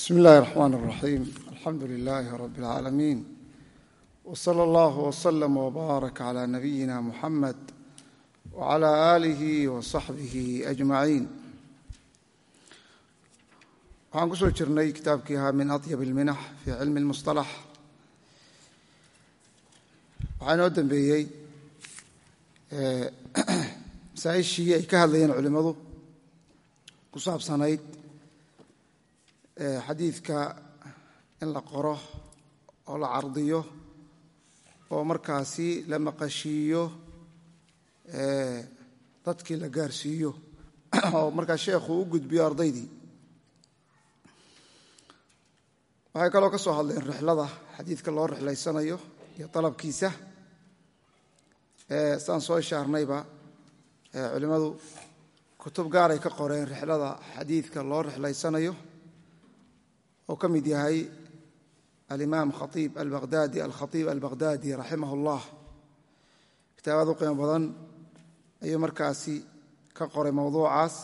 bismi illaahi araxmaan araxiim alxamdu lilaahi rabbi alcaalamiin w sala allahu wslama wbaarak cala nabiyina muxamed wacala aalihi wa saxbihi ajmaciin waxaan ku soo jirnay kitaabkii ahaa min adyab alminax fii cilmi lmusطalax waxaa inoo dembeeyey masaa'ishii ay ka hadlayeen culimmadu ku saabsanayd xadiidka in la qoro oo la cardiyo oo markaasi la maqashiiyo dadkii la gaarsiiyo oo markaa sheekhu u gudbiyo ardaydii waxay kaloo ka soo hadleen rixlada xadiidka loo rixlaysanayo iyo dalabkiisa saan soo ishaarnayba culimmadu kutub gaaray ka qoreen rixlada xadiidka loo rixlaysanayo oo ka mid yahay alimaam khaiib albaqhdadi alkhaiib albaqhdadi raximah اllah kitaabaad u qiimo badan ayuu markaasi ka qoray mowduucaas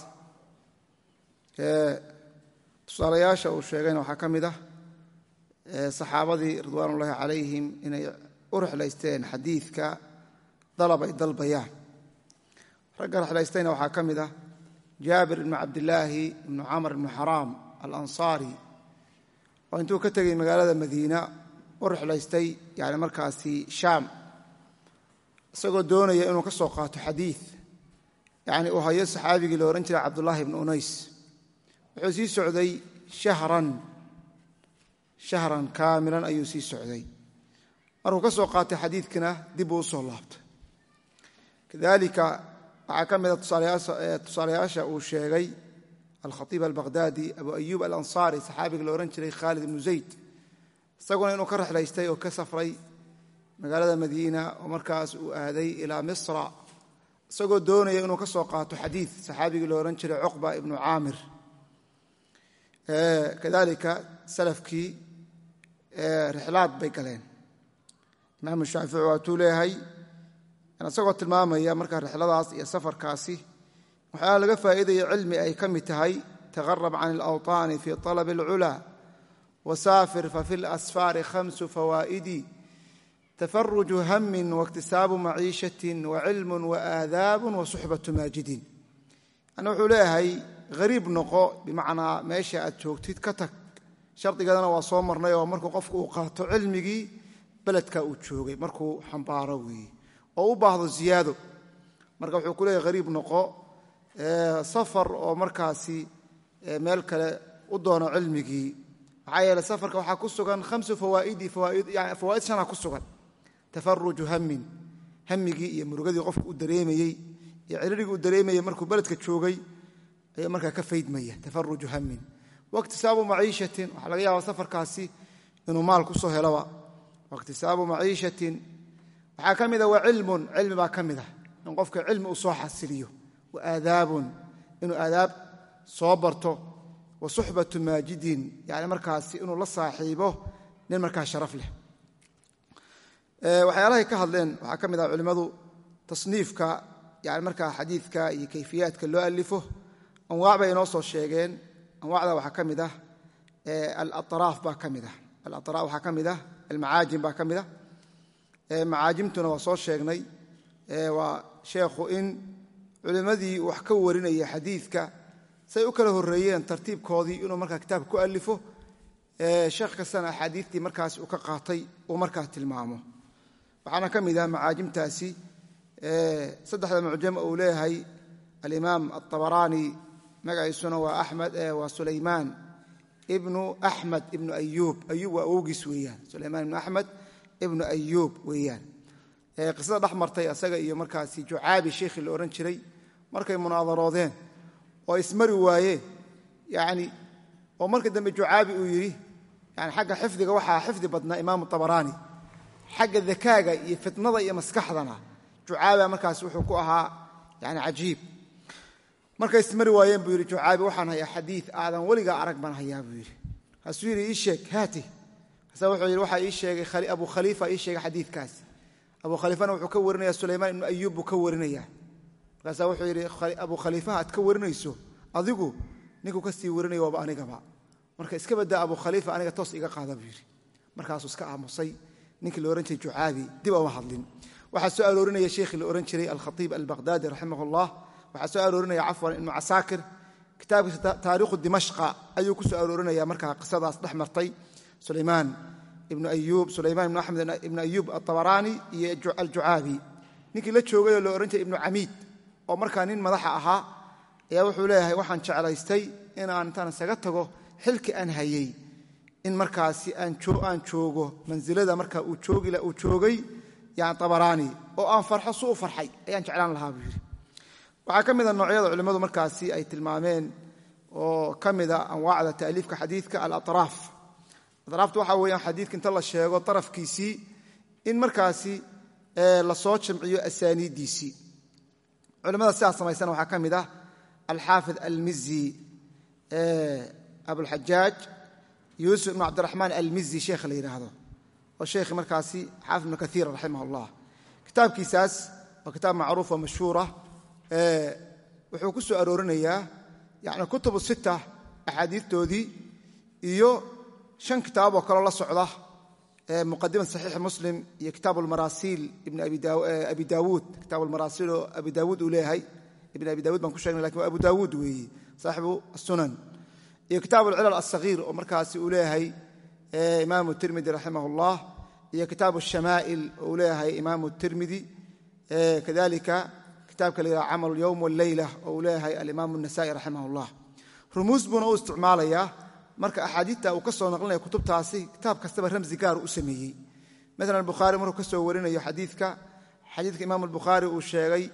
tusaalayaasha uu sheegayna waxaa ka mid ah saxaabadii ridwaan ullahi calayhim inay u rexlaysteen xadiidka dalab ay dalbayaan. Ragga rexlaystayna waxaa ka mid ah jaabir ibnu cabdillaahi ibnu camr ibnu xaraam alansaari oo intuu ka tegey magaalada madiina u rexlaystay yani markaasi shaam isagoo doonaya inuu ka soo qaato xadiid yani uu hayo saxaabigii la odhan jiray cabdullaahi ibnu unays. Wuxuu sii socday shahran shahran kaamilan ayuu sii socday. Markuu ka soo qaatay xadiidkana dib uu u soo laabtay. Kadalika waxaa ka mida tusaalayaasha uu sheegay alkhaiib albaqhdadi abu ayub alansaari saxaabiga la odhan jiray khaalid ibnu zayd isaguna inuu ka rexlaystay oo ka safray magaalada madiina oo markaas uu aaday ilaa misra isagoo doonaya inuu ka soo qaato xadiid saxaabigii la odhan jiray cuqba ibnu caamir kadalika salafkii rixlaad bay galeen imaam shaafici waatuu leeyahay isagoo tilmaamaya marka rixladaas iyo safarkaasi waxaa laga faa'iidaya cilmi ay ka mid tahay taqarab can alawطaani fi طalab اlculaa wasaafir fafi اlasfaari khamsu fawaa'idi tafaruju hamin waاktisaabu maciishati wacilmu waaadaabu wasuxbatu maajidin ana wuxuu leeyahay hariib noqo bimacnaa meesha aad joogtid ka tag shardigeedana waa soo marnay oo markuu qofku uu qaato cilmigii beledka uu joogay markuu xambaaro weeye oo u baahdo ziyaado marka wuxuu ku leeyahy hariib noqo safar oo markaasi meel kale u doono cilmigii. Maxaa yeele safarka waxaa ku sugan hamsu fawaa'idi fawaa'id shana ku sugan. Tafaruju hamin hamigii iyo murugadii qofku u dareemayey iyo ciririgii u dareemayey markuu beledka joogay ayaa markaa ka faydmaya. Tafaruju hamin waiktisaabu maciishatin waxaa laga yaaba safarkaasi inuu maal ku soo heloba waiktisaabu maciishatin waxaa ka mida wa cilmun cilmi baa ka mid ah. In qofka cilmi uu soo xasiliyo wa aadaabun inuu aadaab soo barto wa suxbatu maajidin yani markaasi inuu la saaxiibo nin markaa sharaf leh. Waxyaalahay ka hadleen waxaa ka mid ah culimmadu tasniifka yani markaa xadiidka iyo kayfiyaadka loo alifo anwaac bay inoo soo sheegeen anwaacda waxaa ka mid ah alaraaf baa ka mid ah alaraaf waxaa ka mid ah culimmadii wax ka warinaya xadiidka say u kala horreeyeen tartiibkoodii inuu markaa kitaabka ku alifo sheekh kastana axaadiistii markaas uu ka qaatay uu markaa tilmaamo. Waxaana ka mid ah macaajimtaasi saddexda mucjam uu leeyahay alimaam atabaraani magaciisuna waa axmed waa sulaymaan ibnu axmed ibnu ayuub ayuub waa awgiis weeyaan sulaymaan ibnu axmed ibnu ayuub weeyaan. Qisada dhex martay asaga iyo markaasi jucaabi sheikhii la odhan jiray markay munaadaroodeen oo ismari waayeen yani oo marka dambe jucaabi uu yidhi yani xagga xifdiga waxaa xifdi badnaa imaamu tabaraani. Xagga dakaaga iyo fitnada iyo maskaxdana jucaabiga markaas wuxuu ku ahaa yani cajiib. Markay ismari waayeen buu yidhi jucaabi waxaan hayaa xadii aadan weligaa arag baan hayaa buu yidhi. Kaasuu yidhi ii sheeg haati. Asa wuxuu yidhi waxaa ii sheegay abu khaliifa ii sheegay xadiidkaas. Abu khaliifana wuxuu ka warinaya sulaymaan ibnu ayuub buu ka warinaya markaasaa wuxuu yidhi abu khaliifaha aad ka warinayso. Adigu ninkuu ka sii warinaya waaba anigaba. Marka iska badaa abu khaliifa aniga toos iga qaada buu yidhi. Markaasuu iska aamusay. Ninkii la ohan jiray jucaabi dib uma hadlin. Waxaa soo aroorinaya sheikhii la ohan jiray alkhatiib albaqhdaadi raximah ullah waxaa soo aroorinaya cafwan ibnu casaakir. Kitaabkiisa taariikhu dimashqa ayuu ku soo aroorinaya markaa qisadaas dhex martay. Sulaymaan ibnu ayuub sulaymaan ibnu axmed ibnu ayuub atabaraani iyo aljucaabi. Ninkii la joogayoo la ohan jiray ibnu camiid oo markaa nin madaxa ahaa ayaa wuxuu leeyahay waxaan jeclaystay inaan intaan isaga tago xilki aan hayey in markaasi aan joogo mansilada marka uu joogay abaraani oo aan farxo su u farxay ayaan jeclaan lahaa buu yidhi. Waxaa ka mida noocyada culimmadu markaasi ay tilmaameen oo ka mida anwaacda taaliifka xadiidka alaraaf araafta waxaa weeyaan xadiidka inta la sheego arafkiisii in markaasi la soo jamciyo asaaniiddiisii culimmada sidaas samaysana waxaa ka mid ah alxaafid almizi abulxajaaj yuusuf ibnu cabdiraxmaan almizi sheekha la yidhaahdo oo sheekhi markaasi xaafid ibnu kaiir raximah ullah kitaabkiisaas waa kitaab macruuf oo mashhuura wuxuu ku soo aroorinayaa yani kutubu sita axaadiidtoodii iyo shan kitaab oo kaloo la socda muqadimat saxiixi muslim iyo kitaab almarasiil ibn abi daawuud kitaab almarasiil oo abi daawuud uu leeyahay. Ibn abi daawud baan ku shegnay laakiin waa abu daawuud weeye saaxibu asunan iyo kitaab alcilal asaghiir oo markaasi uu leeyahay imaamu tirmidi raximah ullah iyo kitaab ashamaa'il oo uu leeyahay imaamu tirmidi kadalika kitaabka la yidhaha camal yowm walleyla oo uu leeyahay alimaamu nasa'i raximah ullah rumuus buuna u isticmaalayaa marka axaadiidta uu ka soo naqlinaya kutubtaasi kitaab kastaba ramsi gaar u sameeyey. Maalan bukhaari markuu ka warinayo xadiidka xadiidka imaam albukhaari uu sheegay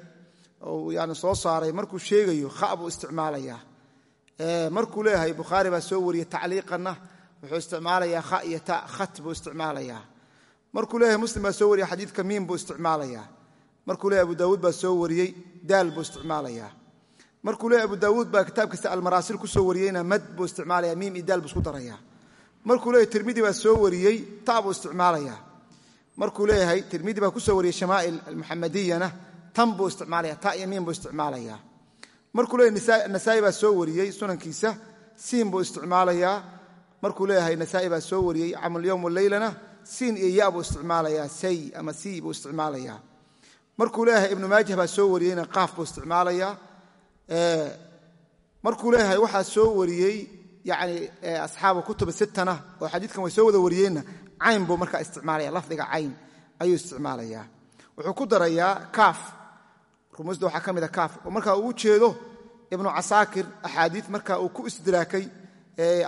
yani soo saaray markuu sheegayo kha buu isticmaalayaa. Markuu leeyahay bukhaari baa soo wariyey tacliiqanna wuxuu isticmaalayaa kha iyo ta khat buu isticmaalayaa. Markuu leeyahay muslim baa soo wariyey xadiidka miim buu isticmaalayaa. Markuu leeyahy abu daawuud baa soo wariyey daal buu isticmaalayaa markuu leeyahy abu daawuud baa kitaab kasta almaraasil ku soo wariyeyna mad buu isticmaalaya miim iyo buu isku darayaa. Markuu leeyahay tirmidi baa soo wariyey ta buu isticmaalayaa markuu leeyahay tirmidi baa ku soo wariyey shamaa'il almuxamadiyana tan buu isticmaalaya ta iyo miim buu isticmaalayaa markuu leeyahay nasaa'i baa soo wariyey sunankiisa siin buu isticmaalayaa markuu leeyahay nasaa'i baa soo wariyey camal yowm waleylana siin iyo ya buu isticmaalayaa say ama si buu isticmaalayaa markuu leeyahay ibnu maajah baa soo wariyeyna qaaf buu isticmaalayaa markuu leeyahay waxaa soo wariyey yani asxaabu kutubi sittana oo xadiidkan way soo wada wariyeenna cayn buu markaa isticmaalaya lafdiga cayn ayuu isticmaalayaa wuxuu ku darayaa kaaf. Rumuusda waxaa ka mida kaaf. Oo marka uu jeedo ibnu casaakir axaadiid marka uu ku isdiraakay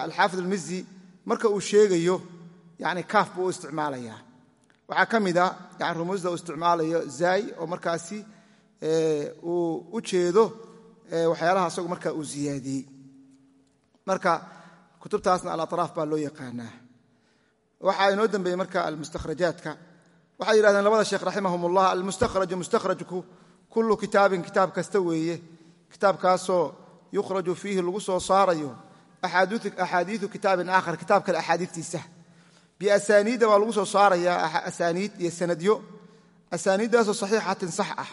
alxaafid almizi marka uu sheegayo yani kaaf buu u isticmaalayaa waxaa ka mida yani rumuusda uu isticmaalayo zaay oo markaasi uu u jeedo waxyaalaha asagu marka uu ziyaadiyey. Marka kutubtaasna alatraaf baa loo yaqaanaa. Waxaa inoo dambeeyey marka almustakhrajaadka waxay yidhahdeen labada sheekh raximahum ullah almustakhraju mustakhrajku kullu kitaabin kitaab kasta weeye. Kitaabkaasoo yukhraju fiihi lagu soo saarayo axaadiiu kitaabin aakhar kitaab kale axaadiitiisa biasaaniidda waa lagu soo saarayaa asaaniid iyo sanadyo. Asaaniiddaasoo saxiixatin sax ah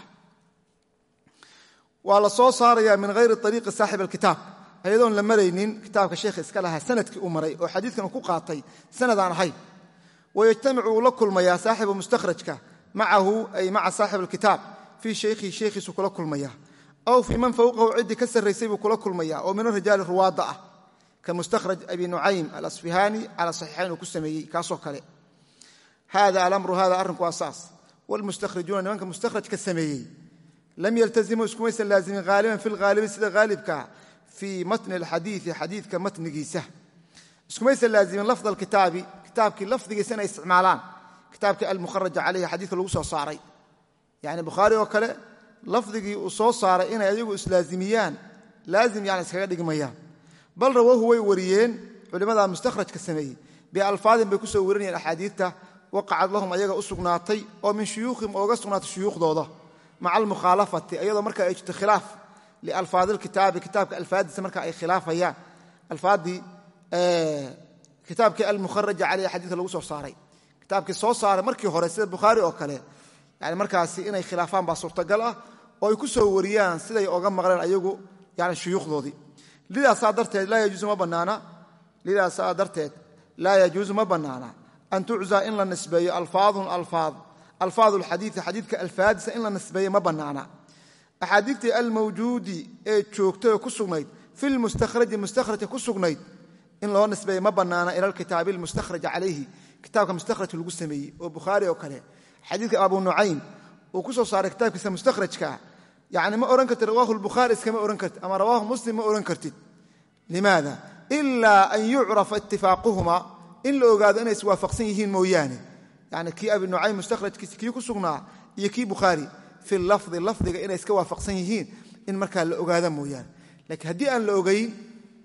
waa la soo saaraya min hayri ariiqi saaxib alkitaab. Ayadoon la maraynin kitaabka sheekha iska lahaa sannadkii u maray oo xadiidkan uu ku qaatay sanadaan ahayn. Wayajtamicu wuu la kulmayaa saaxibu mustakhrajka macahu ay maca saaxib alkitaab fii shaykhihi sheekhiisu kula kulmaya aw fii man fowqahu ciddii ka sarraysay buu kula kulmaya oo min arijaali ruwaadda ah. Ka mustakhraj abi nucaym alasfihaani cala saxiixayn uu ku sameeyey kaasoo kale. Hada alamru hada arrinku waa saas. Wlmustakhrijuuna nimanka mustakhrajka sameeyey lam yaltazimuu iskumaysan laazimin haaliban fi lhaalibi sida haalibka fii matni alxadiii xadiidka matnigiisa iskumaysan laazimin lafd alkitaabi kitaabkii lafdigiisa inay isticmaalaan kitaabkii almukharaja calayhi xadiidka lagu soo saaray yani bukhaari oo kale lafdigii uu soo saaray inay ayagu islaazimiyaan laazim yani iskaga dhigmayaan bal rawahu way wariyeen culimmada mustakhrajka sameeyey bialfaadin bay ku soo warinayeen axaadiidta waqacad lahum ayaga u sugnaatay oo min shuyuukhihim ooga maca almukhaalafati iyadoo marka ay jirto khilaaf lialfaadi lkitaabi kitaabka alfaadiisa marka ay khilaafayaan alfaaddii kitaabkii almukharaja caleyh xadiidka lagu soo saaray kitaabkii soo saaray markii hore sida bukhaari oo kale yani markaasi inay khilaafaan baa suurtagal ah oo ay ku soo wariyaan siday oga maqleen ayagu yani shuyuukhdoodii lidaasaa darteed laa yajuusu ma bannaana lidaa saa darteed laa yajuusu ma bannaana an tuczaa in la nisbeeyo alfaadun alfaad alfaad lxadiii xadiidka alfaadisa in la nisbeeyo ma bannaana. Axaadiidtii almawjuudi ee joogtay oo ku sugnayd fi lmustakhraji mustakhrajka ku sugnayd in loo nisbeeyo ma bannaana ila alkitaabi almustakhraj calayhi kitaabka mustakhraj lagu sameeyey oo bukhaari oo kale. Xadiidka abu nucaym uu ku soo saaray kitaabkiisa mustakhrajka. Yani ma ohan kartid rawahu lbukhaari iskama ohan kartid ama rawahu muslim ma ohan kartid. Limaada? Ilaa an yucrafa itifaaquhuma in la ogaado inay iswaafaqsan yihiin mooyaane yani kii abi nucaym mustakhrajkiisa kii ku sugnaa iyo kii bukhaari fi lafdi lafdiga inay iska waafaqsan yihiin in markaa la ogaada mooyaane. Laakiin haddii aan la ogayn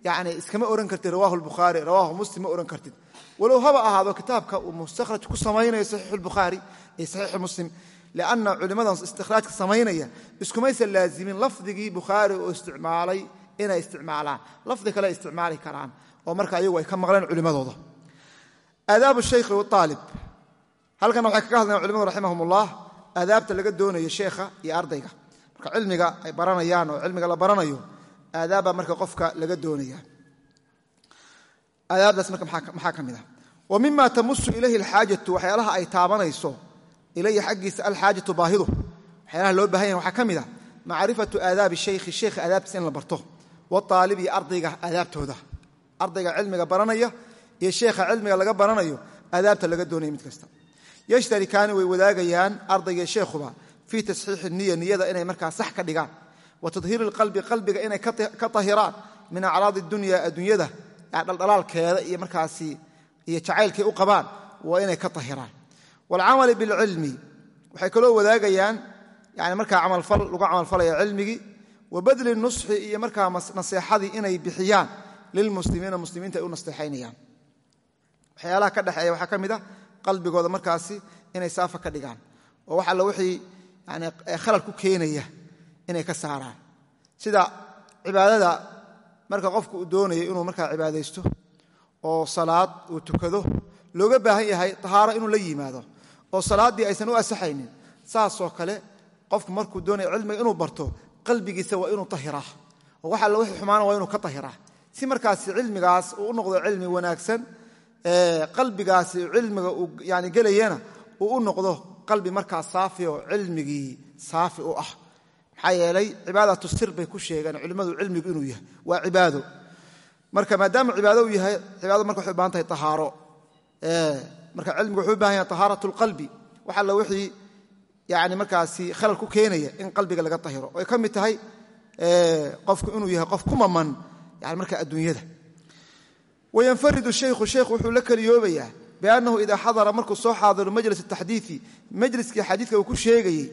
yani iskama ohan kartid rawahu lbukhaari rawahu muslim ma ohan kartid. Walow haba ahaado kitaabka uu mustakhraj ku samaynayo saxiixu lbukhaari iyo saxiixu muslim lianna culimmadan istikhraajka samaynaya iskumaysan laazimin lafdigii bukhaari oo isticmaalay inay isticmaalaan. Lafdi kale isticmaali karaan oo marka ayagu ay ka maqleen culimmadooda. Aadaab shaykhi waalib halkana waxay kaga hadlayan culimadu raximahum ullah aadaabta laga doonayo sheekha iyo ardayga. Marka cilmiga ay baranayaan oo cilmiga la baranayo aadaabbaa marka qofka laga doonaya aadaabdaas marka maxaa ka mid ah? Wa mima tamusu ilayhi alxaajatu waxyaalaha ay taabanayso ilayhi xaggiisa alxaajatu baahidu. Waxyaalaha loo baahan yahay waxaa ka mid a macrifatu aadaabi shaykhi sheekha aadaabtiisa in la barto. Waalib iyo ardayga aadaabtooda. Ardayga cilmiga baranaya iyo sheekha cilmiga laga baranayo aadaabta laga doonaya mid kasta yashtarikaani way wadaagayaan ardayga sheekhuba fii tasxiixi niya niyada inay markaa sax ka dhigaan. Wa tadhiiri lqalbi qalbiga inay ka tahiraan min acraadi dunya adduunyada dhaldhalaalkeeda iyo markaasi iyo jacaylkay u qabaan waa inay ka tahiraan. Waalcamali bilcilmi waxay kaloo wadaagayaan yani markaa camalfal lagu camalfalaya cilmigii wa badli nusxi iyo markaa naseexadii inay bixiyaan lilmuslimiina muslimiinta ay u nasteexaynayaan. Waxyaalaha ka dhexeeya waxaa ka mid a qalbigooda markaasi inay saafa ka dhigaan. Oo wax alla wixii yani khalal ku keenaya inay ka saaraan. Sida cibaadada marka qofku uu doonayo inuu markaa cibaadaysto oo salaad uu tukado looga baahan yahay tahaaro inuu la yimaado oo salaaddii aysan u asaxaynin saasoo kale qofku markuu doonaya cilmiga inuu barto qalbigiisa waa inuu tahiraa oo wax alla wixii xumaana waa inuu ka tahiraa si markaasi cilmigaas uu u noqdo cilmi wanaagsan qalbigaasi cilmiga yani gelayana uu u noqdo qalbi markaa saafi oo cilmigii saafi u ah. Maxaa yeelay cibaadatu sir bay ku sheegeen culimmadu cilmigu inuu yahay. Waa cibaado. Marka maadaama cibaado uu yahay cibaado marka waxay u baahan tahay marka cilmigu wuxuu u yahay tahaarat lqalbi wax alla wixii yani markaasi khalal ku keenaya in qalbiga laga tahiro. Oy ka mid tahay qofku inuu yahay qof ku maman yani marka adduunyada wayanfaridu shaykhu sheekhu wuxuu la keliyoobayaa biannahu idaa xadara markuu soo xaadiro majlis taxdiii majliskii xadiidka uu ku sheegayey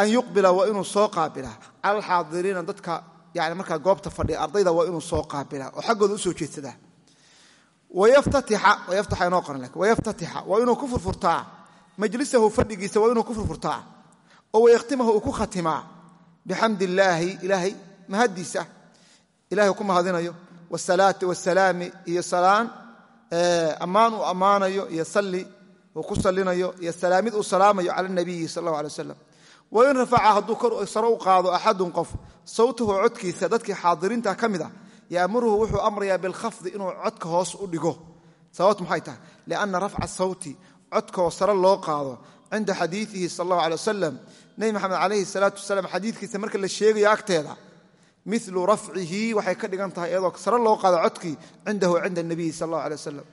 an yuqbila waa inuu soo qaabila cala alxaadiriina dadka yani markaa goobta fadhiya ardayda waa inuu soo qaabila oo xaggooda u soo jeedsadaa wayaftatixa waa inuu ku furfurtaa majlisahu fadhigiisa waa inuu ku furfurtaa oo wayakhtimahu uu ku khatimaa bixamdi illaahi ilaahay mahaddiisa ilahay ku mahadinayo wsalaati wasalaami iyo salaan ammaan uu ammaanayo iyo salli uu ku salinayo iyo salaamid uu salaamayo cala nabiyi sal allahu alay wasalam wain rafaca hadduu saro u qaado axadun qof sawtahu codkiisa dadkii xaadiriinta ka mid a yaamuruhu wuxuu amrayaa bilkhafdi inuu codka hoos u dhigo. Sababt maxay tahay? Lianna rafca sawti codkaoo sare loo qaado cinda xadiiihi sal allahu alay wasalam nebi maxamed calayhi salaatu wasalaam marka la sheegayo agteeda milu rafcihi waxay ka dhigan tahay iyadoo sare loo qaado codkii cindahu cinda nabiyi sal allahu alay wasalam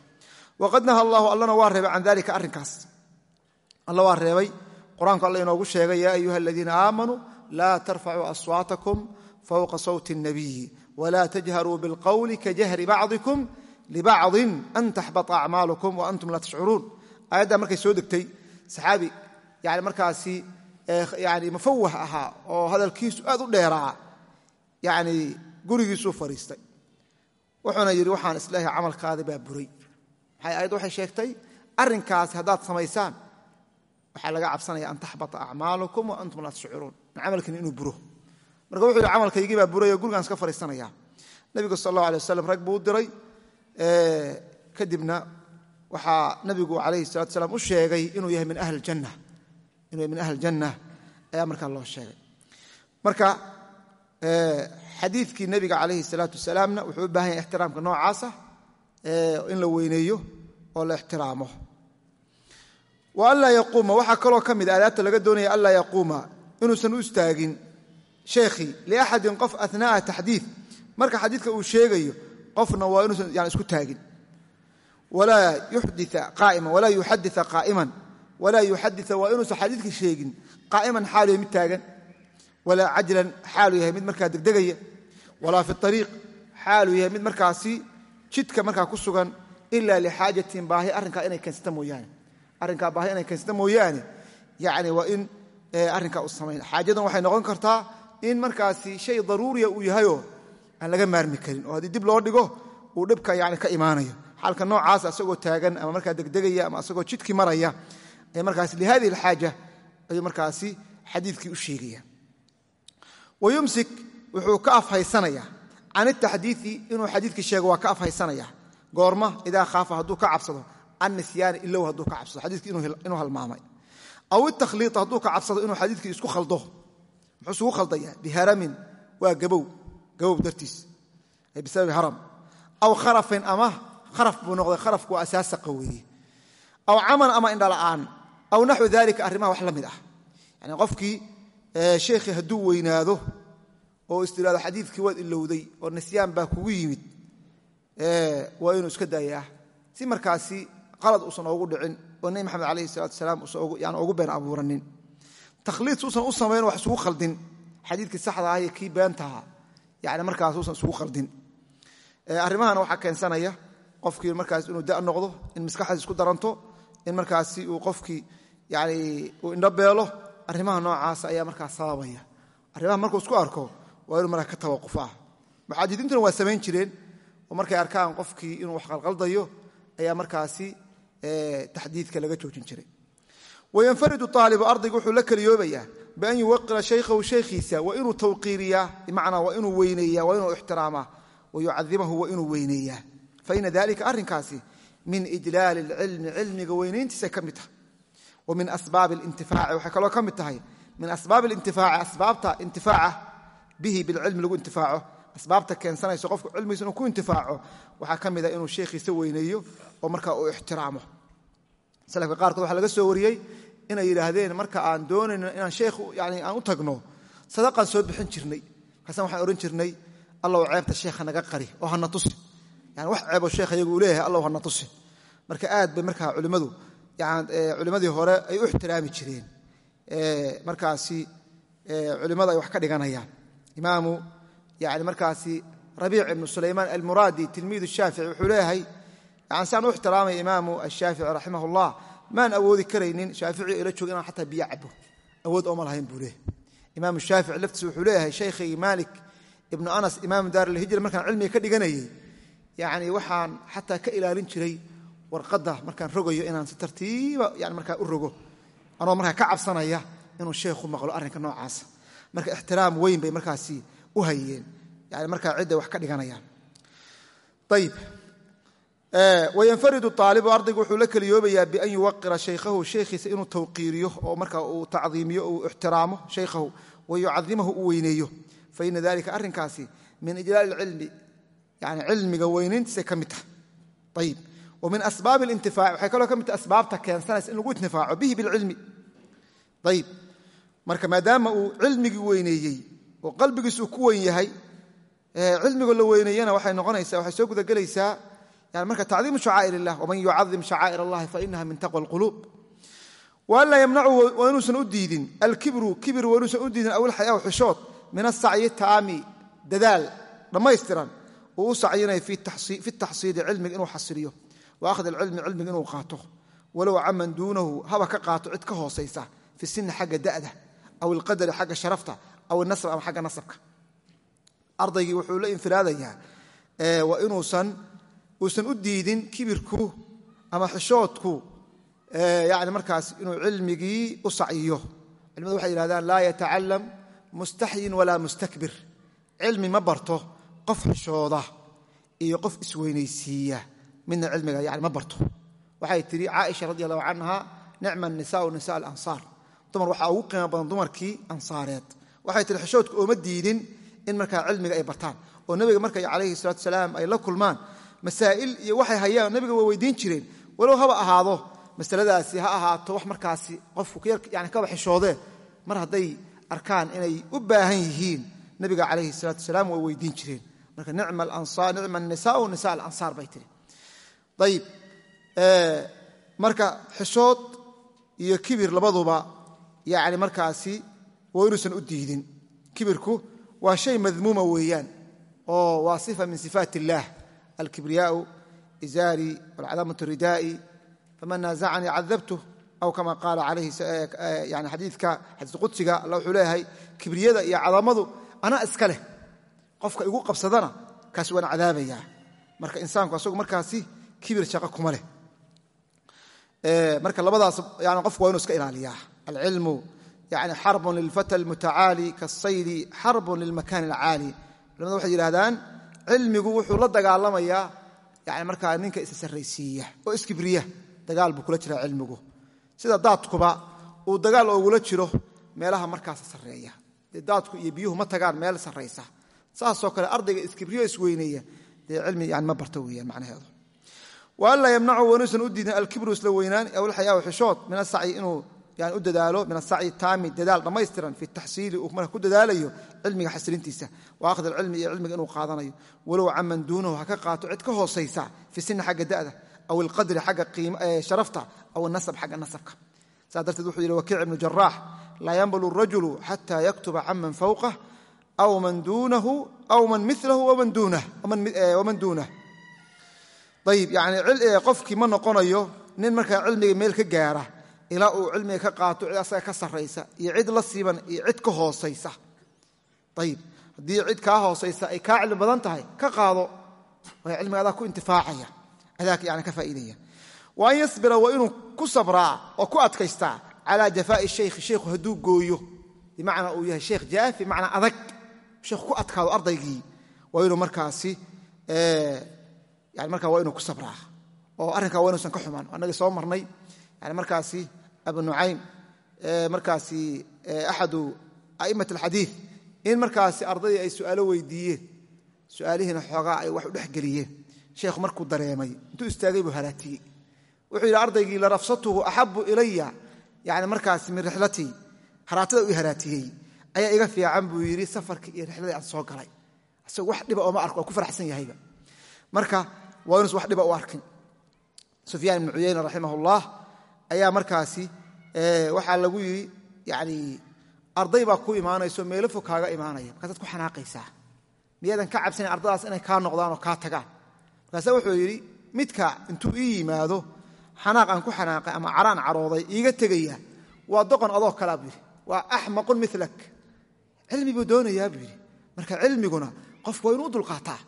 waqad naha allahu allana waa reebay can dalika arrinkaas. Alla waa reebay. Qur'aanku alla inoogu sheegay yaa ayuha aladiina aamanuu laa tarfacuu aswaatakum fowqa sawti الnabiyi wla tajharuu bilqowli kajahri bacdikum libacdin an taxbata acmaalukum wa antum laa tashcuruun. Aayaddaa markay soo degtay saxaabi yani markaasi yani mufawah ahaa oo hadalkiisu aad u dheeraa yani gurigiisuu fadhiistay. Wuxuuna yidhi waxaan isleehay camalkaadi baa buray. Maxay ayaddu waxay sheegtay arrinkaasi haddaad samaysaan waxaa laga cabsanaya an taxbata acmaalukum wa antum laa tashcuruun. Camalkiin inuu buro. Marka wuxuu yidhi camalkaygii baa burayoo gurigaan iska fadhiisanaya. Nebigu sal allahu alay wasalam rag buu diray kadibna waxaa nabigu calayhi salatu salaam u sheegay inuu yahay min ahli janna ayaa markaa loo sheegay. Marka xadiidkii nebiga calayhi salaatu wasalaamna wuxuu u baahan yahay ixtiraamka noocaasa in la weyneeyo oo la ixtiraamo. Waxaa kaloo ka mid aadaabta laga doonaya anlaa yaquuma inuusan u istaagin. Sheekhii liaxadin qof anaa'a taxdiid. Marka xadiidka uu sheegayo qofna waa inuusan isku taagin. Walaa yuxadita qaa'iman walaa yuxadita waa inuusan xadiidka sheegin qaa'iman xaalu yahay mid taagan walaa cajlan xaalu yahay mid markaa degdegaya walaa fi ariiq xaalu yahay mid markaasi jidka markaa ku sugan ila lixaajatin baahi arrinkaa inay keensata mooyaane. Arrinkaa baahi inay keensata mooyaane yani waa in arrinkaa u samayn. Xaajadan waxay noqon kartaa in markaasi shay daruuriya uu yahayoo aan laga maarmi karin oo haddii dib loo dhigo uu dhibka yani ka imaanayo. Xaalka noocaas asagoo taagan ama markaa degdegaya ama asagoo jidkii maraya markaas lihadihi alxaaja ayuu u sheegaya wayumsik wuxuu ka afhaysanaya can itaxdiii inuu xadiidkii sheego waa ka afhaysanaya goorma idaa khaafa hadduu ka cabsado can nisyaani ilow hadduu ka cabsado xadiikii inuu halmaamay aw itakhliita hadduu ka cabsado inuu xadiidkii isku khaldo muxuu isugu khaldaya biharamin waa gabow gabow dartiis bisababi haram aw kharafin ama kharaf buu noqday kharafku waa asaasaqa weeye aw caman ama indhala'aan aw naxwu dalika arrimaha wax sheekhii hadduu weynaado oo istiraado xadiidkii waad ilowday oo nisyaan baa kugu yimid waa inuu iska daayaa. Si markaasi qalad uusan oogu dhicin oo nebi maxamed alayhi salatu salaam usan ugu been abuuranin. Takhliid suusan u samayn wax isugu khaldin. Xadiidkii saxda ah iyo kii beentaha yani markaas uusan isugu khaldin. Arrimahana waxaa keensanaya qofkii markaas inuu da noqdo in maskaxdiis isku daranto in markaasi uu qofkii yani uu indhobeelo arrimaha noocaasa ayaa markaas sababaya. Arrimaha markuu isku arko waa inuu markaa ka tawaqufaa. Muxaadidiintuna waa samayn jireen oo markay arkaan qofkii inuu wax qalqaldayo ayaa markaasi taxdiidka laga joojin jiray. Wayanfaridu aalibu ardayga wuxuu la keliyoobayaa bian yuwaqira shaykhahu shaykhiisa waa inuu tawqiiriyaa bimacnaa waa inuu weyneeya waa inuu ixtiraamaa wayucadimahu waa inuu weyneeyaa faina dalika arrinkaasi min ijlaali اlcilmi cilmiga weynayntiisa ka mid wa min asbaabi اlintifaaci waxay kaloo ka mid tahay min asbaabi اlintifaaci asbaabta intifaaca bihi bilcilmi lagu intifaaco asbaabta keensanayso qofku cilmigiisa inuu ku intifaaco waxaa ka mida inuu sheekhiisa weyneeyo oo markaa uu ixtiraamo. Salafka qaarkood waxaa laga soo wariyey inay yidhaahdeen marka aan doonayno inaan sheekh yani aan u tagno sadaqaan soo bixin jirnay. Markaasaan waxaan odhan jirnay allow ceebta sheekha naga qari oo hana tusi. Yani wax ceebo sheekh iyagu uu leeyahay allow hana marka aad culimmadii hore ay u ixtiraami jireen. Markaasi culimmada ay wax ka dhiganayaan. Imaamu yani markaasi rabiic ibnu sulaymaan almuraadi tilmiid shaafici wuxuu leeyahay saan u ixtiraamaya imaamu ashaafici raximah ullah maan awoodi karaynin shaafici ila joog inaan xataa biyo cabo awood ooma lahayn buu leeyahy imaam shaafici laftiisa wuxuu leeyahay shaykhaygii maalik ibnu anas imaamu daar markaan cilmiga ka dhiganayay yani waxaan xataa ka ilaalin jiray warqadda markaan rogayo inaan si tartiiba yani markaa u rogo. Anoo markaa ka cabsanaya inuu sheekhu maqlo arrinka noocaasa marka ixtiraam weyn bay markaasi u hayeen. Yani markaa cidday wax ka dhiganayaan. Ayib wayanfaridu aalibu ardaygu wuxuu la keliyoobayaa bian yuwaqira shaykhahu shaykhiisa inuu tawqiiriyo oo marka uu tacdiimiyo uu ixtiraamo shaykhahu wayucadimahu u weyneeyo. Faina dalika arrinkaasi min ijlaal cilmi yani cilmiga weynayntiisay ka mid tahay ayib wa min asbaabi alintifaaci waxay kaloo ka mid tahay asbaabta keensanaysa in lagu intifaaco bihi bilcilmi ayib marka maadaama uu cilmigii weyneeyey oo qalbigiisuu ku weyn yahay cilmigoo la weyneeyana waxay noqonaysaa waxay soo gudagelaysaa yani marka tacdiimu shacaa'ir illah waman yucadim shacaa'ir allahi fainaha min taqwa alquluub waanlaa yamnacu waa inuusan u diidin alkibru kibir waa inuusan u diidin aw ilxayaa xishood min asacyi taami dadaal dhammaystiran uu u sacyinayo fi taxsiili cilmiga inuu xasiliyo wa akhdi alcilmi cilmiga inuu qaato walow caman duunahu haba ka qaato cid ka hoosaysa fi sini xagga da'da aw ilqadari xagga sharafta aw inasb ama xagga nasabka ardaygii wuxuu la infiraadayaa waa inuusan uusan u diidin kibirku ama xishoodku yani markaas inuu cilmigii u sacyiyo culimadu waxay yihahdaan laa yatacalam mustaxyin walaa mustakbir cilmi ma barto qof xishooda iyo qof isweynaysiiya midna cilmiga yani ma barto. Waxay tidhi caaisha radi allahu canha nicma nisaau nisa alansaar. Dumar waxaa ugu qiimo badan dumarkii ansaareed. Waxay tihi xishoodku ooma diidin in markaa cilmiga ay bartaan. Oo nebiga markay calayhi salatu salaam ay la kulmaan masaa'il iyo waxay hayaan nebiga waa weydiin jireen walow haba ahaado masaladaasi ha ahaato wax markaasi qofku yani kaba xishoodee mar hadday arkaan inay u baahan yihiin. Nebiga calayhi salaatu wasalaam way weydiin jireen. Marka nicma anisaau nisa alansaar bay tiri ayib marka xishood iyo kibir labaduba yani markaasi waa inuusan u diidin. Kibirku waa shay madmuuma weeyaan oo waa sifa min sifaat illaah alkibriyaau izaari walcalaamatu ridaa'i faman naazacanii cadabtuh aw kama qaala alayhiyani xadiidka xadiis qudsiga alla wuxuu leeyahay kibriyada iyo cadamadu anaa iska leh. Qofka igu qabsadana kaas waan cadaabayaa marka insaanku asagu markaasi kibir shaqo kuma leh. Marka labadaas yani qofku waa inu iska ilaaliyaa. Alcilmu yani xarbun lilfata almutacaali kaasaydi xarbun lilmakan alcaali. Culamadu waxay yidhahdaan cilmigu wuxuu la dagaalamayaa yani markaa ninka isa oo iskibriya dagaal buu kula jiraa cilmigu. Sida daadkuba uu dagaal oogula jiro meelaha markaasa sarreeya. Dee daadku iyo biyuhu ma tagaan meel sarraysa. Saasoo kale ardayga iskibriyo isweyneeya dee cilmi yani ma barto weeyaan macnaheedu waanlaa yamnacu wanuusan u diidin alkibru isla weynaan aw alxayaa xishood. Min asacyi inuu u dadaalo min asacyi taami dadaal dhammaystiran fi taxsiili uu marka ku dadaalayo cilmiga xasilintiisa wa akhdi alcilmi iyo cilmiga inuu qaadanayo. Walow caman duunahu ha ka qaato cid ka hoosaysa fi sini xagga da'da aw ilqadri xagga sharafta aw anasab xagga nasabka. Saas darteed wuxuu yidhi wakiic ibnu jaraax laa yanbulu rajulu xata yaktuba can man fawqah aw man duunahu aw man milahu waman duunah ayib yani qofkii ma noqonayo nin markaa cilmiga meel ka gaara ilaa uu cilmiga ka qaato cid asaga ka sarraysa iyo cid la siiban iyo cid ka hoosaysa. Ayib haddii cid kaa hoosaysa ay kaa cilmi badan tahay ka qaado way cilmiga adaa ku intifaacaya adaa yani ka faa'iidaya. Wa an yasbira waa inuu ku sabraa oo ku adkaystaa calaa jafaa'i shaykhi shaykhu hadduu gooyo yani markaa waa inuu ku sabraa oo arrinkaa waa inuusan ka xumaan. Annagii soo marnay. Yani markaasi abu nucaym markaasi axadu a'immat alxadiid in markaasi ardaydii ay su'aalo weydiiyeen. Su'aalihiina xoogaa ay wax u dhexgeliyeen sheekhu markuu dareemay intuu istaagay buu haraatiyey wuxuu yidhi ardaygii larafsatuhu axabu ilaya yani markaasi min rixlatii haraatada uu haraatiyey ayaa iga fiican buu yidhi safarkii iyo rixladii aan soo galay. Isagu wax dhiba ooma arko waa ku faraxsan yahayba. Marka waa inuusan wax dhiba u arkin. Sufyaan ibnu cuyayna raximah ullah ayaa markaasi waxaa lagu yidhi yani arday baa ku imaanayso meelo fog kaaga imaanaya. Markaasaad ku xanaaqaysaa. Miyaadan ka cabsanayn ardadaas inay kaa noqdaan oo kaa tagaan. Markaasa wuxuu yidhi midka intuu ii yimaado xanaaq aan ku xanaaqay ama caraan carooday iiga tegaya waa doqon adoo kalea buu yidhi. Waa axmaqun milak cilmi buu doonayaa buu yidhi. Marka cilmiguna qofku waa inuu dulqaataa.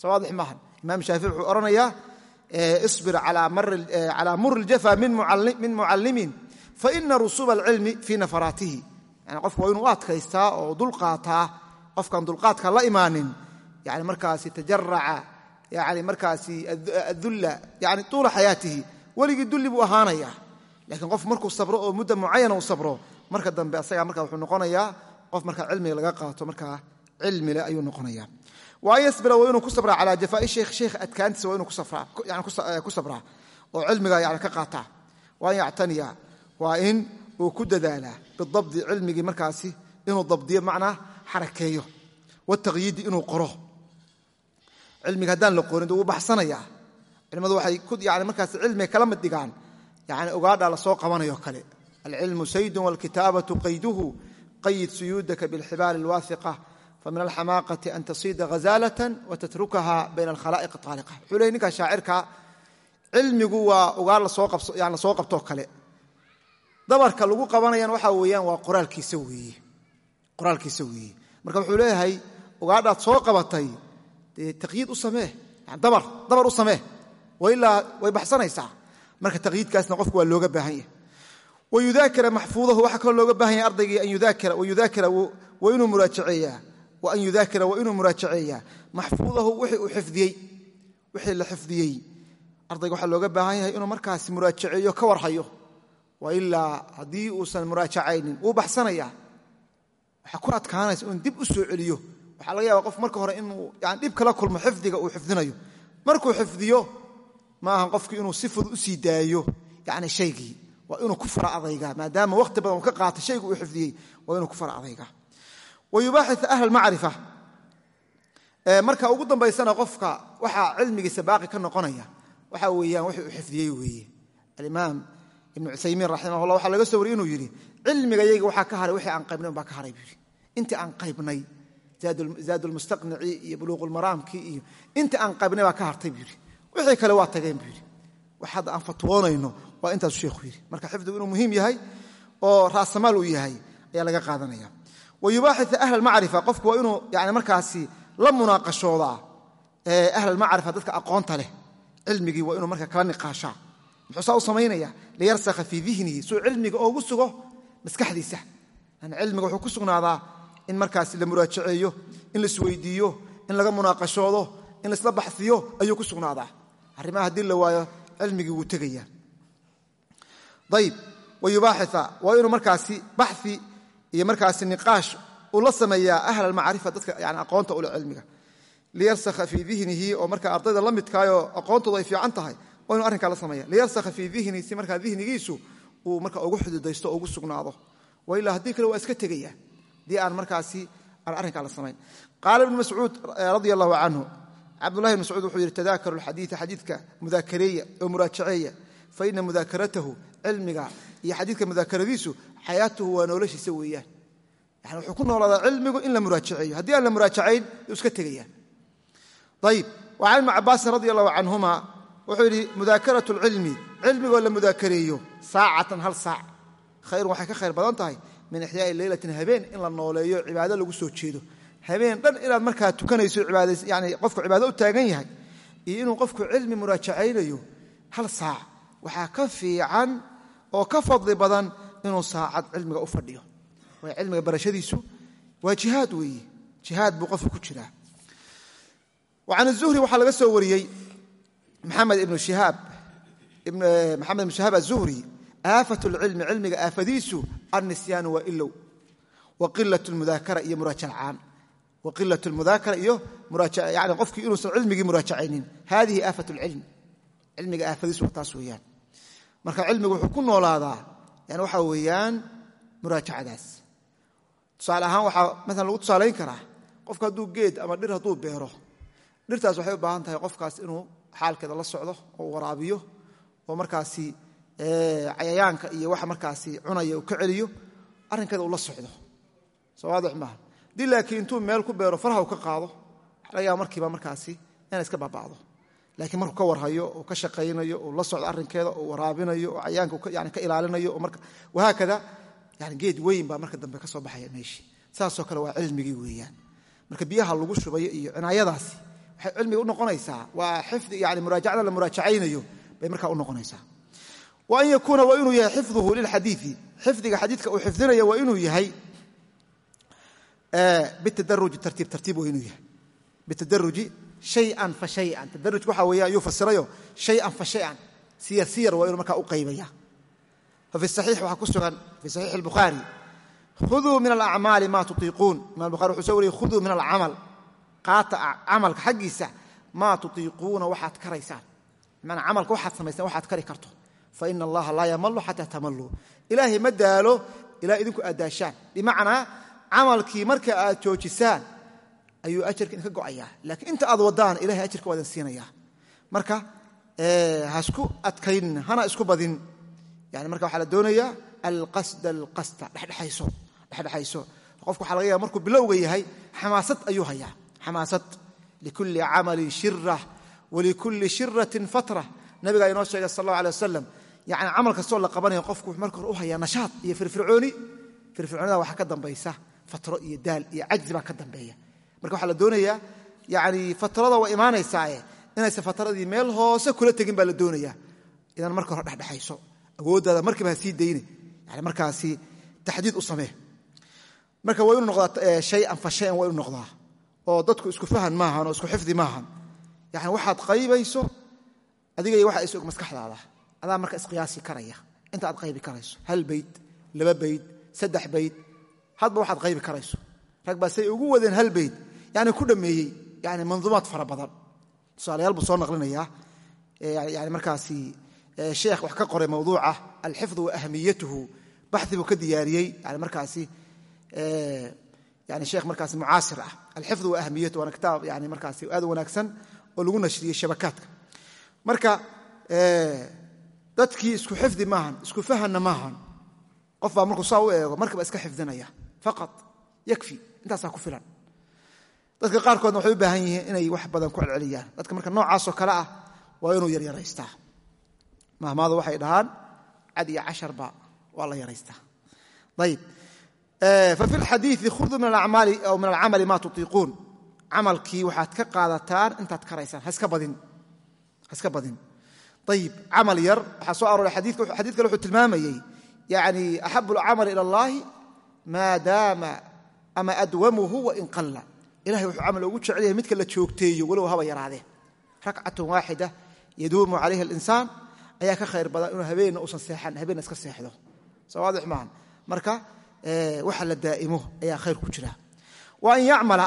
Sawaadix maahan imaam shaafici wuxuu odhanayaa isbir calaa mur iljafa min mucallimin faina rusuba alcilmi fii nafaraatihi yani qofku waa inuu adkaystaa oo dulqaataa qofkaan dulqaadka la imaanin. Yani markaasi tajaraca yani markaasi adulla yani tuula xayaatihi. Weligii dulli buu ahaanaya lakiin qof markuu sabro oo mudda mucayana uu sabro marka dambe asaga marka wuxuu noqonayaa qof marka cilmiga laga qaato markaa cilmile ayuu noqonaya waan yabira waa inuu ku sabraa calaa jafaa'i sheikh sheikh adkaantiisa waa eh, inuu ku sabraa oo cilmiga yani ka qaataa waan yactaniya waa in uu ku dadaalaa bidabdi cilmigii markaasi inuu dabdiyo macnaa xarakeeyo wataqyiidi inuu qoro. Cilmiga haddaan la qorin wuu baxsanayaa. Culimadu waxay yani markaas cilmiga kala mid dhigaan yani ogaadha la soo qabanayo kale. Alcilmu saydun walkitaabatu qayduhu qayid suyuudaka bilxibaali alwaaiqa famin alxamaaqati an tasiida hazaalة watatrukaha bayna alkhalaa'iq aaliqa wuxuu leey ninkaa shaacirka cilmigu waa ogaad yani la soo qabtoo kale dabarka lagu qabanayana waxaa weeyaan waa qoraalkiisa weeye qoraalkiisa weeye marka wuxuu leeyahay ogaadhaad soo qabatay dee taqyiid u samee dabar dabar u samee wailaa way baxsanaysaa marka taqyiidkaasna qofku waa looga baahan yahay wayudaakira maxfuudahu waxaa kaloo looga baahan wa an yudaakira waa inuu muraajaceeyaa maxfuudahu wixii uu xifdiyey wixii la xifdiyey. Ardayga waxaa looga baahan yahay inuu markaasi muraajaceeyo ka warhayo. Wailaa haddii uusan muraajacaynin. Wuu baxsanayaa. Waxaa ku adkaanaysa inuu dib u soo celiyo. Waxaa laga yaaba qof marka hore inuu yani dhib kala kulmo xifdiga uu xifdinayo. Markuu xifdiyo ma ahan qofki inuu si fudud u sii daayo. Yani shaygii waa wa yubaaxi ahl macrifa marka ugu dambaysana qofka waxaa cilmigiisa baaqi ka noqonaya waxa weeyaan wixii uu xifdiyey weeye alimaam ibnu cuthaymiin raximahullah waxaa laga soo wariyey inuu yidhi cilmigayayga waxaa ka haray wixii aan qaybnay unbaa ka haray buu yidhi intii aan qaybnay zaad lmustaqnici iyo buluuqulmaraamkii iyo intii aan qaybnay baa ka hartay buu yidhi wixii kale waa tageen buu yidhi wax hadda aan fatwoonayno waa intaasu sheekhu yidhi marka xifdigu inuu muhiim yahay qaadanaya wa yubaaxia ahl almacrifa qofku waa inuu yani markaasi la munaaqashoodaa ahl almacrifa dadka aqoonta leh. Cilmigii waa inuu marka kala niqaashaa. Muxuu saa u samaynaya liyarsakha fii dihnihi suu cilmiga oogu sugo maskaxdiisa. Cilmiga wuxuu ku sugnaadaa in markaasi la muraajaceeyo in la isweydiiyo in laga munaaqashoodo in laisla baxiyo ayuu ku sugnaadaa. Arrimaha haddii la waayo cilmigii wuu tegaya ayib wayubaaxia waa iyo markaasi niqaash uu la sameeyaa ahl almacrifa dadka aqoonta ule cilmiga. Liyarsakha fii dihnihi oo marka ardayda la midkaayoo aqoontoodu ay fiican tahay waa inuu arrinkaa la sameeya liyarsakha fii dihnihi si markaa dihnigiisu uu marka ugu xududaysto ugu sugnaado. Wailaa haddii kale waa iska tegaya haddii aan markaasi aan arrinkaa la samayn. Qaala ibnu mascuud radia allahu canhu cabdullahi ibn mascuud wuxuu yidhi tadaakaru alxadiida xadiidka mudaakareeya oo muraajaceeya fa ina mudaakaratahu cilmiga iyo xadiidka mudaakaradiisu xayaatuhu waa noloshiisa weeyaan. Yani wuxuu ku noolaadaa cilmigu in la muraajaceeyo. Haddii aan la muraajacayn iska tegaya ayib wa can ibni cabaasin radi allahu canhuma wuxuu yidhi mudaakaratu lcilmi cilmigoo la mudaakareeyo saacatan hal saac. Khayrun waxay ka khayr badan tahay min ixyaai leylatin habeen in la nooleeyo cibaado lagu soo jeedo. Habeen dhan inaad markaa tukanayso yani qofku cibaado u taagan yahay iyo inuu qofku cilmi muraajacaynayo hal saac waxaa ka fiican oo ka fadli badan inuu saacad cilmiga u fadhiyo. Cilmiga barashadiisu waa jihaad weeye jihaad buu qofka ku jiraa. An uhri waxaa laga soo wariyey maxamed ibnu shihaab eh, azuhri aafat cilmi cilmiga aafadiisu annisyaanu waa ilow waila mudaakara iyo muraaaaan waqila mudaakara iyo n qofkii inuusan cilmigii muraajacaynin. Hadihi aafat cilm. Cilmiga aafadiisu taas weeyaan marka cilmigu wuxuu ku noolaadaa yani waxa weeyaan muraajacadaas. Tusaale ahaan waxaa maalan lagu tusaalayn karaa qofka hadduu geed ama dhir hadduu beero dhirtaas waxay u baahan tahay qofkaas inuu xaalkeeda la socdo oo waraabiyo oo markaasi cayayaanka iyo waxa markaasi cunaya uu ka celiyo arrinkeeda uu la socdo. Soo waadix laakiin intuu meel ku beero faraha uu ka qaado yaaba markiiba markaasi inay iska baaba'do laakiin markuu ka warhayo oo ka shaqaynayo oo la socdo arrinkeeda oo waraabinayo oo cayayaanka yani ka ilaalinayo wahaakada yani geed weyn baa marka dambe ka soo baxaya meeshii saasoo kale waa cilmigii weeyaan. Marka biyaha lagu shubayo iyo cinaayadaasi waxay cilmiga unoqonaysaa waa xifdi yani muraajacada la muraajacaynayo bay markaa unoqonaysaa wa an yakuuna waa inuu yahay xifduhu lilxadiii xifdiga xadiidka uu xifdinaya waa inuu yahay bitadaruji tartiib tartiib waa inuu yahay. Bitadaruji shayan fa shayan tadarujka waxaa weeya ayuu fasirayo shayan fa shayan siyar waa inuu markaa u qaybaya fafi saxiix waxaa ku sugan fi saxiix albukhaari khuduu min alacmaali ma tutiiquun imam bukhari wuxuu soo wariyey khuduu min alcamal qaata camalka xaggiisa maa tutiiquuna waxaad karaysaan bimana camalka waxaad samaysaan waxaad kari karto fa ina allaha laa yamalu xataa tamalluu ilaahay ma daalo ilaa idinku aad daashaan bimacnaa camalkii marka aad joojisaan ayuu ajarka idinka go'ayaa. Laakiin inta aad wadaan ilahay ajarka waa idin siinayaa marka hasku adkaynina hana isku badin. Yani marka waxaa la doonayaa alqasda alqasta dhexdhexayso dhexdhexayso. Qofku waxa laga yaaba markuu bilowga yahay xamaasad ayuu hayaa. Xamaasad. Likulli camalin shira walikulli shiratin fatra. Nabigaa inoo sheegay sal allah alay wasalam yani camal kastoo la qabanayo qofku marka hore u hayaa nashaad iyo firfircooni. Firfircoonida waxaa ka dambaysa fatro iyo daal iyo cajzi baa ka dambeeya marka waxaa la doonayaa yani fatrada waa imaanaysaae inaysan fatradii meel hoose kula tegin baa la doonayaa idan marka hore dhexdhexayso awooddaada markiiba ha dayne yani markaasi taxdiid u samee. Marka waa inuu noqdaa shayan fa shayan waa inuu noqdaa oo dadku isku fahan maahan oo isku xifdi maahan. Yani waxaad qaybayso adiga iyo waxa is maskaxdaada. Adaa marka isqiyaasi karaya. Inta aad qaybi karayso hal bayd laba bayd saddex bayd hadba waxaad qaybi karayso rag say ugu wadeen hal bayd yani ku dhammeeyey yani manduumaad fara badan. Tusaalayaal buu soo naqlinayaa. Yani markaasi sheekh wax ka qoray mawduuca alxifdu wa ahmiyatuhu baxi ka diyaariyey. Yani markaasi yani sheekh markaasi mucaasir ah. Alxifdu wa ahmiyatuhu waana kitaab yani markaasi aad wanaagsan oo lagu nashriyey shabakaadka. Marka dadkii isku xifdi maahan isku fahanna maahan qof baa markuu eego markaba iska xifdinaya. Faqad yakfi intaasaa ku filan. Dadka qaarkoodna waxay u baahan yihiin inay wax badan ku celceliyaan. Dadka marka noocaasoo kale ah waa inuu yaryaraystaa. Mahmaadu waxay dhahaan cad iyo casharba waa la yaraystaa. Ayib fafi lxadiii khuduu min alcamali maa tutiiquun. Camalkii waxaad ka qaadataan intaad karaysaan. Haska badin. Ayib camal yar waxaa soo arooray xadii kale wuxuu tilmaamayey yani axabu alcamali ila allahi maa daama ama adwamuhu wain qalla. Ilahay wuxuu camal ugu jecel yahay midka la joogteeyo walow haba yaraadee rakcatun waaxida yaduumu calayha alinsaan ayaa ka khayr badan inuu habeenna usan seexan habeenna iska seexdo. Soo waadix maahan marka waxa la daa'imo ayaa khayr ku jira. Wa an yacmala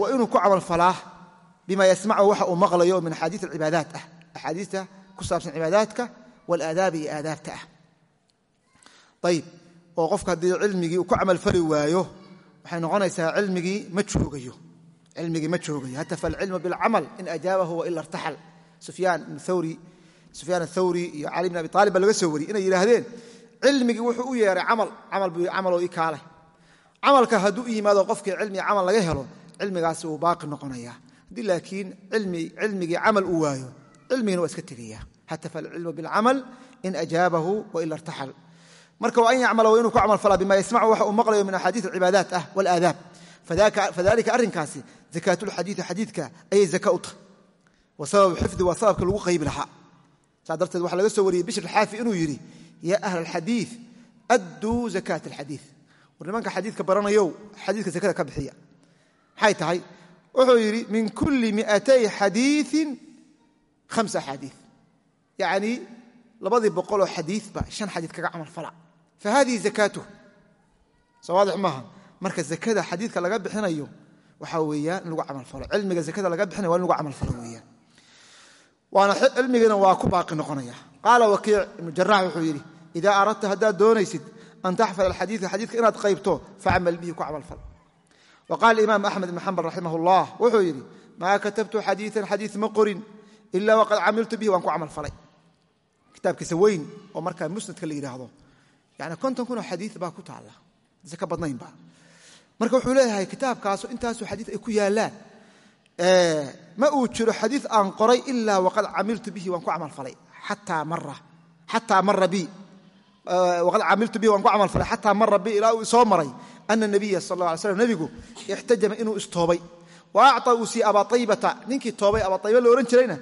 waa inuu ku camalfalaa bima yasmacu waxa uu maqlayo min axaadiis alcibaadaat ah. Axaadiista ku saabsan cibaadaadka walaadaabi iyo aadaabta ah. Ayib oo qofka haddii cilmigii uu ku camalfali waayo waxay noqonaysaa cilmigii ma joogayo. Cilmigii ma joogayo. Hatafa alcilmu bilcamal in ajaabahu waila irtaxal. Sufyaan athawri iyo cali bn abi aalib baa laga soo wariyey. Inay yidhaahdeen cilmigii wuxuu u yeeray camal. Camal buu camaloo ii kaalay camalka hadduu yimaado qofkii cilmiga camal laga helo cilmigaasi wuu baaqi noqonaya haddii laakiin cilmigii camal uu waayo cilmigina waa iska tegaya hatafa alcilmu bilcamal in ajaabahu waila irtaxal marka waa an yacmala waa inuu ku camalfalaa bima yasmacu waxa uu maqlayo min axaadiis alcibaadaat ah walaadaab. Fadalika arrinkaasi zakaatulxadiidi xadiidka ayay zaka u tahay. Wa sababu xifdi waa sababka lagu qaybi lahaa. Saa darteed waxaa laga soo wariyey bishr xaafi inuu yidhi yaa ahla alxadiid adduu zakaat alxadiid. War nimanka xadiidka baranayow xadiidka zakada ka bixiya. Maxay tahay? Wuxuu yidhi min kulli miatay xadiiin hamsa axaadiid yacnii labadii boqoloo xadiidba shan xadiid kaga camal fala fa hadihi zakaatuh soo waadix maaha marka zakada xadiidka laga bixinayo waxaa weeyaan in lagu camalfalo cilmiga zakada laga bixinayo waa in lagu camalfalo weeyaan waana cilmigiina waa ku baaqi noqonaya qaala wakiic ibnu jarax wuxuu yidhi idaa aradta haddaad doonaysid an taxfad alxadiida xadiidka inaad qaybto facmal bihi ku camalfal wa qaala imaam axmed ibn xambal raximah ullah wuxuu yidhi maa katabtu xadiian xadiid ma qorin ila waqad camiltu bihi waan ku camalfalay kitaabkiisa weyn oo markaa musnadka la yidhaahdo yani konton kunoo xadii baa ku taalla. Se ka badnaynba marka wuxuu leeyahay kitaabkaaso intaasoo xadii ay ku yaallaan ma uu jiro xadii aan qoray ilaa waqad camiltu bihi waan ku camalfalay xataa mara bi waan ku camalfalay xataa mara bi ilaa uu soo maray ana nabiya sal alla alay slam nebigu ixtajama istoobay wa acطa uu siiyey abaa aybata toobay abaa ayba la jirayna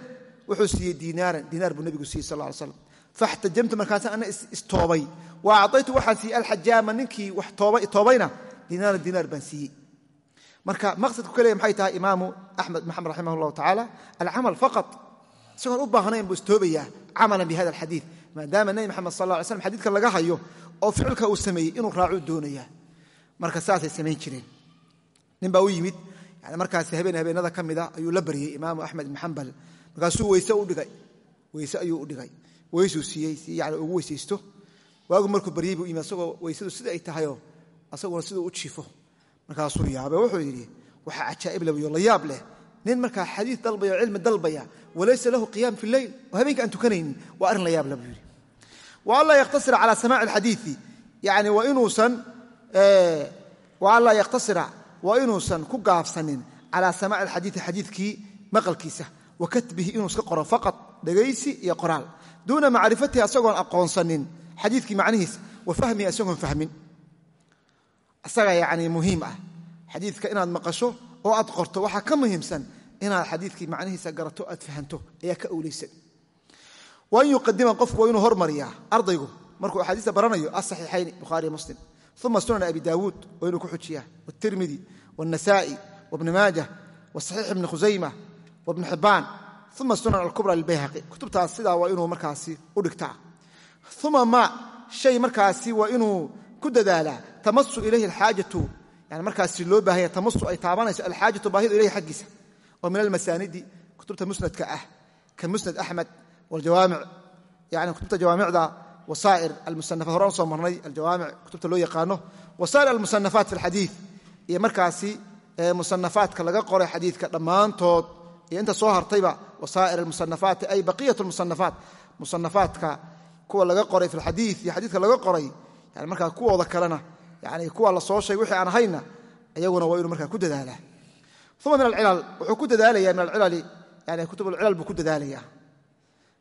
wuxuu siiyey diinaaran diinaar buu nebigu siiyey sal ly slam faxtajamtu markaasa ana istoobay wa acaytu waxaan siiyey alxajaama ninkii wax toobayna diinaaran diinaar baan siiyey marka maqsadku ka maxay tahay imaamu axmed maxamed raximah llahu tacaala alcamal isagoon u baahnayn buu istoobayaa camalan bi hada alxadiid maadaama nebi maxamed sal lla ly slam laga hayo oo ficilka uu sameeyey inuu raacuu doonayaa marka saasay samayn jireen nin u yimid yani markaas habeen habeenada ka ayuu la baryey imaamu axmed ibn xambal markaasuu weyse udhigay weyse ayuu u dhigay weysuu siiyey si yani ugu weysaysto. Waagu markuu baryey buu yimid asagoo weysadu sida ay tahayoo asaguna siduu u jiifo. Markaasuu yaabe wuxuu yidhi waxaa cajaa'ib leyo la yaab leh. Nin markaa xadiid dalbaya oo cilmi dalbaya. Walaysa lahu qiyaam fi leyl habeenka aan tukanaynin waa arrin la yaab le buu yidhi. Wa anlaa yakhtasira cala samaaci alxadiidi yani waa inuusan wa anlaa yakhtasira waa inuusan ku gaabsanin calaa samaaci alxadiidi xadiidkii maqalkiisa. Wa katbihi inuu iska qoro faqad dhegaysi iyo qoraal duuna macrifatihi asagoon aqoonsanin. Xadiidkii macnihiisa wa fahmihi asagoon fahmin. Isaga yani muhiim ah. Xadiidka inaad maqasho oo aad qorto waxaa ka muhiimsan inaad xadiidkii macnihiisa garato aad fahanto ayaa ka owleysan wa an yuqadima qofku waa inuu hormariyaa ardaygu. Markuu axaadiista baranayo asaxiixayni bukhaariy muslim. Uma sunan abi daawuud waa inuu ku xujiyaa. Wاtirmidi wاnasaa'i wbni maajah wasaxiix uma sunan alkubra lilbayhaqi kutubtaas sidaa waa inuu markaasi u dhigtaa. Uma ma shay markaasi waa inuu ku dadaalaa tamasu ilayhi alxaajatu yani markaasi loo baahanya tamasu ay taabanayso alxaajatu baahidu ilayhi xaggiisa. Oo min almasaanidi kutubta musnadka ah ka musnad axmed wljawaamic yani kutubta jawaamicda wasaa'ir almusanafaat horaan soo marnay aljawaamic kutubta loo yaqaano wasaa'ir almusanafaat fi alxadiid iyo markaasi musanafaadka laga qoray xadiidka dhammaantood wasaa'ir almusanafaati ay baqiyat lmusanafaat musanafaadka kuwa laga qoray fi lxadiid iyo xadiidka laga qoray yani markaa kuwooda kalena yani kuwa la soo sheegay wixii aan ahayna iyaguna waa inuu markaa ku dadaalaa uma min alcilal wuxuu ku dadaalaya min alcilali yani kutub alcilal buu ku dadaalaya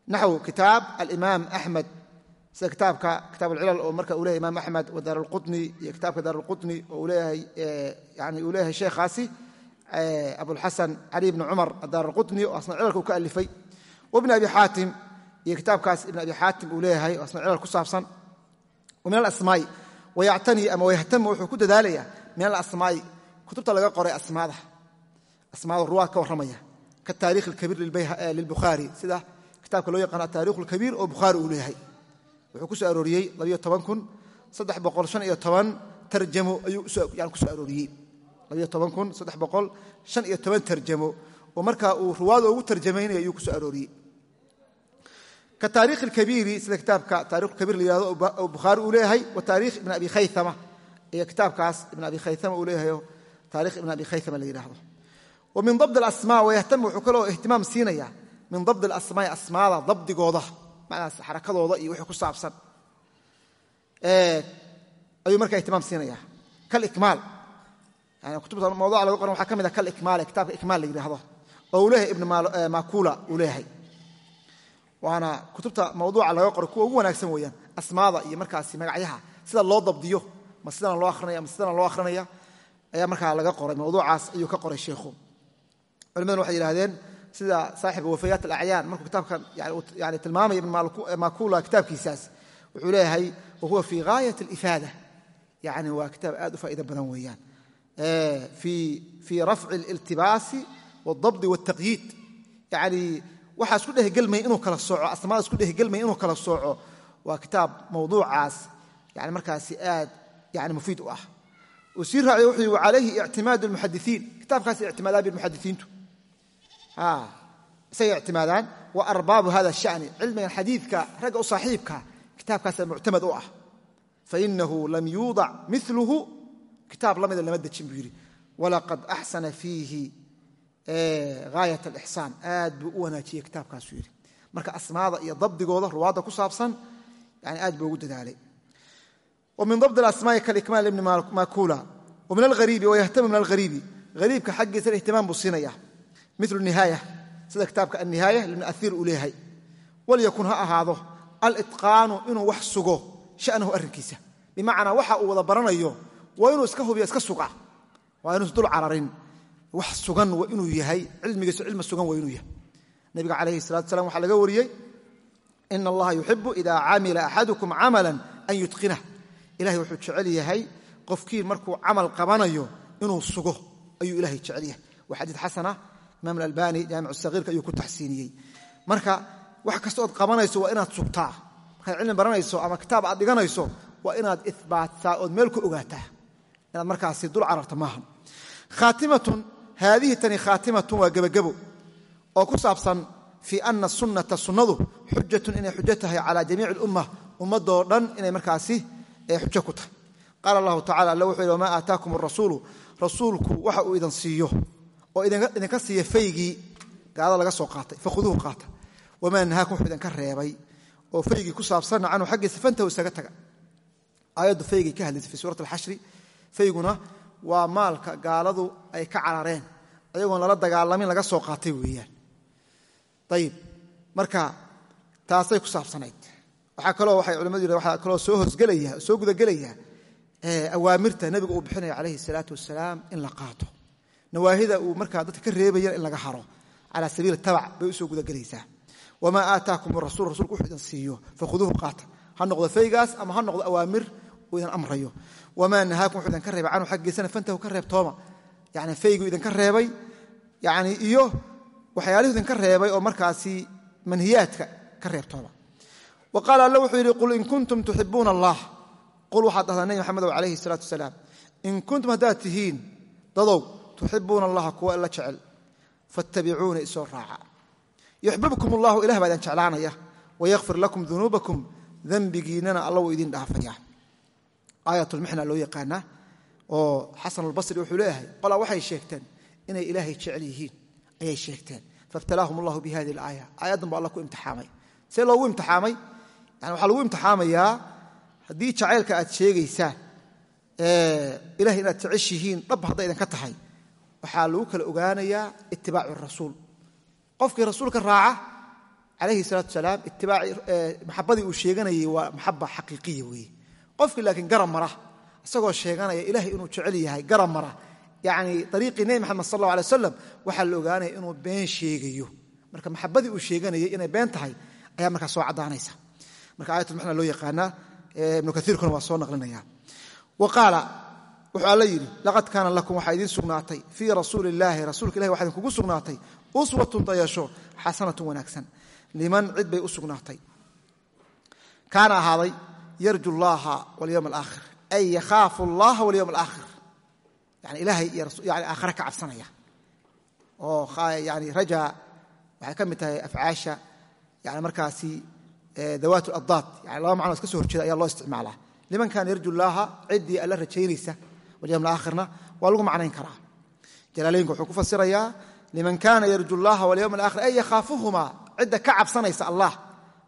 naxw kitaab alimaam axmed sida kitaabka kitaab alcilal oo marka uu leeyahay imaam axmed wa daar alqutni iyo abulxasan cali bni cumar adaar alqutni oo asna uu ka alifay. Wabni abi xaatim iyo kitaabkaas ibn abi xaatim uu leeyahay oo asna cilal ku saabsan. Min alasmaa'i wayactanii ama wayahtamu wuxuu ku dadaalaya min alasmaa'i kutubta laga qoray asmaada asmaada ruwaad ka warramaya kataarikh alkabiir lilbukhaari sida kitaabka loo yaqaan ataarikh alkabiir oo bukhaari uu leeyahay. Wuxuu ku soo arooriyey tarjamo ayuu yani ku soo arooriyey tarjamo. Oo markaa uu ruwaada ugu tarjamaynaya ayuu ku soo arooriyey. Ka taarikh alkabiiri sida kitaabka taarikh alkabiir la yihahdo oo bukhaari uu leeyahay wa taarikh ibn abi khaythama. Iyo kitaabkaas ibn abi khaythama uu leeyahay taarikh ibn abi khaythama la wa min dabd alasmaa wayahtam wuxuu kaloo ihtimaam siinaya min dabd alasmaai asmaada dabdigooda macnaas xarakadooda iyo wixii ku saabsan. Ayuu markaa ihtimaam siinaya kalikmaal kutubta mawduca laga qoran waxaa ka mid ah kitaabka ikmaal la oo uu leeyahay ibn makula uu leeyahay. Waana kutubta mawduuca laga qoray kuwa ugu wanaagsan weeyaan asmaada iyo markaasi magacyaha sida loo dabdiyo ma sidana loo arinaya ma sidana loo akhrinaya ayaa markaa laga qoray mawduucaas ayuu ka qoray sheikhu. Culimaduna waxay yidhahdeen sida saaxiba wafayaat alacyaan markuu kitaabkan yani tilmaamaya ibn makula kitaabkiisaas wuxuu leeyahay wahuwa fii gaayat alifaada. Yani waa kitaab aad u faa'ido badan weeyaan fii rafci aliltibaasi waaldabdi waaltaqyiid yani waxaa isku dhehgelmaya inuu kala sooco asmaada isku dhehgelmaya inuu kala sooco waa kitaab mawduucaas yani markaasi aad yani mufiid u ah uu sii raaciyo wuxuu yihi calayhi ictimaad almuxadisiin kitaabkaas ictimaadaan bilmuxadisiintu isagay ictimaadaan wa arbaabu hada shani cilmigan xadiidka ragga u saaxiibka kitaabkaasa muctamad u ah fainahu lam yuudac miluhu kitaab la mida lama dejin buu yidhi walaqad axsana fiihi. Gaayat alixsaan aad buu u wanaajiyey kitaabkaasuu yidhi. Marka asmaada iyo dabdigooda ruwaadda ku saabsan yani aad buu ugu dadaalay. Min dabd alasmaai kalikmaal ibni makula min alhariibi wayahtamu min alghariibi. Hariibka xaggiisa ihtimaam buu siinaya milu nihaaya sida kitaabka annihaaya libni aiir uu leeyahay. Walyakun ha ahaado alitqaanu inuu wax sugo shanahu arrinkiisa. Bimacnaa waa inuu iska hubiyo iska suga waa dul cararin. Wax sugan waa inuu yahay. Cilmigiisu cilmi sugan waa yahay. Nabiga calayhi salatu salam waxaa laga wariyey ina allaha yuxibu ida camila axadukum camala an yutqinah. Ilahay wuxuu jecel yahay qofkii markuu camal qabanayo inuu sugo ayuu ilahay jecel yahay. Waa xadiid xasana imaam alalbani jaamic sahiirka ayuu ku taxsiiniyey. Marka wax kasta ood qabanayso waa inaad sugtaa. Markaad baranayso ama kitaab aad dhiganayso waa inaad ibaattaa ood meel ku ogaataa inaad markaasi dul cararta maaha khaatimatun haadihi tani khaatimatun waa gebagebo oo ku saabsan fii ana sunnata sunnadu xujatun inay xujo tahay calaa jamiici alumma ummadoo dhan inay markaasi xujo ku tahay. Qaala allahu tacala alla wuxuu yidhi wamaa aataakum arasuulu rasuulku waxa uu idin siiyo oo idinka siiya faygii gaalada laga soo qaatay fakhuduuhu qaata. Wamaa nahaakum wuxuu idinka reebay oo faygii ku saabsanna canhu xaggiisa fantahu isaga taga. Aayaddu faygay ka hadlaysay fi suurat alxashri fayguna waa maalka gaaladu ay ka carareen ayagoon lala dagaalamin laga soo qaatay weeyaan. Ayib marka taasay ku saabsanayd. Waxaa kaloo waxay culimadu yidhahen waxaa kaloo soo hosgelaya soo gudagelaya awaamirta nebigu uu bixinaya calayhi salaatu wasalaam in la qaato. Nawaahida uu markaa dadka ka reebaya in laga haro. Calaa sabiili tabac bay u soo gudagelaysaa. Wamaa aataakum rasul rasulku wuxuu idin siiyo fakhuduuhu qaata. Ha noqdo faygaas ama ha noqdo awaamir idin amrayo. Wamaa nahaakum wuxuu idinka reebay canhu xaggiisana fantahu ka reebtooma yani faygu idinka reebay. Yani iyo waxyaalihuu idinka reebay oo markaasi manhiyaadka ka reebtooma wa qaala alla wuxuu yidhi qul in kuntum tuxibuuna allah. Qul waxaad dhahdaa nebi maxamedow calayhi salaatu wasalaam. In kuntum haddaad tihiin dadow tuxibuuna allaha kuwa ila jecel. Fattabicuuna isoo raaca. Yuxbibkum allahu ilah baa idin jeclaanaya. Wayakfir lakum dunuubakum dembigiinnana alla wuu idin aayatulmixna loo yaqaanaa oo xasan albasri wuxuu leeyahay qolaa waxay sheegteen inay ilaahay jecel yihiin. Ayay sheegteen. Faibtalaahum allahu bi hadi alaaya aayaddan ba alla ku imtixaamay. See loogu imtixaamay? Yani waxaa lagu imtixaamayaa haddii jacaylka aad sheegaysaan ilahay inaad jeceshihiin dhab hadday idinka tahay waxaa lagu kala ogaanayaa itibaacu rasuul. Qofkii rasuulka raaca calayhi salaatu salaam maxabadii uu sheeganayay waa maxaba xaqiiqiya weeye qofkii laakiin garab mara isagoo sheeganaya ilahay inuu jecel yahay garab mara yani ariiqii nebi maxamed sal alay wasalam waxaa la ogaanaya inuu been sheegayo. Marka maxabadii uu sheeganayay inay been tahay ayaa markaa soo caddaanaysa. Marka aayatulmaxna loo yaqaanaa ibnu kaiirkuna waa soo naqlinaya. Wa wuxuu alla yidhi laqad kaana lakum waxaa idiin sugnaatay fii rasuuli illaahi rasuulka ilahi waxaa idinkugu sugnaatay uswatun dayasho xasanatun wanaagsan. Liman cid bay u sugnaatay. Kaana ahaaday yarju llaha walyowm alaakhir ay yakhaafu allaha walyowm alaakhir yani ilaahay yani aakhare ka cabsanaya. Oo yani rajaa waxay ka mid tahay afcaasha yani markaasi dawaat laddaad yani laba macnoo iska so horjeeda ayaa loo isticmaalaa. Liman kaana yarju llaaha ciddii alla rajaynaysa walyowm alaakhirna waa lagu macnayn karaa. Jalaalaynku wuxuu ku fasirayaa liman kaana yarju llaha walyowm alaakhir ay yakhaafuhumaa cidda ka cabsanaysa allah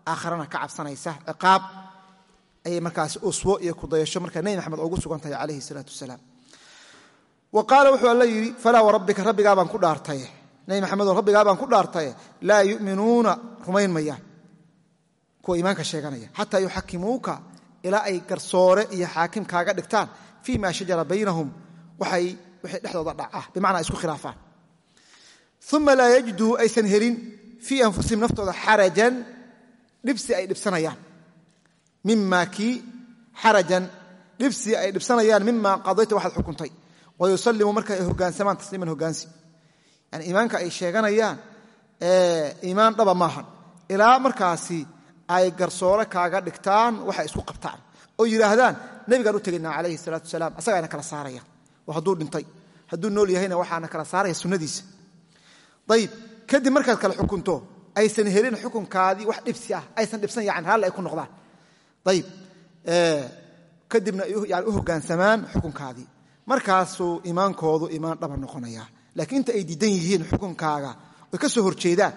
aakharana ka cabsanaysa ciqaab ayay markaasi uswo iyo kudayasho markaa nebi maxamed ugu sugan tahay calayhi salaatu wasalaam. Wa qaala wuxuu alla yidhi falaa warabbika rabbigaa ku dhaartaye. Nebi maxamedoo rabbigaa ku dhaartaye laa yu'minuuna. Rumayn mayaan kuwa iimaanka sheeganaya. Xataa yuxakimuuka ilaa ay garsoore iyo xaakim kaaga dhigtaan fii ma shajara baynahum. Waxay wixii dhexdooda dhacaa bimacnaa isku khilaafaan. Uma laa yajiduu aysan helin fii anfusihim naftooda xarajan. Dhibsi ay dhibsanayaan mima kii xarajan dhibsi ay dhibsanayaan mima qadayta waxaad xukuntay. Wayusalimu marka ay hogaansamaan tasliiman hogaansi. Yani iimaanka ay sheeganayaan iimaan dhaba maahan. Ilaa markaasi ay garsoore kaaga dhigtaan waxay isku qabtaan. Oo yidhaahdaan nebigaan u tegaynaa calayhi salaatu wasalaam asagaana kala saaraya. Hadduu dhintay hadduu nool yahayna waxaana kala saaraya sunnadiisa. Ayib kadib markaad kala xukunto aysan helin xukunkaadii wax dhibsi ah aysan dhibsan yani raalli ay ku noqdaan ayib kadibna u hogaansamaan xukunkaadii. Markaasuu iimaankoodu iimaan dhaba noqonaya. Laakiin inta ay diidan yihiin xukunkaaga oy ka soo horjeedaan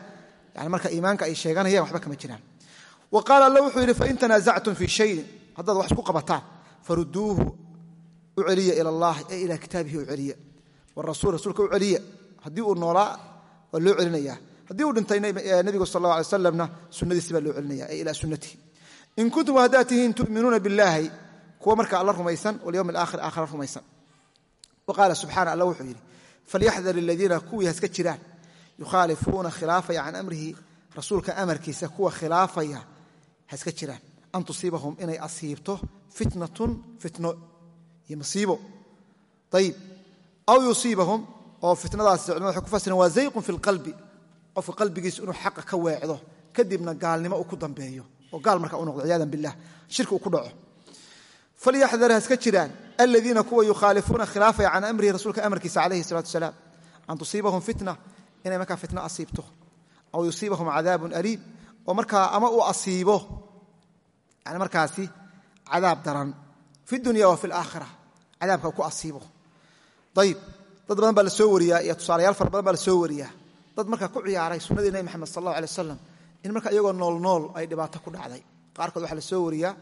yani marka iimaanka ay sheeganayaan waxba kama jiraan. Wa qaala alla wuxuu yidhi fain tanaasactum fii shayin. Haddaad wax isku qabataan. Faruduuhu u ila allahi ee ilaa kitaabihi u celiya. Warasuul rasuulka u celiya. Uu noolaa waa loo celinaya haddii uu dhintay nebigu sal alla alay baa loo celinaya ee ilaa sunnatihi in kuntum haddaad tihiin tu'minuuna kuwa marka alla rumaysan alaakhir aakhira rumaysan. Qaala subxaana alla wuxuu yidhi falyaxdar aladiina kuwii haska jiraan yukhaalifuuna khilaafaya can amrihi rasuulka amarkiisa kuwa khilaafaya haska jiraan. An tusiibahum inay asiibto fitnatun fitno iyo masiibo. Aw yusiibahum oo fitnadaas culimada waxay ku fasiran waa zayqun fi lqalbi qofka qalbigiisu inuu xaqa ka weecdo kadibna gaalnimo uu ku dambeeyo oo gaal marka u noqdo ciyaadan billah shirki uu ku dhaco. Falyaxdar haska jiraan. Aladiina kuwa yukhaalifuuna khilaafaya can amrihi rasuulka amarkiisa calayhi salatu wasalaam an tusiibahum fitna inay markaa fitno asiibto aw yusiibahum cadaabun aliim oo markaa ama uu asiibo yani markaasi cadaab daran fi dunya wa fi alaakhira cadaabka ku asiibo. Ayib dad badan baa la soo wariyaa iyo tusaalayaal fara badan baa la soo wariyaa. Dad markaa ku ciyaaray sunnadii nebi maxamed sal allahu alay wasalam in marka iyagoo nool nool ay dhibaato ku dhacday. Qaarkood waxaa la soo wariyaa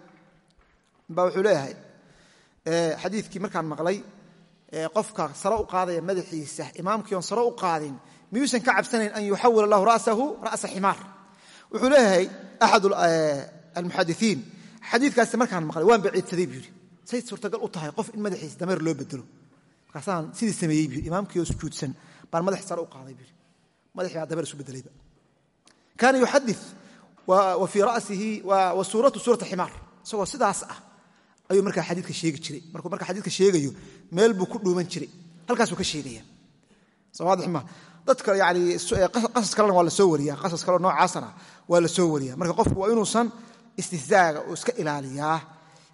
baa wuxuu leeyahay xadiidkii markaan maqlay qofka sare u qaadaya madaxiisa imaamkii oon sare u qaadin miyuusan ka cabsanayn an yuxawil allahu ra'sahu ra'sa ximaar. Wuxuu leeyahay axad almuxadisiin xadiidkaasi markaan maqlay waan baciidsaday buu yidhi. Say suurtagal u tahay qof in madaxiisa dameer loo bedelo. Markaasaan sidii sameeyey buu imaamkii oo sujuudsan baan madaxi sare u qaaday buu yidhi. Madaxii baa dameer isu bedelayba kaana yuxadi wa fii ra'sihi wa suuratu suurata ximaar isagoo sidaas ah ayuu markaa xadiidka sheegi jiray. Markuu markaa xadiidka sheegayo meel buu ku dhuuman jiray. Halkaasuu ka sheegaya. Soo waadix ma dadka yani qasas kalena waa la soo wariya qasas kaleo noocaasana waa la soo wariya marka qofku waa inuusan istihzaaga uu iska ilaaliyaa.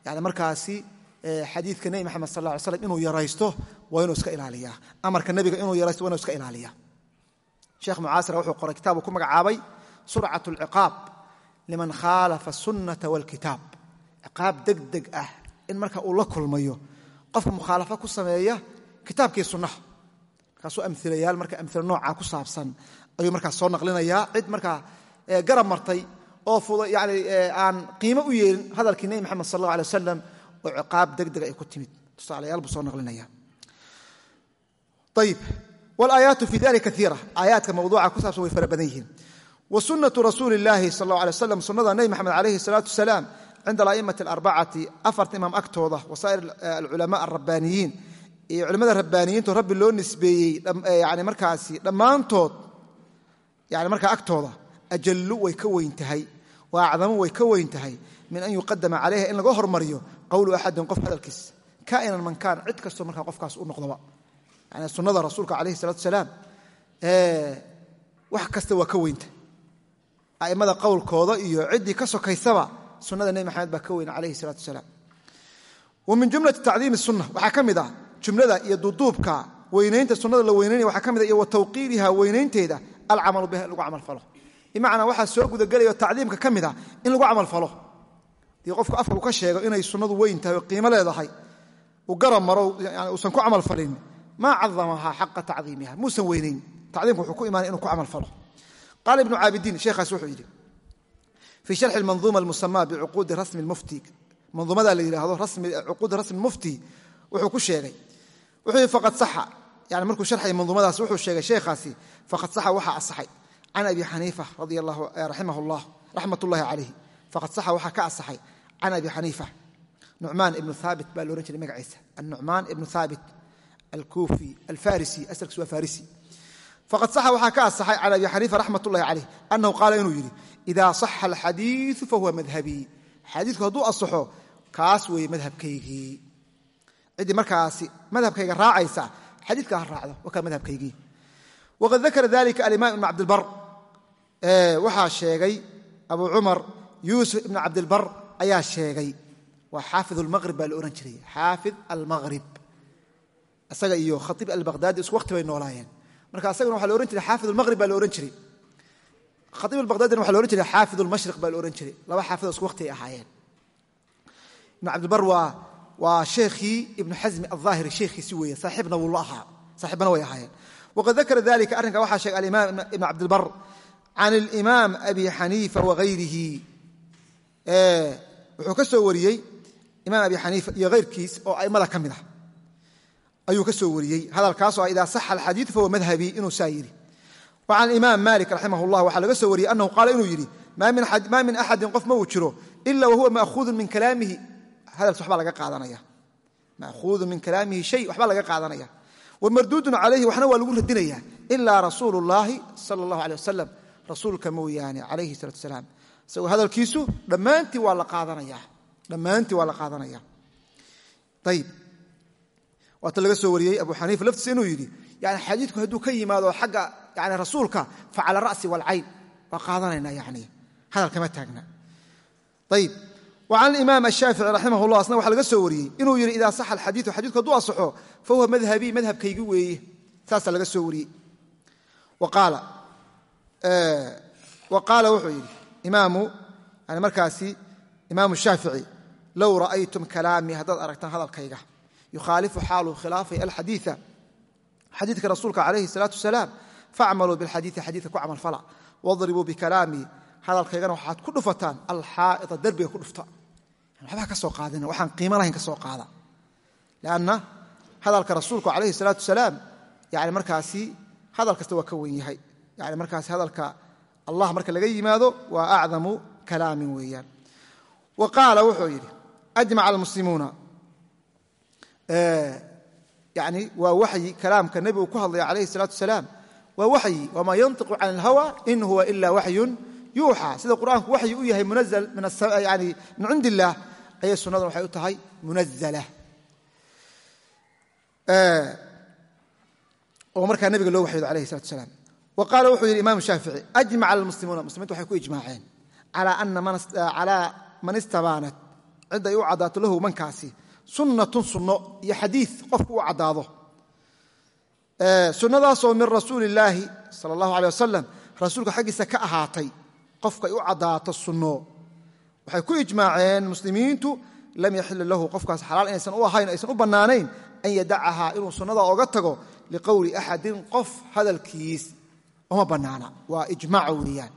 Yani markaasi xadiidka nebi maxamed sal ly slam inuu yaraysto waa inuu iska ilaaliyaa. Amarka nebiga inuu yaraysto waa inuu iska ilaaliyaa. Sheekh mucaasira wuxuu qoray kitaab uu ku magacaabay surcat alciqaab liman khaalafa sunnata walkitaab ciqaab deg deg ah in marka uu la kulmayo qofka mukhaalafo ku sameeya kitaabkii sunnaha markaasuu amilayaal marka amila noocaa ku saabsan ayuu markaas soo naqlinayaa cid markaa garab martay oo aan qiimo u yeelin hadalkii nebi maxamed sal allah alay wasalam oo ciqaab deg deg ay ku timid tusaalayaal buu soo naqlinaya ayib wlaayaatu fi dalika kaiira aayaadka mawduuca ku wa sunatu rasuuli illaahi sal alla alay waslam sunnada nebi maxamed alayhi salaatu wasalaam cinda ala'immati alarbacati afarta imaam agtooda wasaa'ir alculamaa alrabbaaniyiin iyo culimmada rabbaaniyiinto rabbi loo nisbeeyey yani markaasi dhammaantood yani markaa agtooda ajallu way ka weyn tahay wa acdamu way ka weyn tahay min an yuqadama calayha in laga hormariyo qowlu axadin qof hadalkiis. Kainan man kaan cid kastoo markaa qofkaas u noqdoba yani sunnada rasuulka alayhi salatu salaam wax a'immada qowlkooda iyo ciddii ka sokaysaba sunnada nebi maxamed baa ka weyn calayhi salatu wasalaam. Wa min jumlati tacdiimi sunna waxaa ka ah jumlada iyo duduubka weynaynta sunnada la weynaynaya waxaa ka ah iyo tawqiiriha weynaynteeda alcamalu biha lagu camal falo. Bimacnaa waxaa soo gudagelayo tacdiimka ka mid ah in lagu camal falo. Dii qofku afka ka sheego inay sunnadu weyn tahay oo qiimo leedahay uu garab maro uusan ku camal falin maa cadamahaa xaqa tacdiimiha muusan weynayn. Tacdiimka wuxuu ku imaanay inuu ku camal falo qaala ibnu caabidiin sheekhaas wuxuu yidhi fii sharxi manduuma almusamaa bicuquudi rasmi mufti manduumada la yidhaahdo cuquudi rasmi mufti wuxuu ku sheegay wuxuu yidhi faqad saxa yani markuu sharxaya manduumadaas wuxuu sheegay sheekhaasi faqad saxa waxaa asaxay can abi xaniifa raximah llah raxmat ullahi calayh faqad saxa waxaa ka asaxay can abi xaniifa nucmaan ibnu haabit baa loodhan jiray magaciisa annucmaan ibnu haabit alkuufi alfarisi asalkiis waa farisi faqad saxa waxaa ka asaxay can abi xaniifa raxmat ullahi calayh annahu qaala inuu yidhi idaa saxa alxadiiu fahuwa madhabii xadiidku hadduu asaxo kaas weeye madhabkaygii ciddii markaasi madhabkayga raacaysa xadiidka ha raacdo waa kaa madhabkaygii waqad dakara dalika alimaam ibn cabdilbar waxaa sheegay abu cumar yuusuf ibn cabdilbar ayaa sheegay waa xaafid almaqrib baa la odhan jiray xaafid almaqrib isaga iyo khatiib albaqhdaadi isku waqti bay marka asagana waxa la ohan jiray xaafid almaqrib baa la ohan jiray. Khatiib albaqhdadina waxa la ohan jiray xaafid almashriq baa la ohan jiray. Laba xaafidoo isku waqti ay ahaayeen. Ibn cabdilbar waa waa sheekhii ibnu xasmi alظaahiri sheekhiisi weeye saaxiibna wuu la ahaa saaxiibana way ahaayeen. Waqad dakara dalika arrinka waxaa sheegay alimaam ibn cabdilbar can alimaam abi xaniifa wagayrihi wuxuu ka soo wariyey imaam abi xaniifa iyo hayrkiis oo a'immada ka mid ah ayuu ka soo wariyey. Hadalkaasoo ah idaa saxa alxadiidu fahuwa madhabii inuu saa yidhi. Wa imaam malik raximah llah waxaa laga soo wariyey annahu qaala inuu yidhi maa min axadin qof ma uu jiro ila wahuwa maahuudun min kalaamihi. Hadalkiis waxbaa laga qaadanaya. Maahuudun min kalaamihi shay waxbaa laga qaadanaya. Wa marduudun calayhi waxna waa lagu radinaya ilaa rasuulu sala allahu aleh wasalam rasuulka mooyaane calayhi salatu salaam isagoo hadalkiisu dhammaantii waa la qaadanaya dhammaantii waa la qaadanaya ayib waata laga soo wariyey abu xaniifa laftiisa inuu yidhi yani xadiidku hadduu ka yimaado xagga yani rasuulka fa cala ra'si walcayn waa qaadanayna yani hadal kama taagna. Ayib wa can alimaam ashaafici raximah llah asna waxa laga soo wariyey inuu yidhi idaa saxa alxadiidu xadiidku hadduu asaxo fa huwa madhabii madhabkaygi weeye. Saasaa laga soo wariyey. Wa qaala wuxuu yidhi imaamu yani markaasi imaamu shaafici low ra'aytum kalaamii haddaad aragtaan hadalkayga yukhaalifu xaalu khilaafay alxadiia xadiidka rasuulka calayhi salaatu wasalaam facmaluu bilxadiii xadiidka ku camalfala wadribuu bikalaamii hadalkaygana waxaad ku dhufataan alxaa'ita derbiga ku dhufta waxbaa ka soo qaadina waxaan qiimo lahayn ka soo qaada lanna hadalka rasuulku calayhi salaatu wasalaam yani markaasi hadal kasta waa ka wen yahay yani markaasi hadalka allah marka laga yimaado waa acdamu kalaamin weeyaan wa qaala wuxuu yidhi ajmaca almuslimuuna yani waa waxyi kalaamka nebigu ku hadlaya calayhi salaatu wasalaam. Waa waxyi wamaa yantiqu can alhawa in huwa ila waxyun yuuxa. Sida qur'aanku waxyi u yahay munazl yani min cindi illaah ayay sunnadan waxay u tahay munazala oo markaa nebiga loo waxyoodo alayhi salatu wasalaam. Wa qaala wuxuu yidhi imam shaafici ajmaca almuslimuuna. Muslimiintu waxay ku ijmaaceen. Calaa man istabaanat cidday u caddaato lahu mankaasi sunnatun sunno iyo xadiid qofku u caddaado. Sunnadaasoo min rasuuli illaahi sala allahu aleh wasalam rasuulka xaggiisa ka ahaatay qofkay u caddaato sunno. Waxay ku ijmaaceen muslimiintu lam yaxila lahu qofkaas xalaal inaysan u ahayn aysan u bannaanayn an yadacahaa inuu sunnada oga tago liqowli axadin qof hadalkiis uma bannaana. Waa ijmaac weeyaan.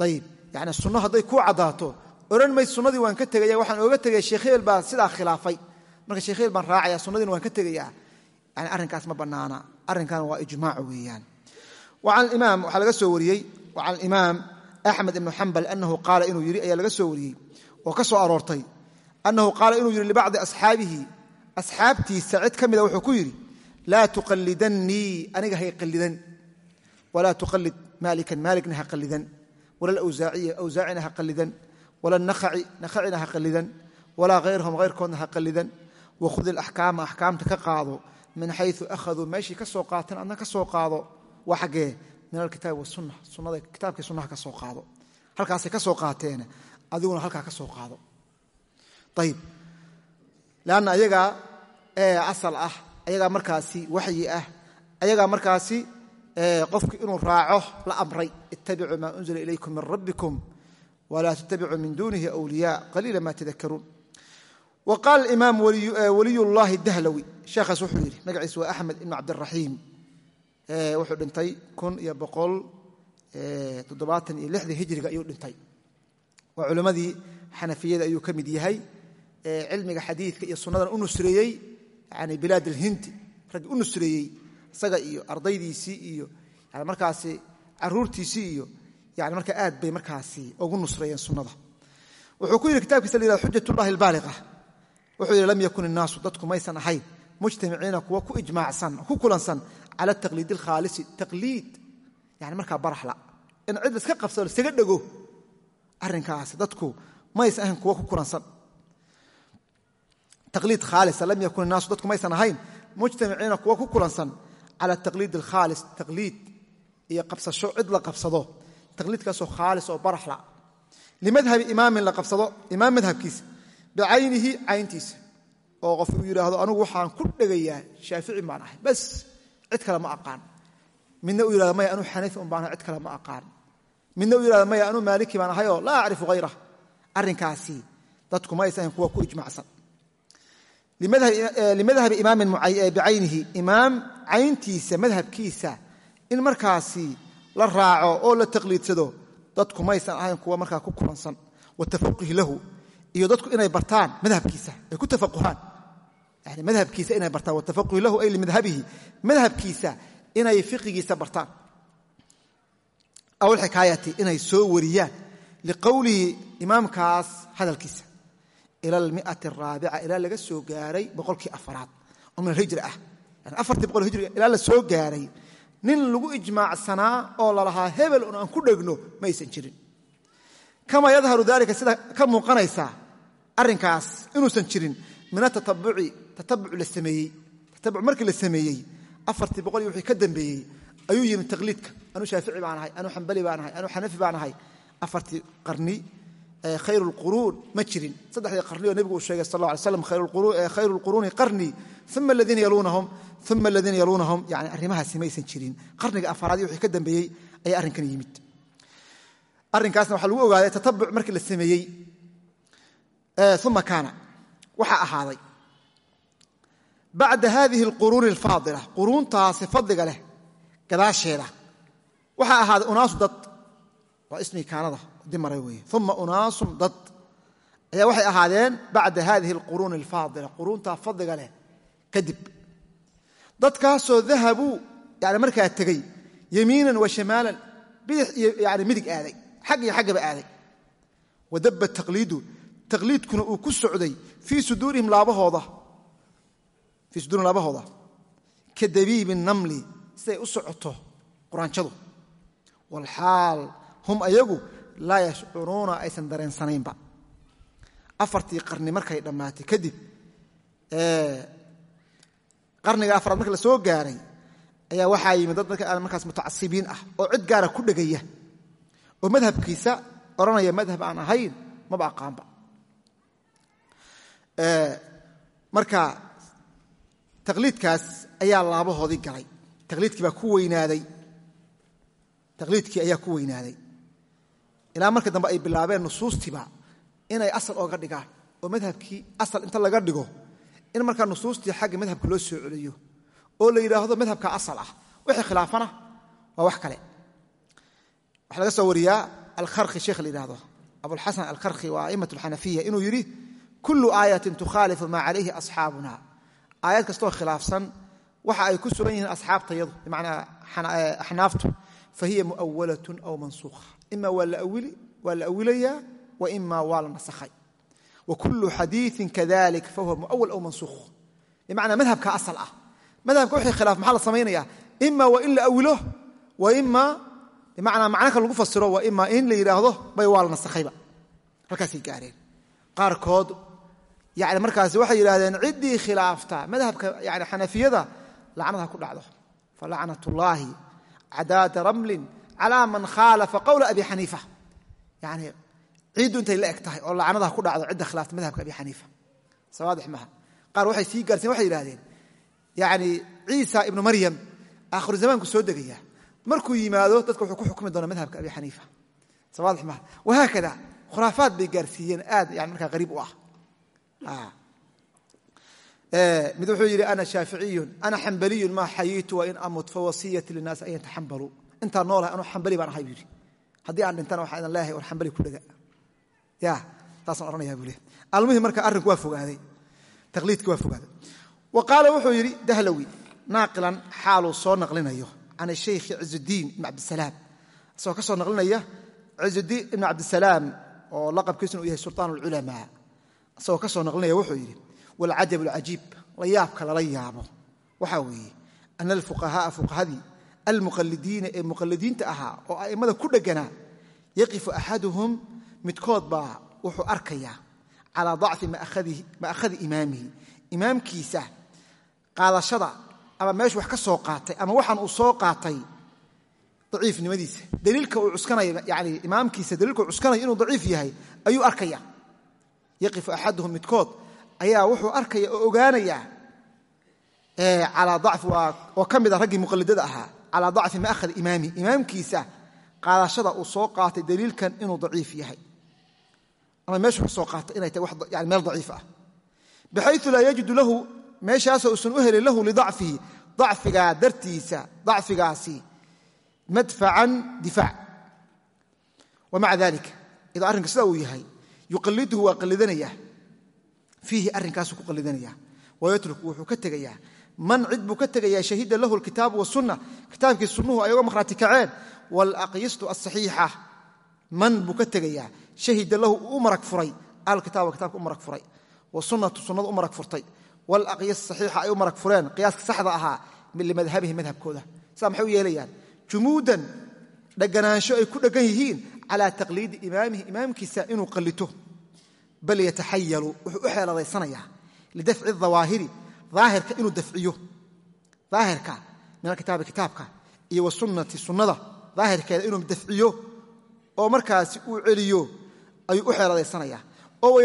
Ayib yani sunno hadday kuu caddaato odhan mayd sunnadii waan ka tegaya waxaan ooga tegaya sheekh hebel baa sidaa khilaafay. Marka hebel baan raacaya sunnadiina waan ka tegayaa. Yani arrinkaas ma bannaana arrinkan waa ijmaac weeyaan. Imaam waxaa laga soo wariyey can imaam axmed ibnu xambal anahu qaala inuu yidhi ayaa laga soo wariyey oo ka soo aroortay. Annahu qaala inuu yidhi libacdi asxaabihi asxaabtiisa cid ka mida wuxuu ku yidhi laa tuqallidannii aniga hay qallidan. Walaa tuqallid maalikan maalikna ha qallidan. Wala awsaaciya awsaacina ha qallidan wala nakaci nakacina ha qallidan walaa hayrahum hayrkoodna ha qallidan wakhud ilaxkaama axkaamta ka qaado min xayu akhaduu meeshii ka soo qaateen adna ka soo qaado waa xaggee min alkitaabi wasunna sunnaha ka soo qaado halkaasay ka soo qaateen adiguna halkaa ka soo qaado ayib leanna ayagaa asal ah ayagaa markaasi waxyi ah ayagaa markaasi qofki inuu raaco la amray ittabicuu maa unzila ilaykum min rabbikum walaa tattabicuu min duunihi wliyaa qaliila ma tadakaruun wa qaala imaam waliy llahi dahlawi sheekhaas wuxuu yidhi magaciisa waa axmed ibn cabdiraxiim wuxuu dhintay kun iyo boqol toddobaatan iyo lixdii hijriga ayuu dhintay waa culimmadii xanafiyada ayuu ka mid yahay cilmiga xadiidka iyo sunnadan u nusreeyey yani bilaad alhindi raggii u nusreeyey isaga iyo ardaydiisii iyo yani markaasi yani markaa aad bay markaasi ugu nusreeyeen sunnada. Wuxuu ku yidhi kitabkiisa la yihahdo xujatullahi wuxuu yidhi lam yakun innaasu dadku maysan ahayn. Mujtamiciina kuwa ku ijmaacsan ku kulansan cala taqliid alkhaalisi. Taqliid yani markaa baraxla. In cid laiska qabsado laisaga dhego arrinkaasi dadku maysan ahayn kuwa ku kulansan. Taqliid khaalisa lam yakun innaasu dadku maysan ahayn. Mujtamiciina kuwa ku kulansan cala taqliid alkhaalis. Taqliid iyo qabsasho cid la qabsado taqliidkaasoo khaalis oo baraxla limadhabi imaamin la qabsado imaam madhabkiisa bicaynihi cayntiisa oo qof uu yidhaahdo anugu waxaan ku dhegayaa shaafici baan ahay. Bas cid kale ma aqaan. Midna uu yihahdo maya anuu xaniifi un baan cid kale ma aqaan. Midna uu yihahdo maya anuu maaliki baan ahayoo laa acrifu hayrah arrinkaasi dadku ma aysan kuwa ku ijmacsan. Limadhabi imaamin bicaynihi imaam cayntiisa madhabkiisa in markaasi la raaco oo la taqliidsado dadku maysan ahayn kuwa markaa ku kulansan wa tafaquhi lahu iyo dadku inay bartaan madhabkiisa ay ku tafaquhaan. Yani madhabkiisa inay bartaan watafaquhi lahu ay limadhabihi madhabkiisa inay fiqigiisa bartaan. Aw alxikaayati inay soo wariyaan liqowlihi imaamkaas hadalkiisa. Ila almiati araabica ilaa laga soo gaaray boqolkii afaraad oo min alhijri ah. Yani afartii boqol hijriga ilaa la soo gaaray nin lagu ijmaacsanaa oo lalahaa hebel un aan ku dhegno ma aysan jirin. Kama yadharu dalika sida ka muuqanaysa arrinkaas inuusan jirin. Min atatabuci tatabuc la sameeyey. Tatabuc markii la sameeyey afartii boqol iyo wixii ka dambeeyey ayuu yimi taqliidka. Anuu shaafici baan ahay anuu xambali baan ahay anuu xanafi baan ahay. Afartii qarni khayru lquruun ma jirin. Saddexdii qarni oo nebigu uu sheegay sal alay slam khayru lquruuni qarnii uma aladiina yaluunahum uma aladiina yaluunahum yani arrimahaasi maysan jirin. Qarniga afaraad iyo wixii ka dambeeyey ayaa arrinkan yimid. Arrinkaasna waxaa lagu ogaaday tatabuc markii la sameeyey. Uma kaana waxaa ahaaday bacda hadihi alquruuni alfaadila. Quruuntaasi fadliga leh gadaasheeda. Waxaa ahaaday unaasu dad waa ismii kaanada dimara weeye. Uma unaasun dad. Ayaa waxay ahaadeen bacda hadihi alquruuni alfaadila quruuntaa fadliga leh kadib. Dadkaasoo dahabuu yani markaa tegey yamiinan wa shamaalan bidix iyo yani midig aaday xag iyo xaggaba aaday. Wadaba taqliidu taqliidkuna uu ku socday fii suduurihim laabahooda ka dabiibi namli siday u socoto quraanjadu walxaal hum ayagu laa yashcuruuna aysan dareensanaynba afartii qarni markay dhammaatay kadib qarniga afraad marka la soo gaaray ayaa waxaa yimid dad markaas mutacasibiin ah oo cid gaara ku dhegaya oo madhabkiisa odhanaya madhab aan ahayn maba aqaanba. Marka taqliidkaas ayaa laabahoodii galay. Taqliidkii baa ku weynaaday. Taqliidkii ayaa ku weynaaday ilaa marka dambe ay bilaabeen nusuustiiba inay asal ooga dhigaan oo madhabkii asal inta laga dhigo in markaa nusuustii xagga madhabka loo soo celiyo oo la yidhaahdo madhabka asal ah. Wixii khilaafana waa wax kale. Waxaa laga soo wariyaa alkarki sheekh la yidhahdo abulxasan alkarki waa a'imat alxanafiya inuu yidhi kullu aayatin tukhaalifu maa calayhi asxaabuna. Aayad kastoo khilaafsan waxa ay ku sugan yihiin asxaabtayadu bimacnaa axnaaftu fa hiya mu'awalatun aw mansuukha ima waa la awilayaa wa ima waa la nasakhay wa kullu xadiiin kadalik fahuwa muawal aw mansuukh bimacnaa madhabka asal ah madhabka wixii khilaaf maxaa la samaynaya ima waa in la awilo wa ima bimacnaa macnaka lagu fasiro waa ima in la yidhaahdo bay waa la nasakhayba halkaasay gaareen qaarkood yani markaasi waxay yidhahdeen ciddii khilaafta madhabka yani xanafiyada lacnadha ku dhacdo falacnat ullaahi cadaada ramlin calaa man khaalafa qowla abi xaniifa. Yani ciiddu intay la eg tahay oo lacnadaha ku dhacdo cidda khilaafta madhabka abi xaniifa. Sawaadix maaha. Qaar waxay sii gaarsiin waxay yidhahdeen yani ciisa ibnu maryam aakhiru zamaanku soo degaya markuu yimaado dadka wuxuu ku xukmi doona madhabka abi xaniifa. Sawaadix maaha. Wahaakada khuraafaad bay gaarsiiyeen aad yani markaa qariib u ah. Mid wuxuu yidhi ana shaaficiyun ana xambaliyun maa xayiitu wain amut fawasiyati linaasi an yataxambaluu intaa noolaha anuu ambali baan ahay bu haddii aan dhintana waxaa idan leeyahay or ambali ku dhega ya taasaan odhanaya buu leey almuhim marka arrinku waa fogaaday. Taqliidkii waa fogaaday. Wa qaala wuxuu yidhi dahlawi naaqilan xaaluu soo naqlinayo can shaykhi cizudiin ibn cabdisalaam isagoo ka soo naqlinaya cizudiin ibn cabdisalaam oo laqabkiisuna uu yahay sultaan isagoo ka soo naqlinaya wuxuu yidhi walcajab alcajiib la lala yaabo. Waxaa weeye ana alfuqahaaa fuqahadii almuqalidiina ee muqalidiinta ahaa oo a'immada ku dheganaa yaqifu axaduhum midkood baa wuxuu arkayaa calaa dacfi ma'ahadi imaamihi imaamkiisa qaadashada ama meeshu wax ka soo qaatay ama waxaan uu soo qaatay daciifnimadiisa daliilka uu cuskanaya yani imaamkiisa daliilka uu cuskanayo inuu daciif yahay ayuu arkaya yaqifu axaduhum midkood ayaa wuxuu arkaya oo ogaanaya calaa dacfi oo ka mid raggii muqalidada ahaa calaa dacfi ma'ahad imaamihi imaamkiisa qaadashada uu soo qaatay daliilkan inuu daciif yahay. Ama meeshu ka soo qaatay inay tahay meel daciif ah. Baxayu laa yajidu lahu meeshaasoo uusan u helin lahu lidacfihi. Dacfigaa dartiisa dacfigaasi madfacan difaac. Wa maca dalika idoo arrinka sida uu yahay yuqalidhu waa qallidanaya fiihi arrinkaasuu ku qallidanaya wayatruku wuxuu ka tegayaa man cid buu ka tegayaa shahida lahu alkitaabu wasunna kitaabkii sunnuhu ay uga maqhraati kaceen. Walaqiistu asaxiixa man buu ka tegayaa shahida lahu u marag furay. Alkitaaba kitabka u marag furay. Wasunnatu sunnadu u marag furtay. Walaqyas saxiixa ay u marag fureen. Qiyaaska saxda ahaa limadhabihi madhabkooda. Saa maxay u yeelayaan? Jumuudan dheganaansho ay ku dheggan yihiin calaa taqliidi imaamihi imaamkiisa inuu qallito bal yataxayalu dawaahiri daahirka inuu dafciyo. Daahirka min alkitaabi kitaabka iyo wasunnati sunnada daahirkeeda inuu dafciyo oo markaasi uu celiyo ayuu u xeeladaysanayaa oo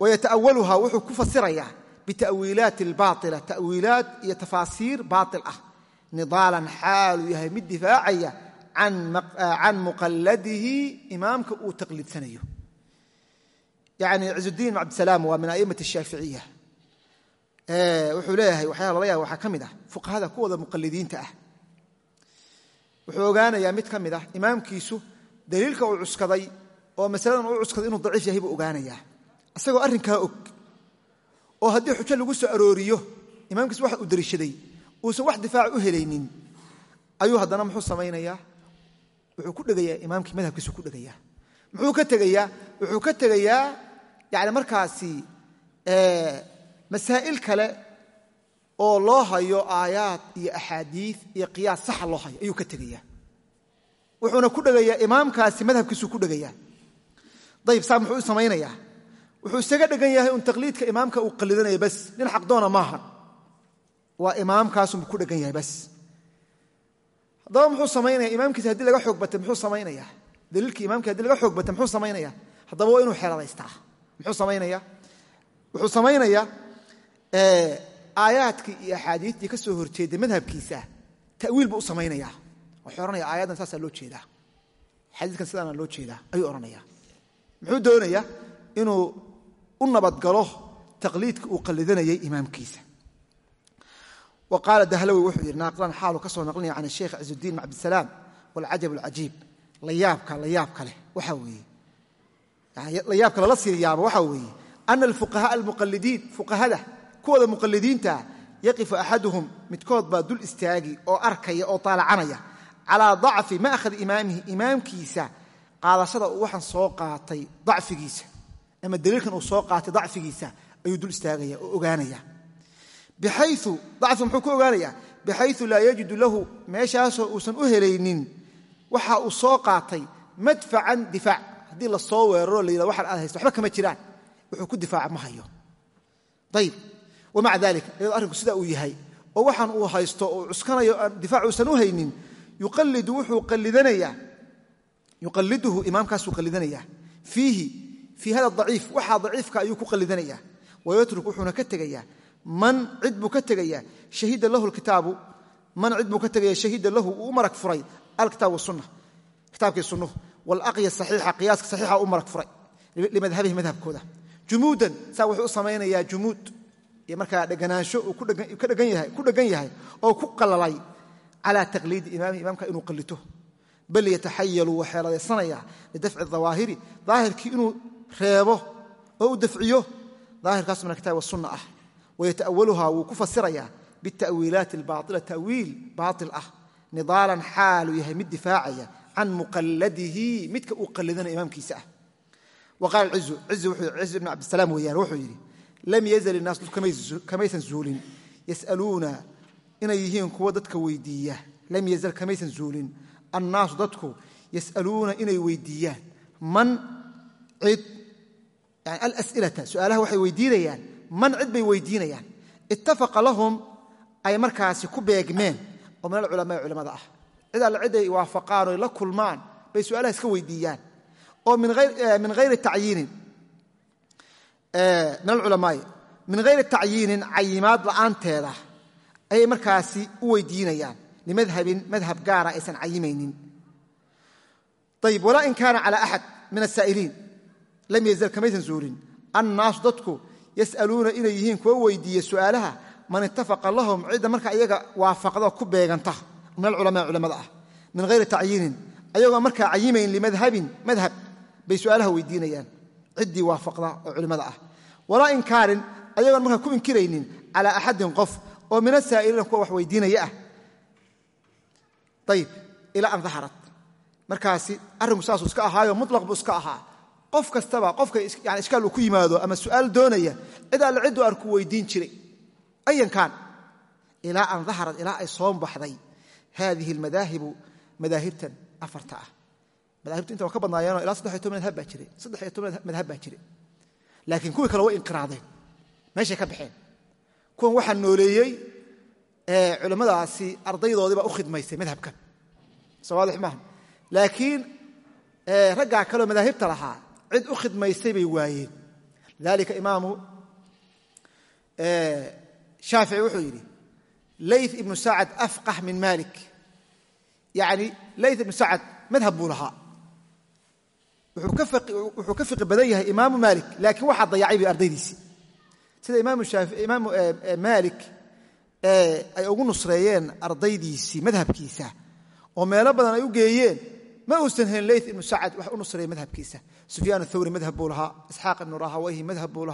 wayata'awaluha wuxuu ku fasirayaa bita'wiilaati albaaila ta'wiilaat iyo tafaasiir baail ah. Nidaalan xaaluu yahay mid difaacaya can muqalladihi imaamka uu taqliidsanayo yani cizudiin cabdisalaam waa min a'immati ashaaficiya wuxuu leeyahay waxyaala lala yaaba waxaa ka mid ah fuqahada kuwooda muqalidiinta ah wuxuu ogaanayaa mid ka mid ah imaamkiisu daliilka uu cuskaday oo masaladan uu cuskaday inuu daciif yahay buu ogaanayaa isagoo arrinkaa og oo haddii xujo lagu soo arooriyo imaamkiisu waxa uu dariishaday uusan wax difaac u helaynin ayuu haddana muxuu samaynayaa muxuu ka tegayaa? Wuxuu ka tegayaa yani markaasi masaa'il kale oo loo hayo aayaad iyo axaadiid iyo qiyaas saxa loo hayo ayuu ka tegayaa. Wuxuuna ku dhegayaa imaamkaasi madhabkiisuu ku dhegayaa. Dayib saa muxuu u samaynayaa? Wuxuu isaga dhegan yahay un taqliidka imaamka uu qallidanaya bas. Nin xaqdoona maaha waa imaamkaasunbuu ku dhegan yahay bas. Haddaba muxuu samaynaya imaamkiisa haddii laga xoog batay muxuu samaynayaa daliilkii imaamkii haddii laga xoog batay muxuu samaynaya haddaba waa inuu xeeladaystaa muxuu samaynaya wuxuu samaynayaa aayaadkii iyo axaadiistii ka soo horjeeday madhabkiisa. Tawiil buu u samaynaya wuxuu ohanaya aayaddan saasaa loo jeedaa. Xadiiskan sidaana loo jeedaa ayuu odhanaya muxuu doonayaa inuu u nabadgalo taqliidka uu qallidanayay imaamkiisa. Wa qaala dahlawi wuxuu yidhi naaqilan xaaluu ka soo naqlinaya can sheikh cizudiin cabdisalaam walcajab alcajiib layaabka layaabka leh waxaa weeye. Layaabka lala sii yaabo waxaa weeye. Ana alfuqahaa almuqalidiin fuqahada kuwooda muqalidiintaa yaqifu axaduhum midkood baa dul istaagi oo arkaya oo taalacanaya calaa dacfi ma'had imaamihi imaamkiisa qaadashada waxaan soo qaatay dacfigiisa. Ama daliilkan uu soo qaatay dacfigiisa ayuu dul istaagaya oo ogaanaya biayu dacfiga muxuu ku ogaanaya bixayu laa yajidu lahu meeshaasoo uusan u helaynin waxa uu soo qaatay madfacan difaac. Haddii la soo weeraro la yidhah waxaan aad haysta waxba kama jiraan. Wuxuu ku difaaca ma hayo. Ayib wamaca dalik iyadoo arrinku uu yahay oo waxaan uu haysto oo cuskanayo difaac uusan u haynin yuqalidu wuxuu qalidanayaa yuqaliduhu imaamkaasuu qalidanayaa fiihi fii hada daciif waxaa daciifka ayuu ku qalidanayaa wayatruk wuxuuna ka tegayaa. Man cid buu ka tegayaa. Shahida lahu kitaabu man cid buu ka tegaya shahida lahu uu furay alkitaab wasunna kitaabkii sunnuhu walaqya saxiixa qiyaaska saxiixa u marag furay limadhabihi madhabkooda. Jumuudan saa wuxuu u samaynayaa jumuud iyo markaa dheganaansho uu ku dheggan yahay oo ku qalalay calaa taqliidi imaamihi imaamka inuu qallito bal yataxayalu wuu xeeladaysanaya lidafci dawaahiri daahirkii inuu reebo oo u dafciyo daahirkaas min alkitaab wasunna ah. Wayata'awaluha wuu ku fasirayaa bita'wiilaati albaaila ta'wiil baail ah nidaalan xaaluu yahay mid difaacaya can muqalladihi midka uu qallidanaya imaamkiisa ah. Wa qaala cizu cizu cizu ibn cabdisalaam weeyaan wuxuu yidhi lam yazal innaas dadku kamaysan zuulin. Yas'aluuna inay yihiin kuwa dadka weydiiya. Lam yazal kamaysan zuulin. Annaasu dadku yas'aluuna inay weydiiyaan. Man cid yani alas'ilata su'aalaha waxay weydiinayaan man cid bay weydiinayaan. Ittafaqa lahum ay markaasi ku beegmeen oo min alculamaai culamada ah. Cid alle ciday waafaqaan oy la kulmaan bay su'aalaha iska weydiiyaan. Oo min alculamaai min hayri tacyiinin cayimaad la'aanteeda ayay markaasi u weydiinayaan. Limadhabin madhab gaara aysan cayimaynin. Ayib walaa in kaana cala axad min asaa'iliin lam yazal kamaysan zuulin annaasu dadku yas'aluuna inay yihiin kuwa weydiiya su'aalaha man ittafaqa lahum cidda marka iyaga waafaqda ku beeganta min alculamaa culamada ah min hayri tacyiinin ayagoo markaa cayimayn limadhabin madhab bay su'aalaha weydiinayaan ciddii waafaqda oo culimmada ah. Walaa inkaarin ayagoon markaa ku inkiraynin calaa axadin qof oo min asaa'iliina kuwa wax weydiinaya ah. Ayib ilaa an daharat markaasi arrinku saasuu iska ahaayo mutlaq buu iska ahaa. Qof kastaba qofka yani ishkaal uu ku yimaado ama su'aal doonaya cid alle cidduu arku weydiin jiray ayan kaan ilaa an daharat ilaa ay soo baxday. Haadihi almadaahibu madaahibtan afarta ah. Madaahibtu inta waa ka badnaayeenoo ilaa saddex iyo madhab baa toban madhab baa jiray. Laakiin kuwii kale way inqiraadeen. Meeshay ka baxeen. Kuwan waxaa nooleeyey culimmadaasi ardaydoodii baa u khidmaysay madhabkan. Sawaadix maaha laakiin raggaa kaleo madaahibta lahaa cid u khidmaysay bay waayeen. Lidalika imaamu shaafici wuxuu yidhi layth ibnu sacad afqah min malik yani layth ibnu sacad madhab buu lahaa. Wuxuu ka fiqi badan yahay imaamu maalik laakiin waxaa dayacay bay ardaydiisii. Sida imaamu maalik ay ugu nusreeyeen ardaydiisii madhabkiisa oo meelo badan ay u geeyeen ma uusan helin layth ibnu sacad wax u nusreeya madhabkiisa. Sufyaan athawri madhab buu lahaa isxaaq ibnu rahawayhi madhab buu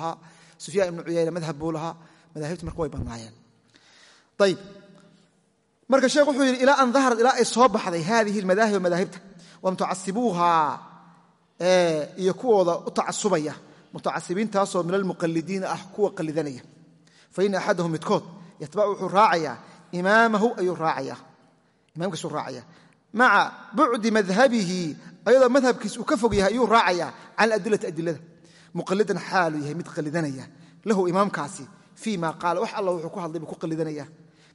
cuyayna madhab buu lahaa madaahibta marka way badnaayeen. Ayib marka sheekh wuxuu yidhi ilaa an daharat ilaa ay soo baxday haadihi almadaahib madaahibta wa mutacasibuuha iyo kuwooda u tacasubaya. Mutacasibiintaasoo min almuqalidiina ah kuwa qalidanaya fa ina axadahum midkood yatbacu wuxuu raacayaa. Imaamahu ayuu raacaya imaamkiisuu raacaya maca bucdi madhabihi ayadoo madhabkiis uu ka fog yahay ayuu raacayaa. Cala adilati adilada muqalidan xaalu yahay mid qalidanaya lahu imaamkaasi fii ma wax alla wuxuu ku hadlay buu ku qalidanaya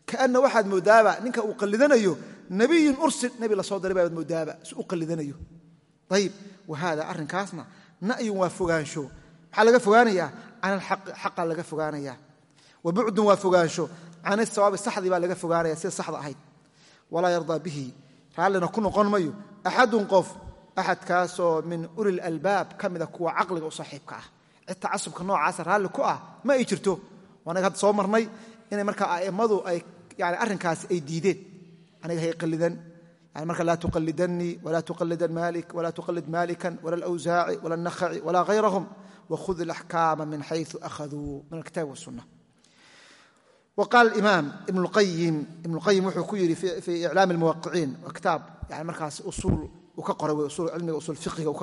kaana waxaad moodaaba ninka uu qalidanayo nabiyun ursil nebi la soo diray baad moodaaba si u qalidanayo ayib wa haada arrinkaasna na'yun waa fogaansho. Maxaa laga fogaanayaa can alxaqi xaqa laga fogaanaya wa bucdun waa fogaansho can isawaabi saxdii baa laga fogaanaya sida saxda ahayd. Walaa yardaa bihi raallina ku noqon mayo axadun qof axadkaasoo min ulil albaab ka mida kuwa caqliga u saaxiibka ah. Cid tacasubka noocaasa raalli ku ah ma ay jirto waanaga hadda soo marnay inay markaa a'immadu ay yani arrinkaasi ay diideen. Aniga hay qalidan. Yani marka laa tuqalidanii walaa tuqalidan malik walaa tuqalid malikan wala alawsaaci wala alnakhaci walaa hayrahum wakhud ilaxkaama min xayu akhaduu min alkitabi wasunna wqaal imaam ibn qayim ibn qayim wuxuu ku yidhi fii iclaam almuwaqiciin waa kitaab yani markaas usuul uu ka qoray wey usul cilmiga usul fiqiga uu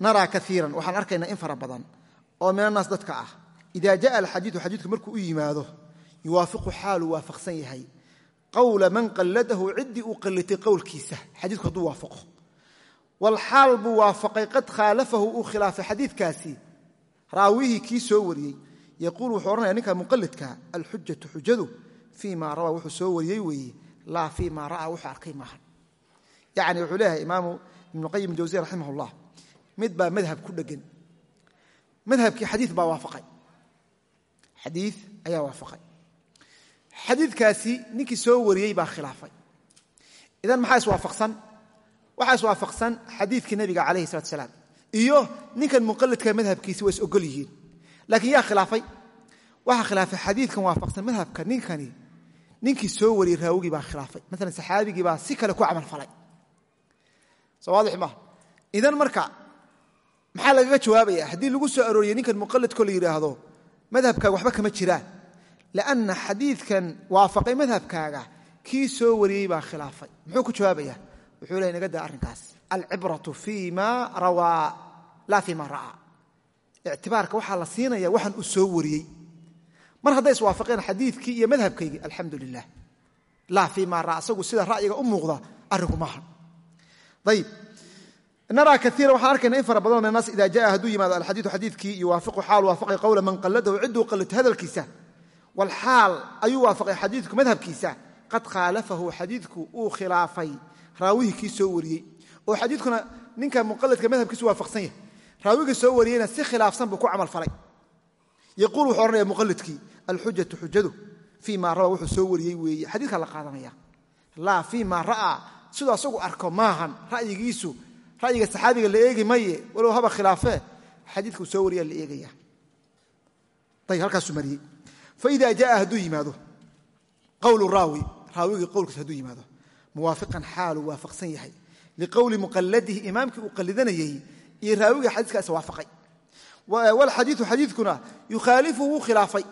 naraa kaiiran waxaan arkaynaa in fara badan oo min annaas dadka ah. Ida jaءa alxadiidu xadiidku markuu u yimaado yuwaafiqu xaaluu waafaqsan yahay. Qowla man qalladahu ciddii uu qallitay qowlkiisa. Xadiidku hadduu waafaqo. Walxaal buu waafaqay qad khaalafahu uu khilaafay xadiidkaasi raawihii kii soo wariyey. Yaquul wuxuu odhanaya ninka muqalidka alxujatu xujadu fii ma rawaa wuxuu soo wariyey weeye. Laa fii ma ra'aa wuxuu arkay maaha yacni wuxuu leeyahay imaamu ibnu qayim jawsiya raximah ullah mid baa madhab ku dheggan. Madhabkii xadii baa waafaqay. Xadii ayaa waafaqay. Xadiidkaasi ninkii soo wariyey baa khilaafay. Idan maxaa iswaafaqsan waxaa iswaafaqsan xadiidkii nabiga calayhi salatu salaam. Iyo ninkan muqalidka madhabkiisi waa is ogol yihiin. Laakiin yaa khilaafay. Waxaa khilaafay xadiidkan waafaqsan madhabka ninkani. Ninkii soo wariyey raawigii baa khilaafay. Maalan saxaabigii baa si kale ku camal falay. Soo waadix idan marka maxaa lagaga jawaabaya? Haddii lagu soo arooriyey ninkan muqalidkoo la yidhaahdo madhabkaaga waxba kama jiraan. Lanna xadiidkan waafaqay madhabkaaga kii soo wariyey baa khilaafay. Muxuu ku jawaabaya? Wuxuu leey naga daa arrinkaas. Alcibratu fii ma rawaa laa fii ma ra'aa ictibaarka waxaa la siinaya waxaan uu soo wariyey. Mar hadday iswaafaqeen xadiidkii iyo madhabkaygii alxamdu lilah laa fii ma ra'a isagu sida ra'yiga u muuqda arrinku maaha ayib naraa kaiira waxaan arkayna in fara badanoo min annaas ida jaa hadduu yimaado alxadiidu xadiidkii yuwaafiqu xaal waafaqay qowla man qalladahu cidduu qallito hadalkiisa walxaal ayuu waafaqay xadiidku madhabkiisa qad khaalafahu xadiidku uu khilaafay raawihii kii soo wariyey oo xadiidkuna ninka muqaladka madhabkiisu waafaqsan yahay raawigii soo wariyeyna si khilaafsan buu ku camal falay yaquul wuxuu odhanaya muqalidkii alxujatu xujadu fii ma rawaa wuxuu soo wariyey weeye xadiidkaa la qaadanaya laa fii ma ra'aa ra'yiga saxaabiga la eegi maye walow haba khilaafee xadiidkuu soo wariyaa la eegaya. Ayb halkaasuu mariyey. Faida jaa hadduu yimaado qowlu raawi raawigii qowlkiis hadduu yimaado muwaafiqan xaaluu waafaqsan yahay. Liqowli muqalladihi imaamkii uu qallidanayey iyo raawiga xadiiskaas waafaqay. Walxadiiu xadiidkuna yukhaalifuhu wuu khilaafay.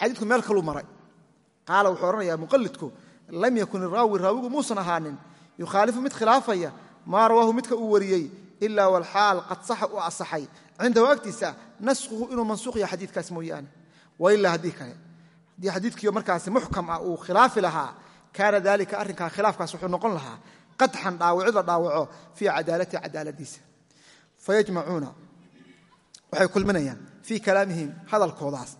Xadiidku meel kaluu maray. Qaala wuxuu odhanaya muqalidku lam yakun iraawi raawigu muusan ahaanin. Yukhaalifu mid khilaafaya maa rawaahu midka uu wariyey ilaa walxaal qad saxa u asaxay. Cindahu agtiisa naskhuhu inuu mansuuq yahay xadiidkaas mooyaane. Wailaa haddii kale. Haddii xadiidkiio markaasi muxkam ah uu khilaafi lahaa kaana dalika arrinkaa khilaafkaas wuxuu noqon lahaa qadxan dhaawicid la dhaawaco fii cadaalatihi cadaaladiisa. Fayajmacuuna waxay kulminayaan fii kalaamihim hadalkoodaas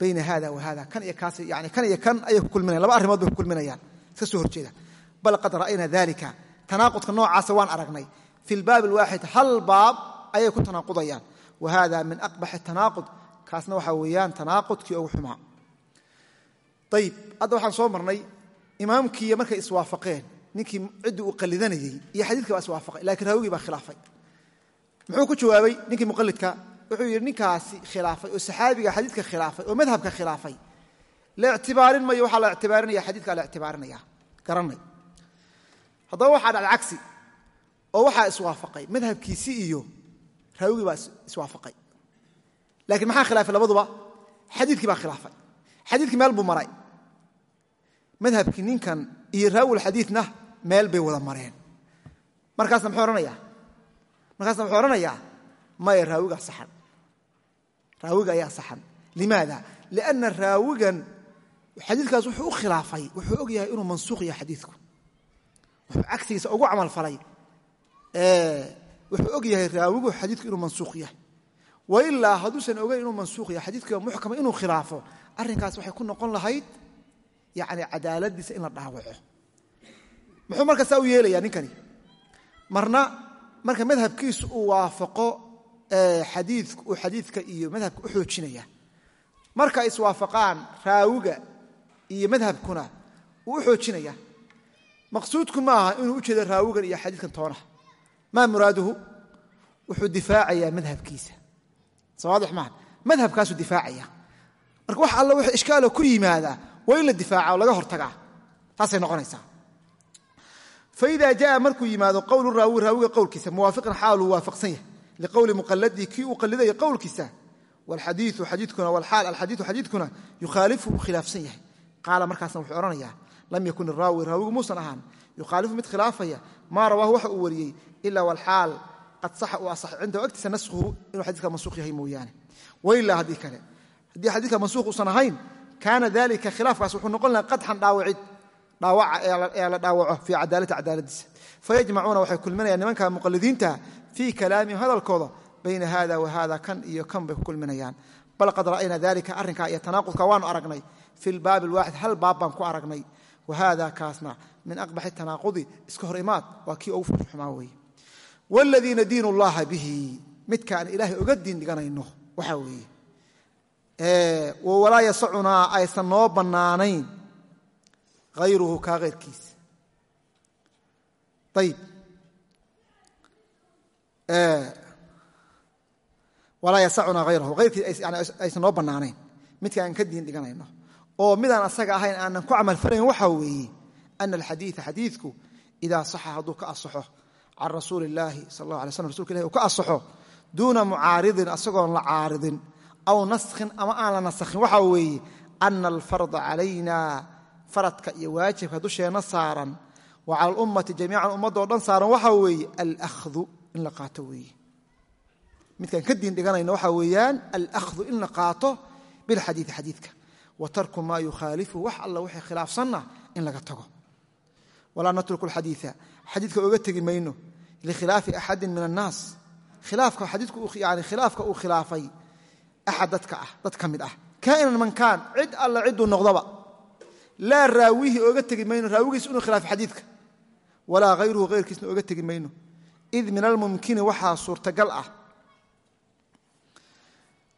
bayna hada wa hada kan iyo kaas yani kan iyo kan ayay ku kulminayan laba arrimood bay ku kulminayaan. Iska soo horjeeda. Bal qad ra'ayna dalika tanaaqudka noocaasa waan aragnay. Fi lbaabi alwaaxid hal baab ayay ku tanaaqudayaan. Wa hada min aqbaxi tanaaqud kaasna waxaa weeyaan tanaaqudkii ugu xumaa. Ayib hadda waxaan soo marnay imaamkiiyo markay iswaafaqeen ninkii ciddii uu qallidanayey iyo xadiidkii baa iswaafaqay lakiin raawigii baa khilaafay. Muxuu ku jawaabay ninkii muqalidka wuxuu yidhi ninkaasi khilaafay oo saxaabiga xadiidka khilaafay oo madhabka khilaafay. La haddaba waxaa dhacda cagsi oo waxaa iswaafaqay madhabkiisii iyo raawigii baa iswaafaqay. Lakiin maxaa khilaafay labaduba? Xadiidkii baa khilaafay. Xadiidkii meel buu maray. Madhabkii ninkan iyo raawil xadiidna meel bay wada mareen. Markaasna muxuu odhanayaa markaasna muxuu odhanayaa maya raawigaa saxan. Raawiga ayaa saxan. Limaada? Lianna raawigan xadiidkaas wuxuu u khilaafay wuxuu og yahay inuu mansuuq yahay xadiidku wuxuu cagsigiisa ugu camal falay. Wuxuu og yahay raawigu xadiidku inuu mansuuq yahay. Wailaa hadduusan ogeyn inuu mansuuq yahay xadiidkiiba muxkama inuu khilaafo. Arrinkaas waxay ku noqon lahayd yani cadaaladiisa in la dhaawaco. Muxuu marka saa u yeelayaa ninkani? Marna marka madhabkiisu uu waafaqo uu xadiidka iyo madhabka u xoojinaya. Marka iswaafaqaan raawiga iyo madhabkuna wuu u xoojinaya maqsuudku maaha inuu u jeedo raawigan iyo xadiidkan toona maa muraaduhu? Wuxuu difaacayaa madhabkiisa. Sawaadix maaha madhabkaasuu difaacaya marka wax alla wix ishkaalo ku yimaadaa waa in la difaaca oo laga hortagaa. Taasay noqonaysaa. Faida jaa markuu yimaado qowlu raawi raawiga qowlkiisa muwaafiqan xaaluu waafaqsan yahay. Liqowli muqaladii kii uu qalidaya qowlkiisa wlxadiiu xadiikuna wlxaal alxadiiu xadiidkuna yukhaalifu khilaafsan yahay. Qaala markaasna wuxuu odhanayaa lam yakun iraawi raawigu muusan ahaan yukhaalifu mid khilaafaya maa rawaahu waxa uu wariyey ila wlxaal qad saxa uu asax cindahu agtiisa naskhuhu inuu xadika mansuuq yahay mooyaane wailaa haddii kale haddii xadiidka mansuuq uusan ahayn kaana dalika khilaafkaas wuxuu noqon laha qadxan dhaawicid dhaawaca ee la dhaawaco fii cadaalati cadaaladiisa fayajmacuuna waxay kulminayaan nimanka muqalidiinta fii kalaamihim hadalkooda bayna hada wa hada kan iyo kan bay ku kulminayaan bal qad ra'ayna dalika arrinkaa iyo tanaaqudka waanu aragnay fi lbaabi alwaaxid hal baab baan ku aragnay wa hada kaasna min aqbaxi tanaaqudi iska hor imaad waa kii ugu furxumaa weeye wاladiina diin اllaha bihi midkaan ilaahay oga diin dhiganayno waxaa weeye walaa yasacunaa aysan noo bannaanayn hayruhu kaa hayrkiisa ayib walaa yasacunaa hayrahu hayrkiis aysan noo bannaanayn midka aan ka diin dhiganayno oo midaan asaga ahayn aanan ku camalfalayn waxaa weeye ana alxadiia xadiidku idaa saxa hadduu ka asaxo can rasuuli illaahi sal allah alay slam rasulka ilahi uu ka asaxo duuna mucaaridin asagoon la caaridin aw naskhin ama aan la nasakhin waxaa weeye ana alfarda calayna faradka iyo waajibka dusheenna saaran wa cala alummati jamiican ummadoo dhan saaran waxaa weeye alahdu in la qaato weeye. Midkaan ka diin dhiganayno waxaa weeyaan alahdu in la qaato bilxadiii xadiidka wa tarku maa yukhaalifuhu wax alla wixii khilaafsanna in laga tago. Walaa natruku alxadiia xadiidka oga tegi mayno likhilaafi axadin min annaas. Khilaafka uu khilaafay axad dadka ah dad ka mid ah. Kainan man kaan cid alla cidduu noqdaba laa raawihi oga tegi mayno raawigiis inuu khilaafo xadiidka. Walaa hayruhu hayrkiisna oga tegi mayno. Id min almumkini waxaa suurtagal ah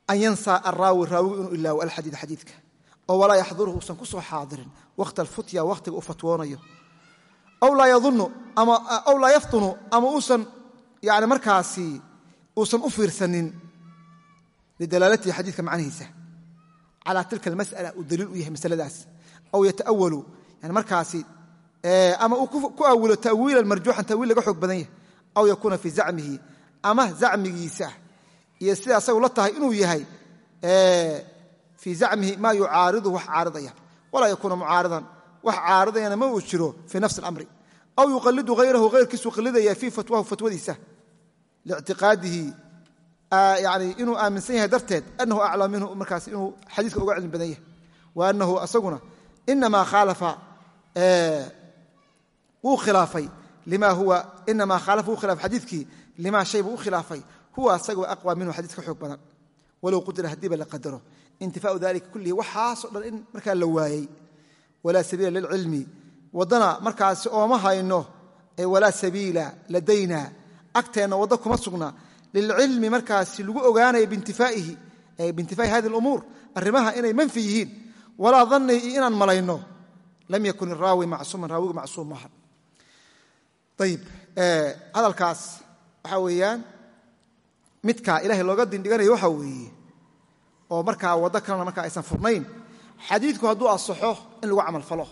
an yansaa araawi raawigu inuu ilaawo alxadiid xadiidka oo walaa yaxduruhu uusan ku soo xaadirin. Waqta alfutya wakhtiga uu fatwoonayo. Aw laa yaftunu ama uusan yani markaasi uusan u fiirsanin lidalaalatihi xadiidka macnihiisa. Calaa tilka almas'ala uu daliil u yahay masaladaas. Aw yata'awalu yani markaasi ama uu ku awilo ta'wiilan marjuuxan ta'wiil laga xoog badan yahay. Aw yakuuna fii zacmihi ama zacmigiisa iyo sida asagu la tahay fii zacmihi maa yucaariduhu wax caaridaya. Walaa yakuuna mucaaridan. Wax caaridayana ma uu jiro fii nafsi اlamri aw yuqalidu hayrahu hayrkiisuu qalidaya fii fatwahu fatwadiisa. Liictiqaadihi yani inuu aaminsan yahay darteed anahu aclam minhu markaas inuu xadiiska uga cilmi badan yahay. Wa anahu asaguna inamaa khaalafa wuu khilaafay lima huwa inamaa khaalafa wuu khilaafay xadiidkii limaa shay buu u khilaafay. Huwa asaga aqwa minhu xadiis xoog badan. Walow qudira haddiiba la qadaro intifaau dalika kullihi waxaasoo dhan in markaa la waayey. Walaa sabiila lilcilmi. Waddana markaasi ooma hayno walaa sabiila ladayna agteenna waddo kuma sugna. Lilcilmi markaasi lagu ogaanayo biintifaa'i hadi lumuur arrimaha inay manfi yihiin. Walaa danni iyo inaan malayno. Lam yakun iraawi macsuuman raawigu macsuum maaha. Ayib hadalkaas waxaa weeyaan midka ilahay looga dindhiganayo waxaa weeye oo markaa waddo kalena markaa aysan furnayn xadiidku hadduu asaxo in lagu camal falo.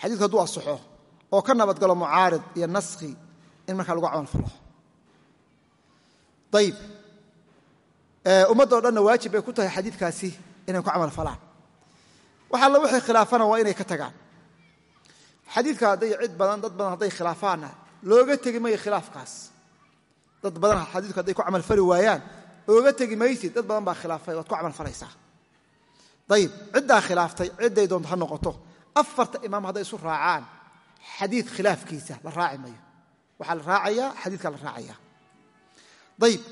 Xadiidku hadduu asaxo oo ka nabadgalo mucaarid iyo naskhi in markaa lagu camal falo. Ayib ummaddao dhanna waajib bay ku tahay xadiidkaasi inay ku camal falaan. Wax alla wixii khilaafana waa inay ka tagaan. Xadiidka hadday cid badan dad badan hadday khilaafaanna looga tegi mayo khilaafkaas. Dad badan xadiidku hadday ku camal fali waayaan ooga tegi maysid dad badan baa khilaafay waad ku camal falaysaa. Ayib ciddaa khilaaftay cidday doonto ha noqoto. Afarta imaam hadday isu raacaan xadiid khilaafkiisa la raaci mayo. La raacayaa xadiidkaa la raacaya. Ayib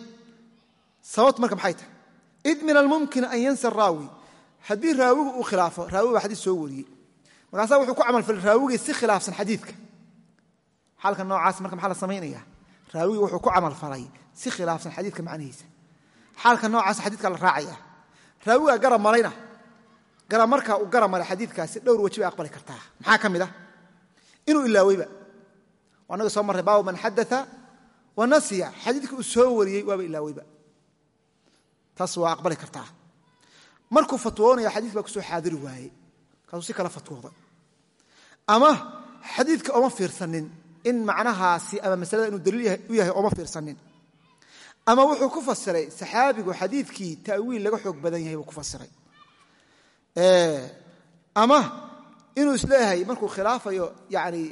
sababtu marka maxay tahay? Id min almumkin an yansa raawi haddii raawigu uu khilaafo raawi baa xadiis soo wariyey. Markaasaa wuxuu ku camalfalay raawigii si khilaafsan xadiidka. Xaalka noocaas marka maxaa la samaynaya raawigi wuxuu ku camalfalay si khilaafsan xadiidka macnihiisa xaalka noocaas xadiidka la raacaya. Raawigaa garab malayna. Garab markaa uu garab malay xadiidkaasi dhowr weji bay aqbali kartaa. Maxaa ka mid ah? Inuu ilaaweyba anaga soo marray baabu man xadaa wa nasiya. Xadiidka uu soo wariyey waaba ilaaweyba taas waa aqbali kartaa. Markuu fatwoonaya xadiis baa ku soo xaadiri waayey. Kaasuu si kala fatwooday. Ama xadiidka oma fiirsanin. In macnahaasi ama masalada inuu daliil u yahay oma fiirsanin ama wuxuu ku fasiray saxaabigu xadiidkii ta'wiil laga xoog badan yahay buu ku fasiray. Ama inuu is leeyahay markuu khilaafayo yani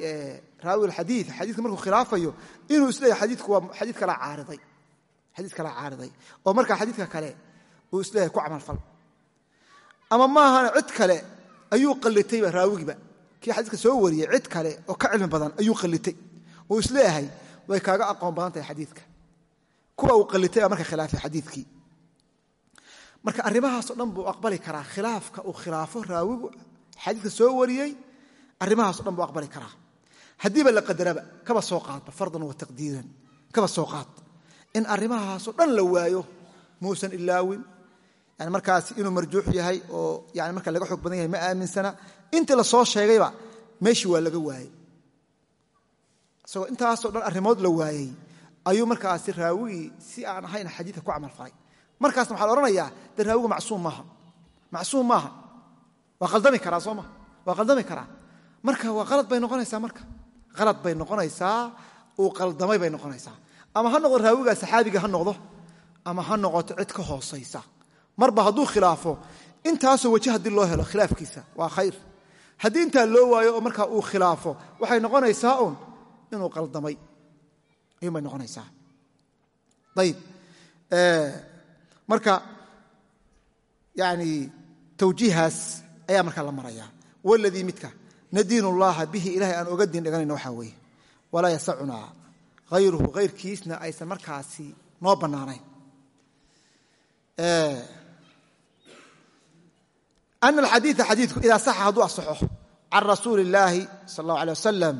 raawi xadii xadiika markuu khilaafayo inuu is leeyahay xadiiku waa xadii kala caariday xadiis kala caariday. Oo markaa xadiidka kale uu is leeyahay ku camalfal ama maahana cid kale ayuu qallitayba raawigiba kii xadiiska soo wariyey cid kale oo ka cilmi badan ayuu qallitay. Uu is leeyahay way kaaga aqoon badan tahay xadiidka kuwa uu qallitay baa marka khilaafay xadiidkii. Marka arrimahaasoo dhan buu aqbali karaa. Khilaafka uu khilaafo raawigu xadiidka soo wariyey arrimahaaso dhan buu aqbali karaa. Haddiiba la qadaraba kaba soo qaadba fardan wa taqdiiran kaba soo qaad in arrimahaasoo dhan la waayo muusan ilaawin yani markaas inuu marjuux yahay oo yani marka laga xoog badan yahay ma aaminsana intii la sheegayba meeshii waa laga waayey. Isagoo intaasoo dhan arrimood la waayey ayuu markaasi raawigii si aan ahayn xadiidka ku camal falay markaasna waxaa la odhanayaa de raawigu macsuum maaha. Macsuum maaha. Waa qaldami karaa soo maa waa qaldami karaa marka waa qalad bay noqonaysaa marka? Qalad bay noqonaysaa uu qaldamay bay noqonaysaa. Ama ha noqdo raawigaa saxaabiga ha noqdo? Ama ha noqoto cid ka hoosaysa? Marba hadduu khilaafo intaasoo weji haddii loo helo khilaafkiisa waa khayr. Haddii intaa loo waayo oo markaa uu khilaafo waxay noqonaysaa un inuu qaldamay ayuun bay noqonaysaa. Ayib marka yani tawjiihaas ayaa markaa la maraya. Waladii midka nadiin ullaha bihi ilahay aan oga diin dhiganayna waxaa weeye. Walaa yasacunaa hayruhu hayrkiisna aysan markaasi noo bannaanayn. Ana alxadiia xadiidku idaa saxa hadduu asaxo can rasuuli illaahi sal allahu alay wasalam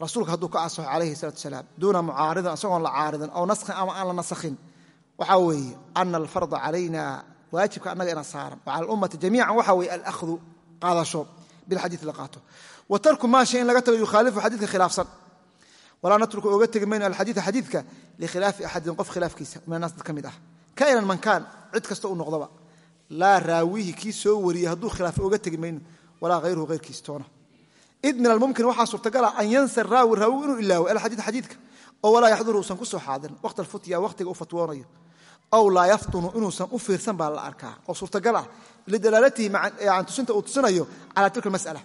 rasuulka hadduu ka asaxo calayhi salatu asalaam duuna mucaaridin isagoon la caaridin aw naskhin ama aan la nasakhin waxaa weeye ana alfarda calayna waajibka annaga ina saaran wa cala alummati jamiican waxa weeye alahdu qaadasho bilxadiid la qaato. Wa tarku maa shay in laga tago yukhaalifu xadiidka khilaafsan. Walaa natruku oga tegi mayno alxadiida xadiidka likhilaafi axadin qof khilaafkiisa min annaas dad ka mid ah. Kainan mankaan cid kasta uu noqdoba laa raawihi kii soo wariyey hadduu khilaafo oga tegi mayno walaa hayruhu hayrkiis toona id min almumkin waxaa suurtagala an yansa raawi raawigu inuu ilaawo alxadiid xadiidka oo walaa yaxduru uusan ku soo xaadirin waqt alfutya waqtiga uu fatwoonayo aw laa yaftunu inuusan u fiirsan baa la arkaa oo suurtagal ah lidalaalatihi tusinta uu tusinayo cala tilka mas'ala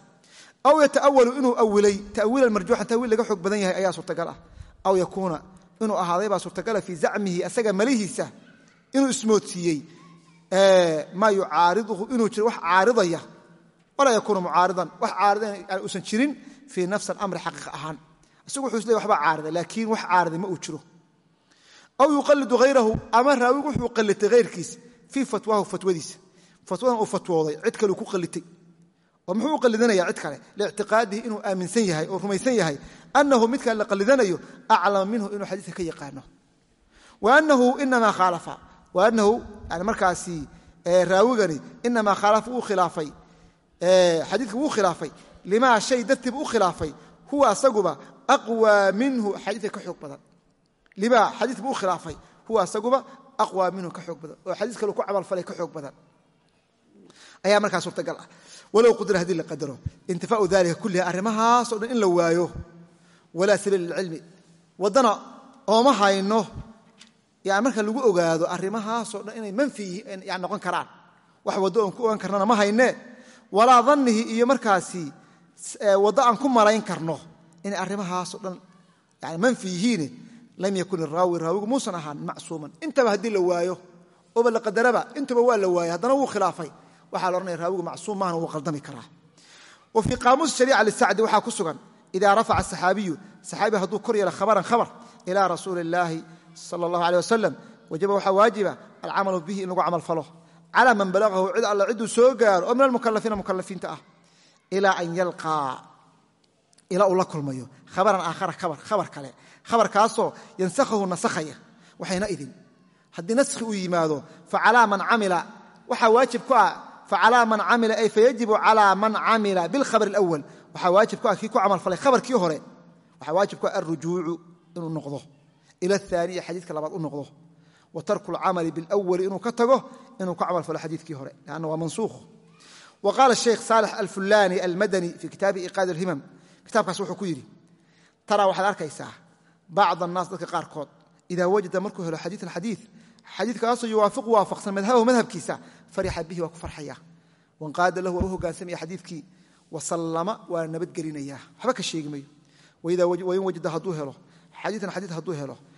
aw yata'awalu inuu awilay ta'wiilan marjuuxan ta'wiil laga xoog badan yahay ayaa suurtagal ah aw yakuuna inuu ahaaday baa suurtagala fii zacmihi asaga malihiisa inuu ismoodsiiyey maa yucaariduhu inuu jiro wax caaridaya walaa yakuunu mucaaridan. Wax caaridan uusan jirin fii nafsi alamri xaqiiq ahaan. Isagu wuxuu isleey waxbaa caariday laakiin wax caariday ma uu jiro. Aw yuqalidu hayrahu ama raawigu wuxuu qalitay hayrkiis fii fatwahu fatwadiisa. Fatwadan uu fatwooday cid kaleu ku qalitay oo muxuu u cid kale? Liictiqaadihi inuu aaminsan yahay oo rumaysan yahay annahu midkaan la qalidanayo aclama minhu inuu xadiiska ka yaqaano. Wa annahu inamaa khaalafa. Wa annahu yani markaasi raawigani inamaa khaalafa uu khilaafay xadiidka wuu khilaafay. Limaa shay dartiiba u khilaafay. Huwa asaguba aqwaa minhu xadiidka ka xoog badan. Limaa xadiidka u khilaafay. Huwa asaguba aqwaa minhu ka xoog badan. Oo xadiis kale ku camalfalay ka xoog badan. Ayaa markaa suurtagal ah. Walow qudira haddii la qadaro intifaau dalika kulliha arrimahaasoo dhan in la waayo. Walaa sabiil lilcilmi. Waddana ooma hayno. Yani marka lagu ogaado arrimahaasoo dhan inay manfi noqon karaan. Wax waddo oon ku ogaan karnana ma walaa dannihi iyo markaasi waddo aan ku malayn karno. Inay arrimahaasoo dhan yani manfi yihiine lam yakun iraawi raawigu muusan ahaan macsuuman. Intaba haddii la waayo ooba la qadaraba intaba waa la waayay haddana wuu khilaafay. Waxaa la odhanaya raawigu macsuum mahana wuu qaldami karaa. Wa fii qaamuus shariica lisacdi waxaa ku sugan idaa rafaca asaxaabiyu saxaabi hadduu kor yeelo khabaran khabar ilaa rasuuli illaahi sala allahu aleh wasalam wajaba waxaa waajiba alcamalu bihi in lagu camal falo calaa man balagahu cid alla cidduu soo gaaro oo min almukalafiina mukalafiinta ah ilaa an yalqaa ilaa uu la kulmayo. Khabaran aakhara khabar kale. Khabarkaasoo yansakhahu nasakhaya waxayna idin. Haddii naskhi uu yimaado facalaa man camila waxaa waajib ku ah facalaa man camila ay fayajibu calaa man camila bilkhabr alawal waxaa waajib ku ah kii ku camalfalay khabarkii hore. Waxaa waajib ku ah alrujuucu inuu noqdo ila aaniya xadiidka labaad u noqdo wa tarku alcamali bilawali inuu ka tago inuu ku camalfalo xadiidkii hore lanna waa mansuukh. Wa qaala sheikh saalex alfulaani almadani fii kitaabi iqaad alhimam kitaabkaas wuxuu ku yidhi taraa waxaad arkaysaa bacd annaas dadka qaarkood idaa wajada markuu helo xadiian xadii xadiikaasoo yuwaafiqu waafaqsan madhabahu madhabkiisa farixa bihi waa ku farxaya. Wanqaada lahu waa u hogaansamaya xadiikii wasallama waa nabadgelinaya. Waxba ka sheegi mayo. Wain wajada hadduu helo xadiian xadii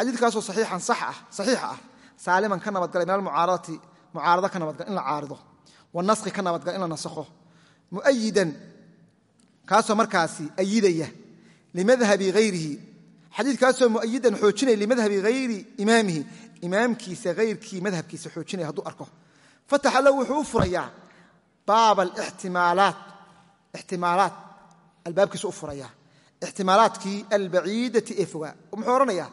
xadiikaasoo aiixan saxiix ah saaliman ka nabadgalay min almucaaradati mucaarado ka nabadgal in la caarido. Wanaskhi ka nabadgal in la nasakho. Muayidan kaasoo markaasi ayidaya limadhabi hayrihi xadiikaasoo muayidan xoojinaya limadhabi hayri imaamihi. Imaamkiisa hayrkii madhabkiisa xoojinaya hadduu arko. Fataxa lahu wuxuu u furayaa baab alixtimaalaat ixtimaalaat albaabkiisu u furayaa. Ixtimaalaadkii albaciidati ee fogaa. Muxuu odhanayaa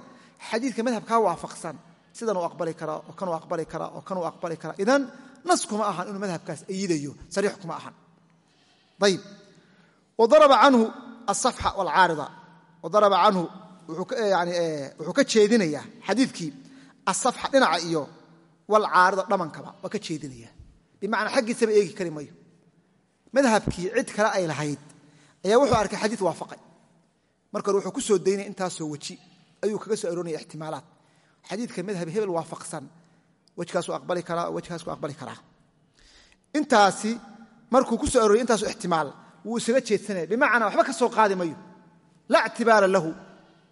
xadiidka madhabkaa waafaqsan. Sidan uu aqbali karaa oo kanuu aqbali karaa oo kanuu aqbali karaa idan nas kuma ahan inuu madhabkaas ayidayo sariix kuma ahan. Ayib wadaraba canhu asafxa walcaarida. Wadaraba canhu wuxuu ka jeedinayaa xadiidkii asafxa dhinaca iyo walcaarida dhamankaba. Waa ka jeedinaya. Bimacnaa xaggiisaba eegi kari mayo madhabkii cid kale ay lahayd ayaa wuxuu arkay xadiid waafaqay. Marka hore wuxuu ku soo daynaya intaasoo weji ayuu kaga soo aroonaya ixtimaalaad. Xadiidka madhab hebel waafaqsan. Wejkaasuu aqbali karaa wejkaasuu aqbali karaa intaasi markuu ku soo arooriyay intaasu ixtimaal wuu isaga jeedsanaya bimacnaa waxba ka soo qaadi mayo. Laa ictibaara lahu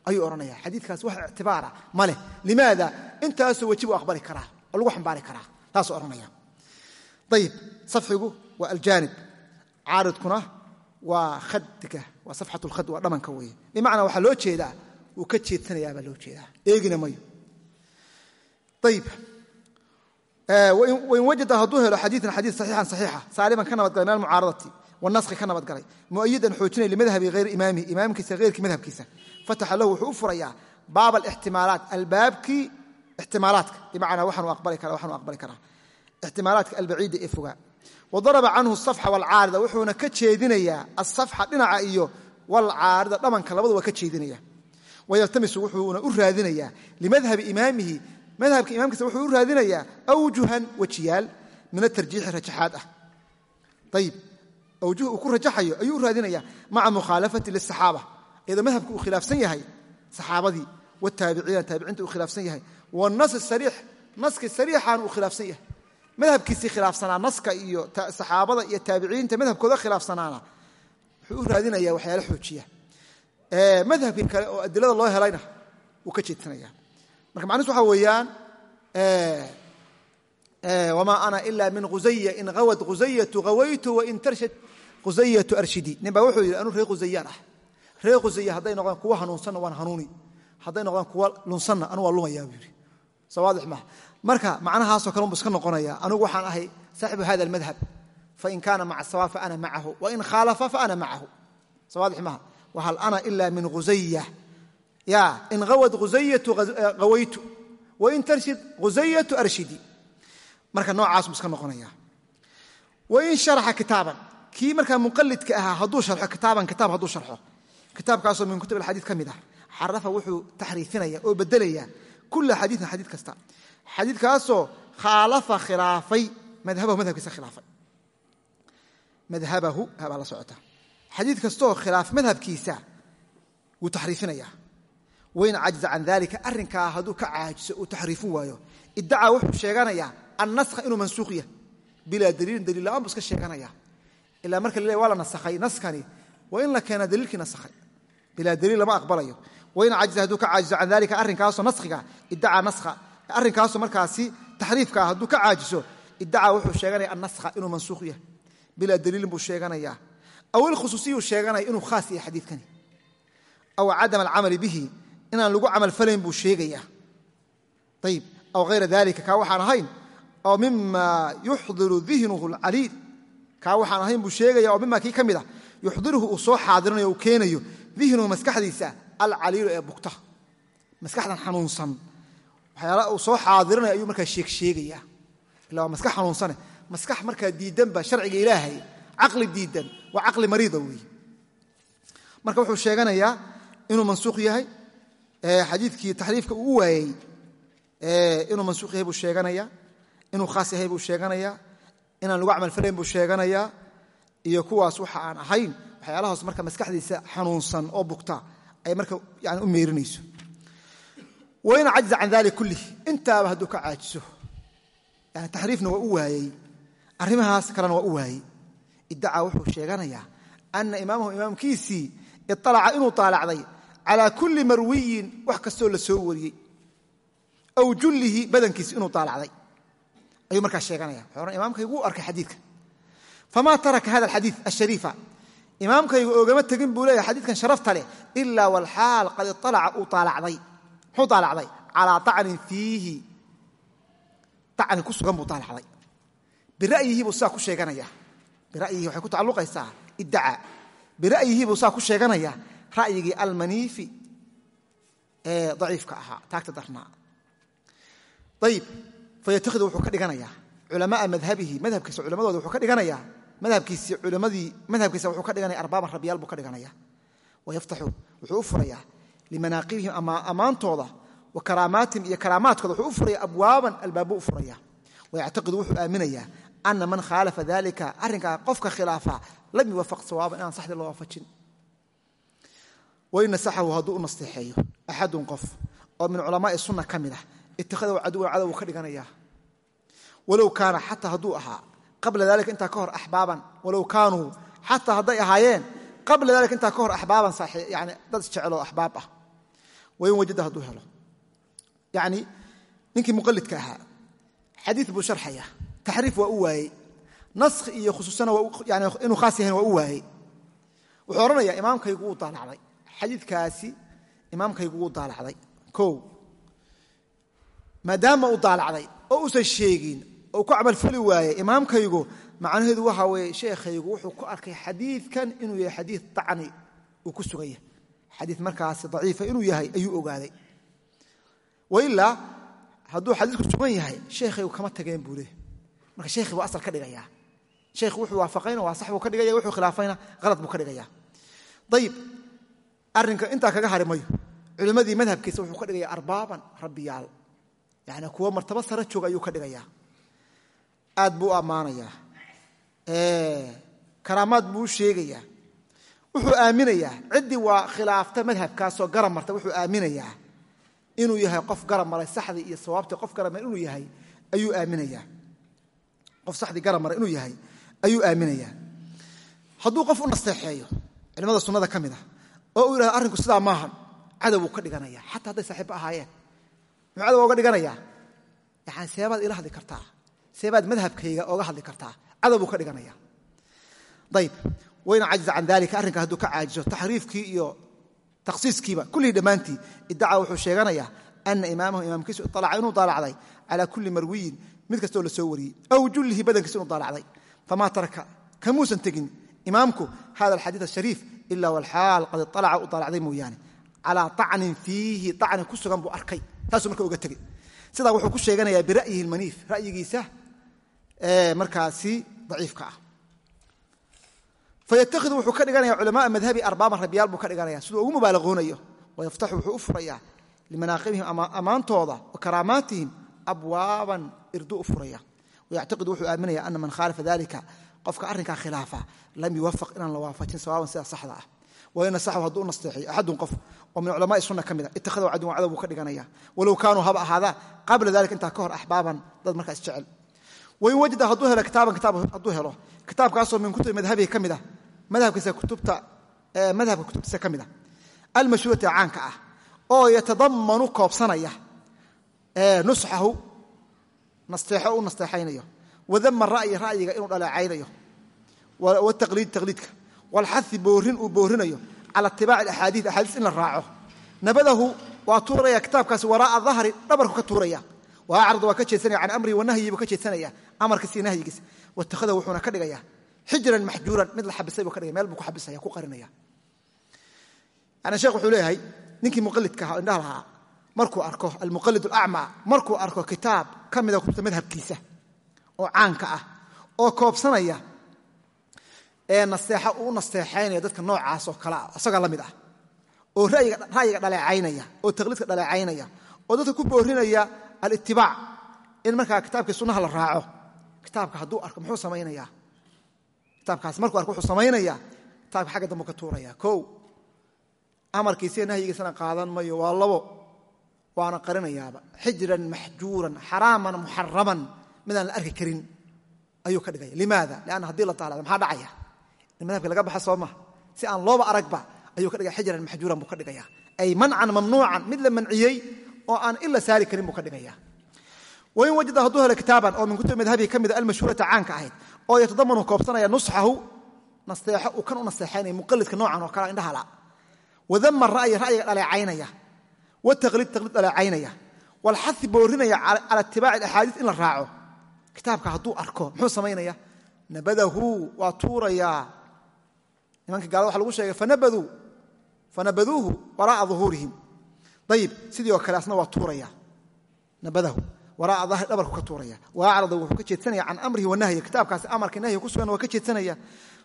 ayuu odhanaya xadiikaas wax ictibaara ma leh. Limaada intaasoo weji buu aqbali karaa oo lagu xambaari karaa. Taasuu odhanaya ayib safxigu waa aljaanib. Caaridkuna waa khadka waa safxat waa dhamanka weeye. Bimacnaa waxaa loo jeedaa wuu ka jeedsanayaabaa loo jeedaa. Eegina mayo. Ayib wain wajada hadduu helo xadiian xadii saxiixan saxiixa. Saaliman ka nabadgalay min almucaaradati wanaskhi ka nabadgalay. Muayidan xoojinay limadhabi hayri imaamihi imaamkiisa heyrkii madhabkiisa. Fataxa lahu wuxuu u furayaa baab alixtimaalaat albaabkii ixtimaalaadka. Bimacnaa waxaanu aqbali kara waxaanu aqbali karaa. Ixtimaalaadka albaciida ee fogaa. Wadaraba canhu asafxa walcaarida wuxuuna ka jeedinayaa asafxa dhinaca iyo walcaarida. Dhamanka labadu ka jeedinaya wayaltamisu wuxuuna u raadinayaa limadhabi imaamihi madhabka imaamkiisa wuxuu u raadinayaa awjuhan wejiyaal min atarjiixi rajaxaad ah. Ayib awjuh uu ku rajaxayo ayuu u raadinaya maca mukhaalafati lisaxaaba iyadoo madhabka uu khilaafsan yahay saxaabadii wataabiciina taabiciinta uu khilaafsan yahay wanasi sariix naski sariixaana uu khilaafsan yahay. Madhabkiisii khilaafsanaa naska iyo saxaabada iyo taabiciinta madhabkooda khilaafsanaana wuxuu madhabkii kale oo adilada loo helayna wuu ka jeedsanaya. Marka macnuus waxaa weeyaan wamaa ana ila min khusaya in hawad khusayatu hawaytu wain tarshad khusayatu arshidi. Nin wuxuu yidhi anuu reer khusayaan ah. Reer khusaya hadday kuwa hanuunsanna waan hanuuni. Hadday noqdaan kuwa lunsanna anu waa lumayaa buu yidhi. Soo waadix maha marka macnahaasoo kale unbu iska noqonaya anigu waxaan ahay saaxibu hada almadhab fain kaana maca sawaab faana macahu. Wain khaalafa faana macahu. Soo waadix wahal ana ila min ya in hawad khusayatu hawaytu wain tarshid khusayatu arshidi marka noocaas buu iska noqonaya wain sharaxa kitaaban kii markaa muqalidka ahaa hadduu sharxo kitaaban kitaab hadduu sharxo kitaabkaasoo min kutub alxadiid ka mid ah xarafa wuxuu taxriifinaya oo bedelaya kula xadiiin xadiid kasta xadiidkaasoo khaalafa khilaafay madhabahu madhabkiisa khilaafay madhabahu baa la socota xadiid kastaoo khilaafay madhabkiisa wuu taxriifinaya. Wain cajiza can dalika arrinkaa hadduu ka caajiso uu taxriifin waayo. Iddacaa wuxuu sheeganayaa annaskha inuu mansuuq yahay. Bilaa daliilin daliil la'aan buu iska sheeganaya ilaa marka la leey waa la nasakhay naskani. Waa in la keenaa daliilkii nasakhay. Bilaa daliil lama aqbalayo. Wain cajiza hadduu ka caajiso can dalika arrinkaasoo naskhiga iddacaa naskha. Arrinkaasoo markaasi taxriifka ah hadduu ka caajiso iddacaa wuxuu sheeganaya annaskha inuu aw ilkhusuusiyuu sheeganaya inuu khaas yahay xadiidkani aw cadam alcamali bihi inaan lagu camalfalayn buu sheegaya ayib aw hayra dalika kaa waxaan ahayn oo mima yuxdiru dihnuhu alcaliil kaa waxaan ahayn buu sheegaya oo mima kii ka mid ah yuxdiruhu uu soo xaadirinayo uu keenayo dihnuhu maskaxdiisa alcaliilu ee bugta maskaxdan xanuunsan waxyaala uu soo xaadirinayo ayuu markaa sheegsheegaya ila waa maskax xanuunsane maskax markaa diidanba sharciga ilaahay caqli diidan waa caqli mariida weeye marka wuxuu sheeganayaa inuu mansuuq yahay xadiidkii taxriifka uu u waayey inuu mansuuq yahay buu sheeganaya inuu khaas yahay buu sheeganayaa inaan lagu camalfalayn buu sheeganayaa iyo kuwaas waxa aan ahayn waxyaalahaas marka maskaxdiisa xanuunsan oo bugta ay marka yani u meerinayso. Wain cajiza can dalik kulih intaaba hadduu ka caajiso. Yani taxriifna waa u waayey iddacaa wuxuu sheeganayaa ana imaamahu imaamkiisii iطalaca inuu taalacday calaa kulli marwiyin wax kastoo la soo wariyey. Aw jullihi badankiisi inuu taalacday. Ayuu markaa sheeganaya wuxuu odhan imaamkaygu arkay xadiidka. Famaa taraka hada alxadiid ashariifa. Imaamkaygu oogama tegin buu leeyahay xadiidkan sharafta leh ilaa walxaal qad iطalaca uu taalacday. Muxuu taalacday? Calaa acnin fiihi. Acni ku sugan buu taalacday. Bira'yihi buu ku sheeganaya bira'yihi waxay ku tacalluqaysaa iddacaa bira'yihi buu saa ku sheeganaya ra'yigii almaniifi ee daciifka ahaa taagta darnaa ayib fayatakidu wuxuu ka dhiganayaa. Culamaaa madhabihi madhabkiisa culamadooda wuxuu ka dhiganayaa. Madhabkiisi culamadii madhabkiisa wuxuu ka dhiganaya arbaaban rabyaal buu ka dhiganaya wayaftaxu wuxuu u furayaa. Limanaaqiibihim ammaantooda wa karaamaatihim iyo karaamaadkooda wuxuu u furaya abwaaban albaabbuu u furaya wayactaqidu wuxuu aaminayaa ana man khaalafa dalika arrinkaa qofka khilaafa lam yuwafaq sawaaban inaan saxdii loo waafajin wain nasaxahu hadduu u nasteexeeyo axadun qof oo min culamaai sunna ka mid ah cadow ka dhiganaya walow kaana xataa hadduu ahaa qabla dalika intaa ka hor axbaaban walow kaanuu xataa hadday ahaayeen qabla dalika intaa ka hor axbaaban yani dad isjeceloo axbaab ah wain wajada helo yani ninkii muqalidka ahaa xadiid buu sharxaya taxriif waa u waayey. Naskhi iyo khusuusana inuu khaas yahayn waa u waayey. Wuxuu odhanayaa imaamkaygu wuu daalacday. Xadiidkaasi imaamkaygu wuu daalacday. O maadaama uu daalacday oo uusan sheegin oo ku camalfali waayey imaamkaygu macnaheedu waxa weeye sheekhaygu wuxuu ku arkay xadiidkan inuu yahay xadiid acni uu ku sugan yahay. Xadiid markaasi daciifa inuu yahay ayuu ogaaday. Wailaa hadduu xadiidku sugan yahay sheekhaygu kama tageen buu leh marka sheekhi buu asal ka dhigayaa sheekhu wuxuu waafaqayna waa sax buu ka dhigaya wuxuu khilaafayna halad buu ka dhigaya. Ayib arrinka intaa kaga hari culimmadii madhabkiisa wuxuu ka dhigaya arbaaban rabbiyaal. Yani kuwo martaba sare jooga ayuu ka dhigayaa aad buu ammaanayaa karaamaad buu sheegayaa wuxuu aaminayaa ciddii waa khilaafta madhabkaasoo garab marta wuxuu aaminayaa. Inuu yahay qof garab maray saxdii iyo sawaabtii qof garab maray inuu yahay ayuu aaminayaa qof saxdii garab maray inuu yahay ayuu aaminayaa. Hadduu qof u nasteexeeyo culimada sunnada ka mid ah oo uu yidhahdo arrinku sidaa maahan cadow buu ka dhiganaya xataa hadday saaxiibba ahaayeen. Muxuu cadow oga dhiganaya yani seebaad ila hadli kartaa seebaad madhabkayga oga hadli kartaa cadow buu ka dhiganaya ayib wayna cajiza can dalika arrinka hadduu ka caajiso taxriifkii iyo takhsiiskiiba kullihii dhammaantii iddacaa wuxuu sheeganayaa ana imaamahu imaamkiisu iطalaca inuu daalacday calaa kulli marwiyin mid kastoo la soo wariyey. Aw jullihi badankiisa inuu daalacday. Famaa taraka. Kamuusan tegin imaamku hada alxadiid ashariif ila walxaal qad iطalaca u daalacday mooyaane. Calaa acnin fiihi acni ku sugan buu arkay. Taasuu marka oga tegey sidaa wuxuu ku sheeganayaa bira'yihi lmaniif ra'yigiisa markaasi daciifka ah. Fayatakidu wuxuu ka dhiganaya culamaaa madhabi arbaaban rabyaal buu ka dhiganaya siduu ugu mubaalaqoonayo wayaftaxu wuxuu u furayaa limanaaqibihim ammaantooda wa karaamaatihim abwaaban irdu u furaya. Wayactaqidu wuxuu aaminaya ana man khaalafa dalika qofka arrinkaa khilaafa lam yuwafaq inaan la waafajin sawaaban sida saxda ah. Wain nasaxu hadduu u nasteexiyo axadun qof oo min culamaai sunna ka mida ittakhadahu caduwan cadow buu ka dhiganaya. Walow kaanuu haba ahaadaa qabla dalika intaa ka hor axbaaban dad markaa isjecel wain wajada hadduu helo kitaaban kitaab hadduu helo kitaabkaasoo min kutubi madhabihi ka mid ah madhabkiisa kutubta madhabka kutubtiisa ka mid ah. Almashhuurati caanka ah oo yatadamanu koobsanaya nusxahu nasteexo u nasteexaynayo. Wadama ra'yi ra'yiga inuu dhaleecaynayo. Wataqliid taqliidka. Walxai boorin uu boorinayo. Cala itibaaci axaadii axaadiis in la raaco. Nabadahu waa tuuraya kitaabkaasi waraa'a dahri dhabarku ka tuuraya. Wa acrad waa ka jeedsanaya can amrihi wanahyibu ka jeedsanaya amarkiis iyo nahyigiis watakhadahu wuxuuna ka dhigaya. Xijran maxjuuran mid la xabisay buu ka dhigay meel buu ku xabisaya ku qarinaya. Yani sheekh wuxuu leeyahay ninkii muqalidka ahaa markuu arko almuqalid alacmaa markuu arko kitaab ka mida kutubta madhabkiisa oo caanka ah oo koobsanaya ee naseexa uu u nasteexaynaya dadka noocaas oo kale ah isaga la mid ah oo ra'yiga dhaleecaynaya oo taqliidka dhaleecaynaya oo dadka ku boorinaya alitibaac in markaa kitaabkii sunnaha la raaco. Kitaabka hadduu arko muxuu samaynayaa? Kitaabkaas markuu arko wuxuu samaynayaa kitaabka xagga dambu ka tuuraya. Kow amarkiisiiyo nahyigiisana qaadan mayo waa labo waana qarinayaaba. Xijran maxjuuran xaraaman muxaraman midaan la arki karin ayuu ka dhigaya. Limaada? Lianna haddii la taalada maxaa dhacaya? Madhabka laga baxa soo maha si aan looba aragba ayuu ka dhigaya. Xijran maxjuuran buu ka dhigaya. Ay mancan mamnuucan mid la manciyey oo aan ila saari karin buu ka dhigaya. Wain wajada hadduu helo kitaaban oo min kutub madhabihi ka mida almashhuurata caanka ahayd oo yatadamanu koobsanaya nusxahu nasteexo uu kan u nasteexaynaya muqalidka noocan oo kale indhahala wadama ra'yi ra'yiga dhaleecaynaya wataqliid taqliid dhaleecaynaya walxai boorinaya cala itibaaci axaadiis in la raaco. Kitaabka hadduu arko muxuu samaynaya? Nabadahu waa tuurayaa nimankii gaalada waxa lagu sheegay fanabaduuhu waraaa uhuurihim ayib sidii oo kale asna waa tuuraya. Nabadahu waraaa ahri dhabarku ka tuuraya. Waacrada wuxuu ka jeedsanaya can amrihi wanahyi kitaabkaasi amarka nahyi ku sugan waa ka jeedsanaya.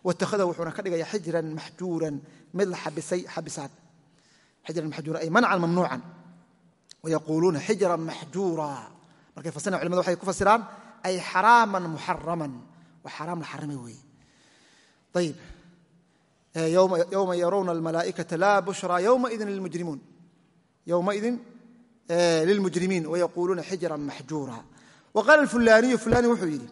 Watakhada mid la xabisay xijran maxjuuran ay mancan mamnuucan wayaquuluuna xijran maxjuura markay fasiraan culimada waxay ku fasiraan ay xaraaman muxaraman waa xaraam la xaramay weeye ayib yowma yarawna almalaaikata laa bushraa yowmaidin lilmujrimuun yowmaidin lilmujrimiin wayaquuluuna xijran maxjuura wa qaala alfulaaniyu fulani wuxuu yidhi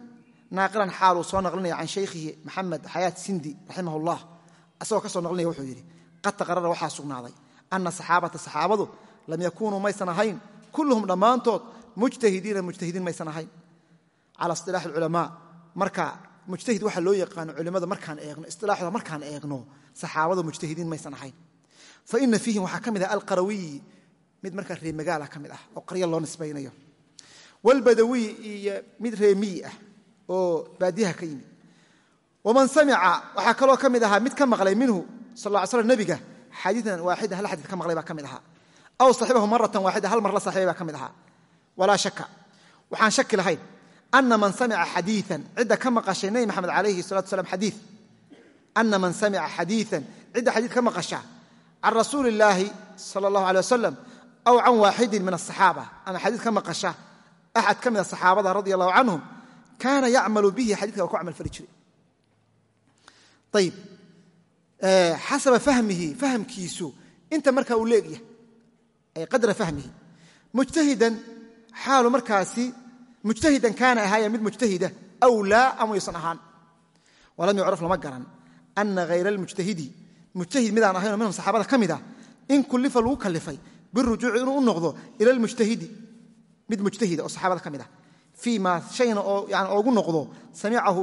naaqilan xaaluu soo naqlinaya can shaykhihi maxamed xayaat sindi raximah llah asagoo ka soo naqlinaya wuxuu yidhi qad taqarara waxaa sugnaaday ana saxaabata saxaabadu lam yakunuu maysan ahayn. Kulluhum dhammaantood mujtahidiina mujtahidiin maysan ahayn. Cala isilaaxi alculamaa. Marka mujtahid waxa loo yaqaano culimmada markaan eegno isilaaxda markaan eegno saxaabadu mujtahidiin maysan ahayn. Fa ina fiihim waxaa ka mid ah alqarawiyi mid markaa reemagaala ka mid ah oo qarya loo nisbaynayo. Wlbadawiyi iyo mid reemiyi ah oo baadiyaha ka yimid. Waman waxaa xadiian waaxidan hal xadiid ka maqlay baa ka mid ahaa aw saxibahu maratan waaxida hal mar la saxiibay baa ka mid ahaa walaa shaka waxaan shaki lahayn ana man samica xadiian cidda ka maqashay nebi maxamed alayhi salatu slam xadii ana man samica xadiian cidda xadiid ka maqasha can rasuuli illaahi sala allahu alay wasalam aw can waaxidin min asaxaaba ama xadiid ka maqasha axad ka mida saxaabada radia allahu canhum kaana yacmalu bihi xasaba fahmihi fahamkiisu inta markaa uu leegyahay ay qadra fahmihi. Mujtahidan xaalu markaasi mujtahidan kaana ahaaya mid mujtahida aw laa ama ysan ahaan. Walam yucraf lama garan. Ana hayra almujtahidi mujtahid midaan ahaynoo minhum saxaabada ka mid a in kullifa lagu kallifay birujuuci inuu u noqdo ila almujtahidi mid mujtahida oo saxaabada ka mid ah fii ma shayna oogu noqdo samicahu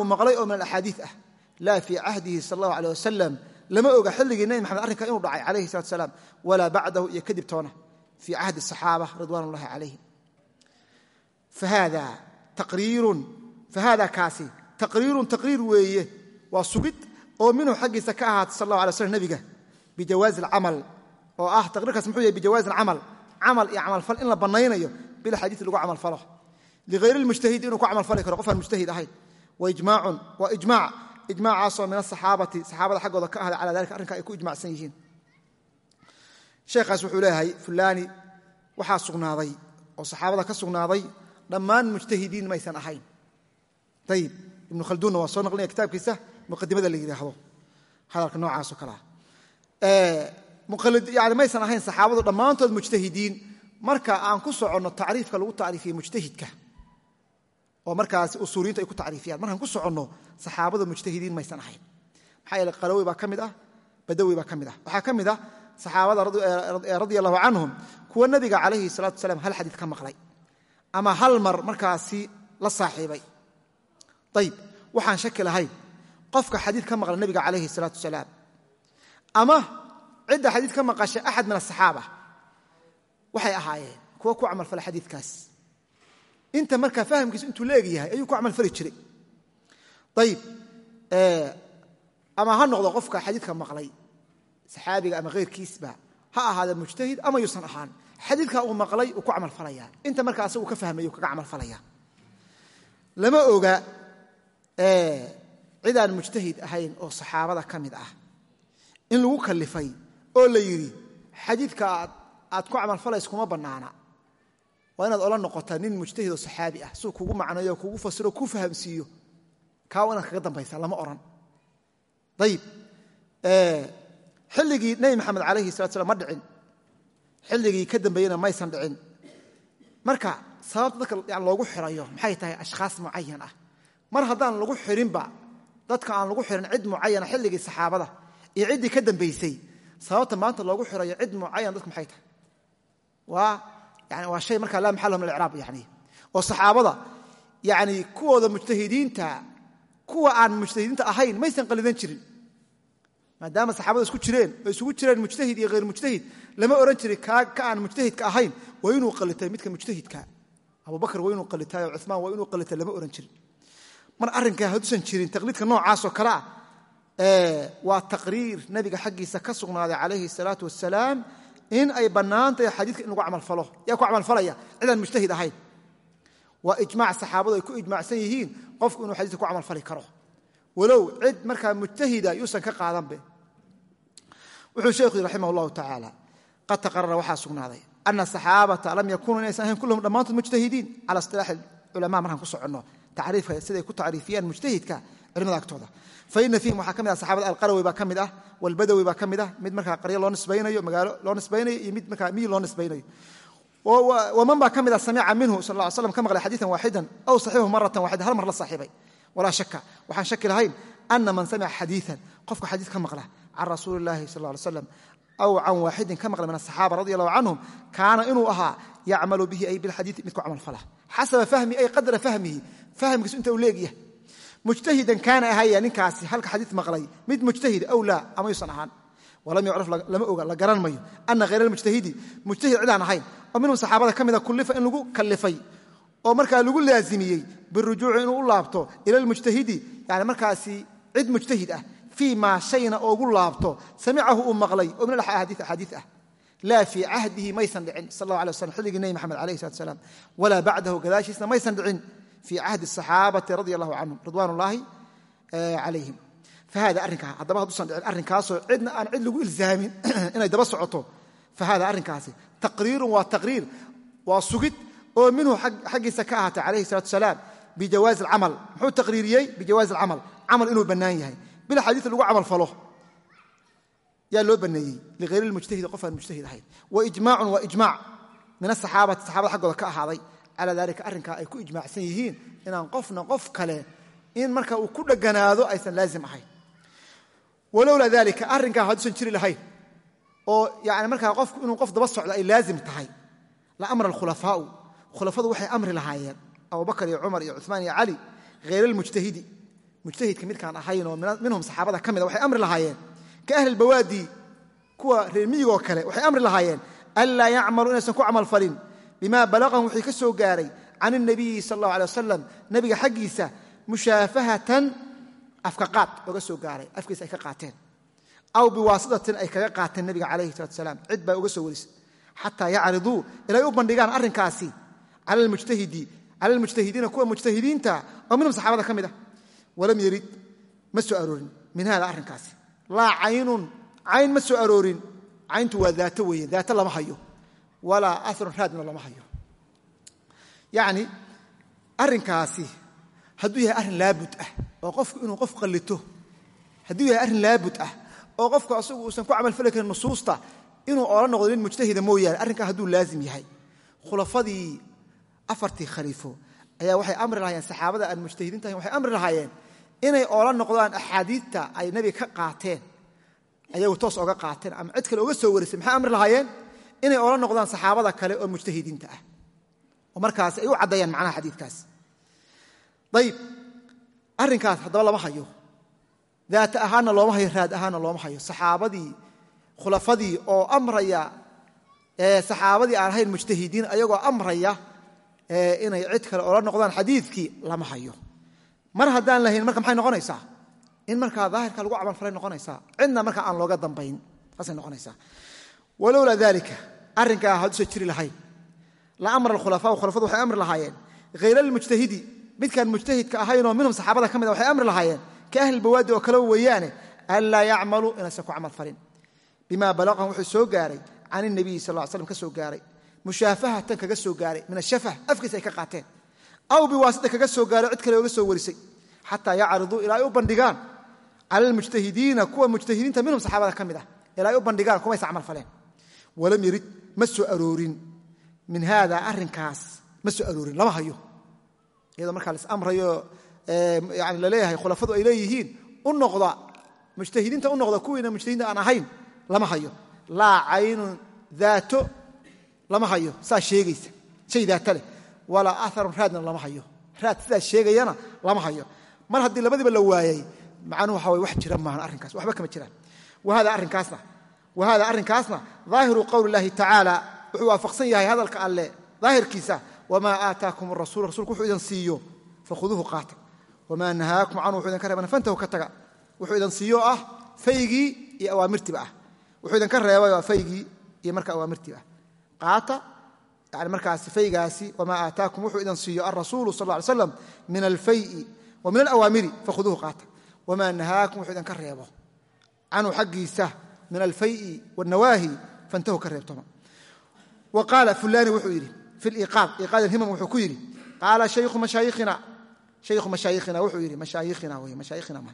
uu alaxaadiid ah laa fii cahdihi sal allahu aleh wasalam lama oga xilligii nebi maxamed arrinka inuu dhacay calayhi salatu salaam walaa bacdahu iyo kadib toona fii cahdi asaxaaba ridwan ullahi calayhim fahada kaasi taqriirun taqriir weeye waa sugid oo minhu xaggiisa ka ahaata sal allah alay slam nebiga bijawaazi alcamal oo ah taqriirkaas muxuu yahay bijawaazi alcamal camal iyo camalfal in la bannaynayo bilxadiid lagu camalfalo lighayr lmujtahidi inuu ku camalfali karo ijmaacaasoo min asaxaabati saxaabada xaggooda ka ahday cala dalika arrinka ay ku ijmacsan yihiin. Sheekhaas wuxuu leeyahay fulaani waxaa sugnaaday oo saxaabada ka sugnaaday dhammaan mujtahidiin maysan ahayn. Ayib ibnu khalduunna waa soo naqlinaya kitaabkiisa muqadimada la yidhaahdo. Hadalka noocaasoo kalea yani maysan ahayn saxaabadu dhammaantood mujtahidiin. Marka aan ku soconno tacriifka lagu tacriifiye mujtahidka oo markaas usuuliyiintu ay ku tacriifiyaan. Markaan ku soconno saxaabadu mujtahidiin maysan ahayn. Maxaa yeele qalawi baa ka mid ah badawi baa ka mid ah. Waxaa ka mid ah saxaabada radia allahu canhum kuwa nebiga calayhi salatu wasalaam hal xadiid ka maqlay ama hal mar markaasi la saaxiibay. Ayib waxaan shaki lahayn qofka xadiid ka maqla nebiga calayhi salaatu wasalaam ama cidda xadiid ka maqashay axad min asaxaaba waxay ahaayeen kuwa ku camalfala xadiidkaas inta markaa fahamkiisu intuu la egyahay ayuu ku camalfali jiray. Ayib ama ha noqdo qofka xadiidka maqlay saxaabiga ama khayrkiisba ha ahaada mujtahid ama yuusan ahaan. Xadiidka uu maqlay uu ku camalfalaya inta markaa asagu ka fahmay kaga camalfalaya lama oga cidaan mujtahid ahayn oo saxaabada ka mid ah. In lagu kalifay oo la yidhi xadiidka aad ku camalfalaysa kuma bannaana waa inaad ola noqotaa nin mujtahid oo saxaabi ah suu kugu macnayo kugu fasiro ku fahamsiiyo. Kaa waa inaad kaga dambaysaa lama odhan ayib xilligii nebi maxamed calayhi salat slam ma dhicin. Xilligii ka dambeeyena maysan dhicin. Marka sababta dadka loogu xirayo maxay tahay ashkhaas mucayan ah. Mar haddaan lagu xirinba dadka aan lagu xirin cid mucayana xilligii saxaabada iyo ciddii ka dambaysay sababta maanta loogu xirayo cid mucayan dadka maxay tahay? Waa yani waa shay markaa laa maxal min alcraab yani. Oo saxaabada yani kuwooda mujtahidiinta kuwa aan mujtahidiinta ahayn maysan qalidan jirin. Maadaama saxaabada isku jireen oo isugu jireen mujtahid iyo hayr mujtahid lama ohan jirin ka aan mujtahidka ahayn waa inuu qalitay midka mujtahidka. Abubakr waa inuu qalitay oo cumaan waa inuu qalitay lama ohan jirin. Mar arrinkaa hadduusan jirin taqliidka noocaasoo kale ah waa taqriir nebiga xaggiisa ka sugnaaday calayhi salaatu wasalaam in ay bannaan tahay xadiidka in lagu camalfalo yaa ku camalfalaya cidaan mujtahid ahayn. Waa ijmac saxaabadu ay ku ijmacsan yihiin qofku inuu xadiiska ku camalfali karo. Walow cid markaa mujtahida yuusan ka qaadanbe wuxuu sheekhu yidhi raximah allahu tacaala qad taqarara waxaa sugnaaday ana asaxaabata lam yakunuu inaysan ahayn kulluhum dhammaantood mujtahidiin. Cala istilaaxi culamaa markaan ku soconno tacriifka siday ku tacriifiyaan mujtahidka culimada agtooda. Faina fiihim waxaa ka mid ah saxaabada alqarawi baa ka mid ah walbadawi baa ka mid ah mid markaa qaryo loo nisbaynayo magaalo loo nisbaynayo iyo mid markaa miyi loo nisbaynayo. Waman baa ka mid ah samica minhu sal ly slam ka maqlay xadiidan waaxidan aw saxiixahu maratan waxida hal mar la saaxiibay walaa shaka waxaan shaki lahayn ana man samica xadiian qofka xadiis ka maqla can rasuuli illahi sal alay slam aw can waaxidin ka maqla min asaxaaba radi allahu canhum kaana inuu ahaa yacmalu bihi ay bilxadiii mid ku camalfala xasaba fahmi ay qadra fahmihi fahmkiisu inta uu leegyahay mujtahidan kaana ahaya ninkaasi halka xadiis maqlay mid mujtahid aw laa ama yuusan ahaan. Walam yucraf lama oga la garan mayo. Ana hayr almujtahidi mujtahid cidaan ahayn. Oo minhum saxaabada ka mida kullifa in lagu kallifay oo markaa lagu laazimiyey birujuuci inuu u laabto ila lmujtahidi yani markaasi cid mujtahid ah fii maa shayna oogu laabto samicahu uu maqlay oo min axaadii ah. Laa fii cahdihi maysan dhicin sal allah alay waslam xilligii nebi maxamed alayh salat salaam. Walaa bacdahu gadaashiisna maysan dhicin fii cahdi asaxaabati radia allahu canhum ridwaan ullaahi calayhim fahada arrinkaa haddaba hadduusan dhicin arrinkaasoo cidna aan cid lagu ilzaamin inay daba socoto fahada arrinkaasi taqriirun waa taqriir waa sugid oo minhu xaggiisa ka ahaatay calayhi salatu salaam bijawaazi alcamal muxuu taqriiriyey bijawaazi alcamal camal inuu bannaan yahay bil xadiis lagu camal falo yaa loo baneeyey lighayr lmujtahidi qof aan mujtahid ahayn wa ijmaacun calaa dalika arrinkaa ay ku ijmaacsan yihiin inaan qofna qof kale in marka uu ku dheganaado aysan laazim ahayn. Walowlaa dalika arrinkaa hadduusan jiri lahayn oo yani markaa qofku inuu qof daba socdo ay laazim tahay. La amra alkhulafaau khulafadu waxay amri lahaayeen abubakar iyo cumar iyo cumaan iyo cali hayr almujtahidi. Mujtahidka midkaan ahayn oo minhum saxaabada ka mida waxay amri lahaayeen. Ka ahli lbawaadi kuwa reer miyigoo kale waxay amri lahaayeen anlaa yacmaluu inaysan ku camalfalin bima balaqahum wixii ka soo gaaray can اnabiyi sal اllahu alay wasalam nebiga xaggiisa mushaafahatan afka qaad oga soo gaaray afkiisa ay ka qaateen. Aw biwaasitatin ay kaga qaateen nebiga calayhi salatu salaam cid baa uga soo warisay xataa yacriduu ilay u bandhigaan arrinkaasi. Cala almujtahidiina kuwa mujtahidiinta oo minhum saxaabada ka mid ah. Walam yarid ma soo aroorin. Min hada arrinkaasi. Laa caynun cayn ma soo aroorin. Cayntu waa walaa aarun raadna lama hayo. Yacni arrinkaasi hadduu yahay arrin laabud ah oo qofku inuu qof qallito hadduu yahay arrin laabud ah oo qofku asagu uusan ku camalfali karin nusuusta inuu oola noqdo nin mujtahida mooyaane arrinkaa hadduu laazim yahay. Khulafadii afartii khaliifo ayaa waxay amri lahaayeen saxaabada aan mujtahidiinta ahayn waxay amri lahaayeen inay oola noqdaan axaadiidta ay nebiga ka qaateen ayagu toos oga qaateen ama cid kale oga soo warisay maxay amri lahaayeen inay oola noqdaan saxaabada kale oo mujtahidiinta ah. Oo markaas ay u caddeeyaan macnaha xadiidkaas. Ayib arrinkaas haddaba lama hayo. Daata ahaanna looma hayo raad ahaanna looma hayo. Saxaabadii khulafadii oo amraya saxaabadii aan ahayn mujtahidiin ayagoo amraya inay cid kale oola noqdaan xadiidkii lama hayo. Mar haddaan lahayn marka maxay noqonaysaa? In markaa daahirka lagu camalfalay noqonaysaa. Cidna marka aan looga dambayn saasay noqonaysaa walowlaa dalika arrinkaa hadduusan jiri lahayn la amra alkhulafaau khulafadu waxay amri lahaayeen hayr almujtahidi midkaan mujtahidka ahaynoo minhum saxaabada ka mid a waxay amri lahaayeen ka ahli bawaadi oo kaleba weeyaane an laa yacmaluu inaysan ku camal falin bima balaqahum wuxuu soo gaaray can inabiyi sal slam ka soo gaaray mushaafahatan kaga soo gaaray min ashafah afkiisa ay ka qaateen aw biwaasita kaga soo gaaray cid kale oga soo warisay xataa yacriduu ilaa ay u bandhigaan cala almujtahidiina kuwa mujtahidiinta minhum saxaabada ka walam yarid ma soo aroorin. Min haada arrinkaas ma soo aroorin lama hayo. Iyadoo markaa lasamrayo yani la leeyahay khulafadu ay leeyihiin u noqda mujtahidiinta u noqda kuwiina mujtahidiinta aan ahayn lama hayo. Laa caynun daato lama hayo. Saa sheegaysa shay daata leh. Walaa aharun raadna lama hayo. Raad sidaa sheegayana lama hayo. Mar haddii labadiiba la waayay macnuhu waxa way wax jira maahan arrinkaas waxba kama jiraan. Wahada arrinkaasna wahada arrinkaasna daahiru qowli llahi tacaala wuxuu waafaqsan yahay hadalka alle daahirkiisa wamaa aataakum rasul rasulku wuxuu idin siiyo fakhuduuhu qaata. Wamaa nahaakum canhu wuxuu idinka reebana fantahu ka taga. Wuxuu idin siiyo ah faygii iyo awaamirtiiba ah. Wuxuu idinka reebay waa faygii iyo marka awaamirtiiba ah. Qaata yani markaas faygaasi wamaa aataakum wuxuu idin siiyo alrasuulu sal ly slam min alfayi wa min alawaamiri fakhuduuhu qaata min alfayi wاnawaahi fantahu ka reebtoma wa qaala fulani wuxuu yidhi fi liqaad iqaad alhimam wuxuu ku yidhi qaala shaykhu mashaayikhina shaykhu mashaayikhina wuxuu yidhi mashaayikhina wey mashaayikhina ma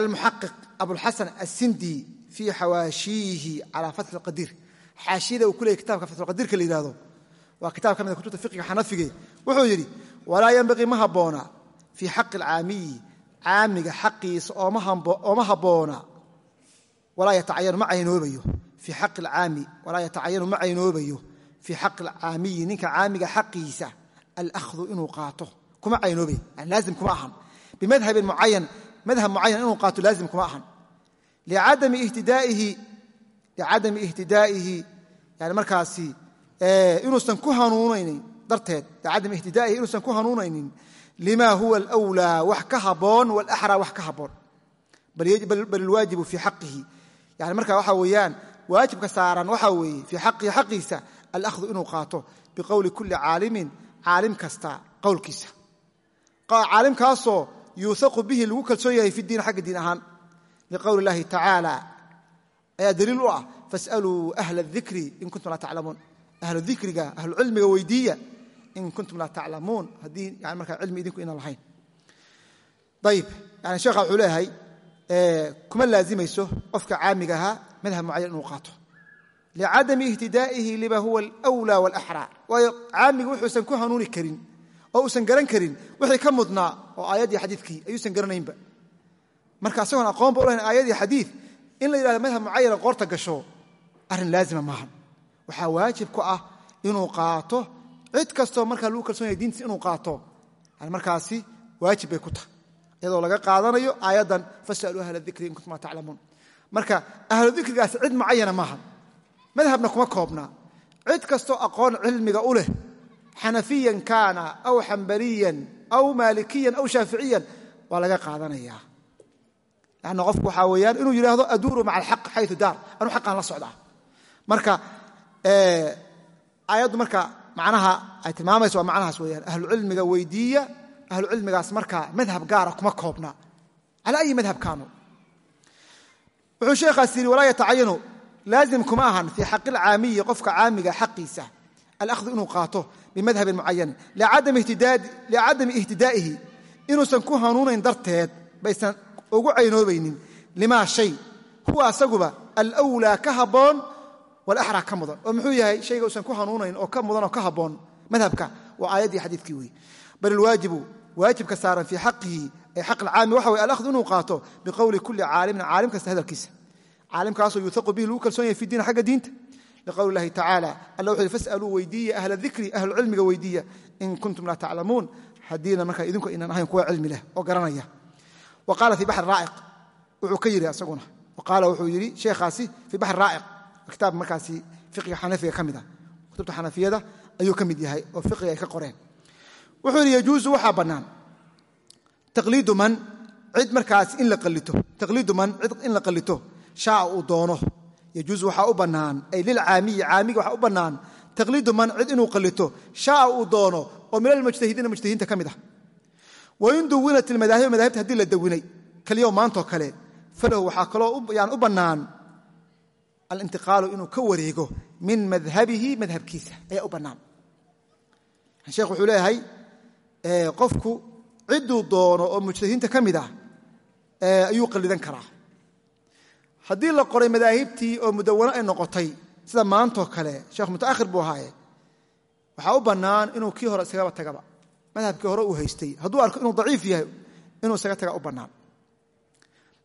almuxaqiq abulxasan asindi fii xawaashiihi calaa fathi alqadiir xaashiyada uu ku leeyay kitabka fathulqadiirka la yihahdo waa kitaab ka mid a kutubta fiqiga xanafige wuxuu yidhi walaa yenbaqii ma habboona fii xaqi alcaamiyi caamiga xaqiisa ooma habboona walaa yatacayanu ma caynoobayo. Fii xaqi alcaami walaa yatacayanu ma caynoobayo. Fii xaqi alcaamiyi ninka caamiga xaqiisa alahdu inuu qaato kuma caynoobay yani laazim kuma ahan. Bimadhabin mucayan madhab mucayan inuu qaato laazim kuma ahan. Licadami ihtidaa'ihi yani markaasi inuusan ku hanuunaynin darteed. Licadami ihtidaa'ihi inuusan ku hanuunaynin lima huwa alwlaa wax ka haboon walaxraa wax ka haboon bal ilwaajibu fii xaqihi yani marka waxa weeyaan waajibka saaran waxa weeye fii xaqihi xaqiisa alahdu inuu qaato biqowli kulli caalimin caalim kasta qowlkiisa caalimkaasoo yuuhaqu bihi lagu kalsoon yahay fi diin xagga diin ahaan liqowli اllahi tacaala ayaa daliil u ah fasaluu ahla اdikri in kuntum laa taclamuun ahlu dikriga ahlucilmiga in kuntum laa taclamuun. Haddii yani markaa cilmi idinku inaan lahayn. Ayib yani sheekha wuxuu leeyahay kuma laazimayso qofka caamiga ahaa madhab mucayan inuu qaato. Licadami ihtidaa'ihi lima huwa alwlaa walaxraa. Waayo caamiga wuxuusan ku hanuuni karin oo uusan garan karin wixii ka mudnaa oo aayaddii xadiidkii ayuusan garanaynba. Marka asagoon aqoonba u lahayn xadiid in la yidhahdo madhab mucayana qoorta gasho arrin laazima maahan. Waxaa waajib ku ah inuu qaato cid kastoo markaa lagu kalsoon yahay diintiis inuu qaato markaasi waajib bay ku tahay. Iyadoo laga qaadanayo aayaddan fasaluu ahla dikri in kuntum laa marka ahlu dikrigaas cid mucayana maaha madhabna kuma koobna. Cid kastoo aqoon cilmiga u leh xanafiyan kaana aw xambaliyan aw maalikiyan aw shaaficiyan waa laga qaadanaya. Lanna qofku waxaa weeyaan inuu yidhaahdo aduuru maca alxaq xayu daar. Anuu xaqaan la socdaa. Marka aayaddu marka macnaha ay tilmaamayso waa macnahaas weeyaan ahlucilmiga weydiiya ahlucilmigaas marka madhab gaara kuma koobna. Cala ayi madhab kaanu wuxuu sheekhaas yidhi walaa yatacayanu laazim kuma ahan fii xaqi alcaamiyi qofka caamiga xaqiisa alahdu inuu qaato bimadhabin mucayanin licadami ihtidaa'ihi inuusan ku hanuunayn darteed baysan ugu caynoobaynin limaa shay huwa asaguba alwlaa ka habboon walaxraa ka mudan oo muxuu yahay shayga uusan ku hanuunayn oo ka mudan oo ka habboon madhabka waa aayaddii xadiidkii wey bal ilwaajibu waajibka saaran fii xaqihi ay xaq alcaami waxa wey alahdu inuu qaato biqowli kulli caalimin caalim kasta hadalkiisa. Caalimkaasoo yuuaqu bihi lagu kalsoon yahay fi diin xagga diinta. Liqowli lahi tacaala alla wuxu yhi fasaluu weydiiya ahla dikri ahlucilmiga weydiiya in kuntum laa taclamuun. Haddiina markaa idinku inaan ahayn kuwa cilmi leh oo garanaya. Wa qaala fii baxri raa'iq wuxuu ka yidhi asaguna qaala wuxuu yidhi sheekhaasi fii baxri raa'iq kitaab markaasi fiqiga xanafiga ka mid ah. Kutubta xanafiyada ayuu ka mid yahay oo fiqiga ay ka qoreen. Wuxuu yidhi yajuusu waxaa bannaan. Taqliidu man cid markaas in la qallito. Taqliidu man cid in la qallito. Shaa uu doono. Yajuusu waxaa u bannaan. Ay lilcaamiyi caamiga waxaa u bannaan. Taqliidu man cid inuu qallito. Shaa uu doono. Oo min almujtahidiina mujtahidiinta ka mid ah. Wain duwinat ilmadaahib madaahibta haddii la dawinay. Kaliyo maantoo kale. Falahu waxaa kaloo yani u bannaan alintiqaalu inuu ka wareego min madhabihi madhabkiisa ayaa u bannaan sheekh wuxuu leeyahay qofku cidduu doono oo mujtahidiinta ka mid ah ayuu qallidan karaa haddii la qoray madaahibtii oo ay noqotay sida maantoo kale sheekh mutaakhir buu ahaaye u bannaan inuu kii hore isagaba tagaba madhabkii hore uu haystay hadduu arko inuu daciif yahay inuu isaga taga u bannaan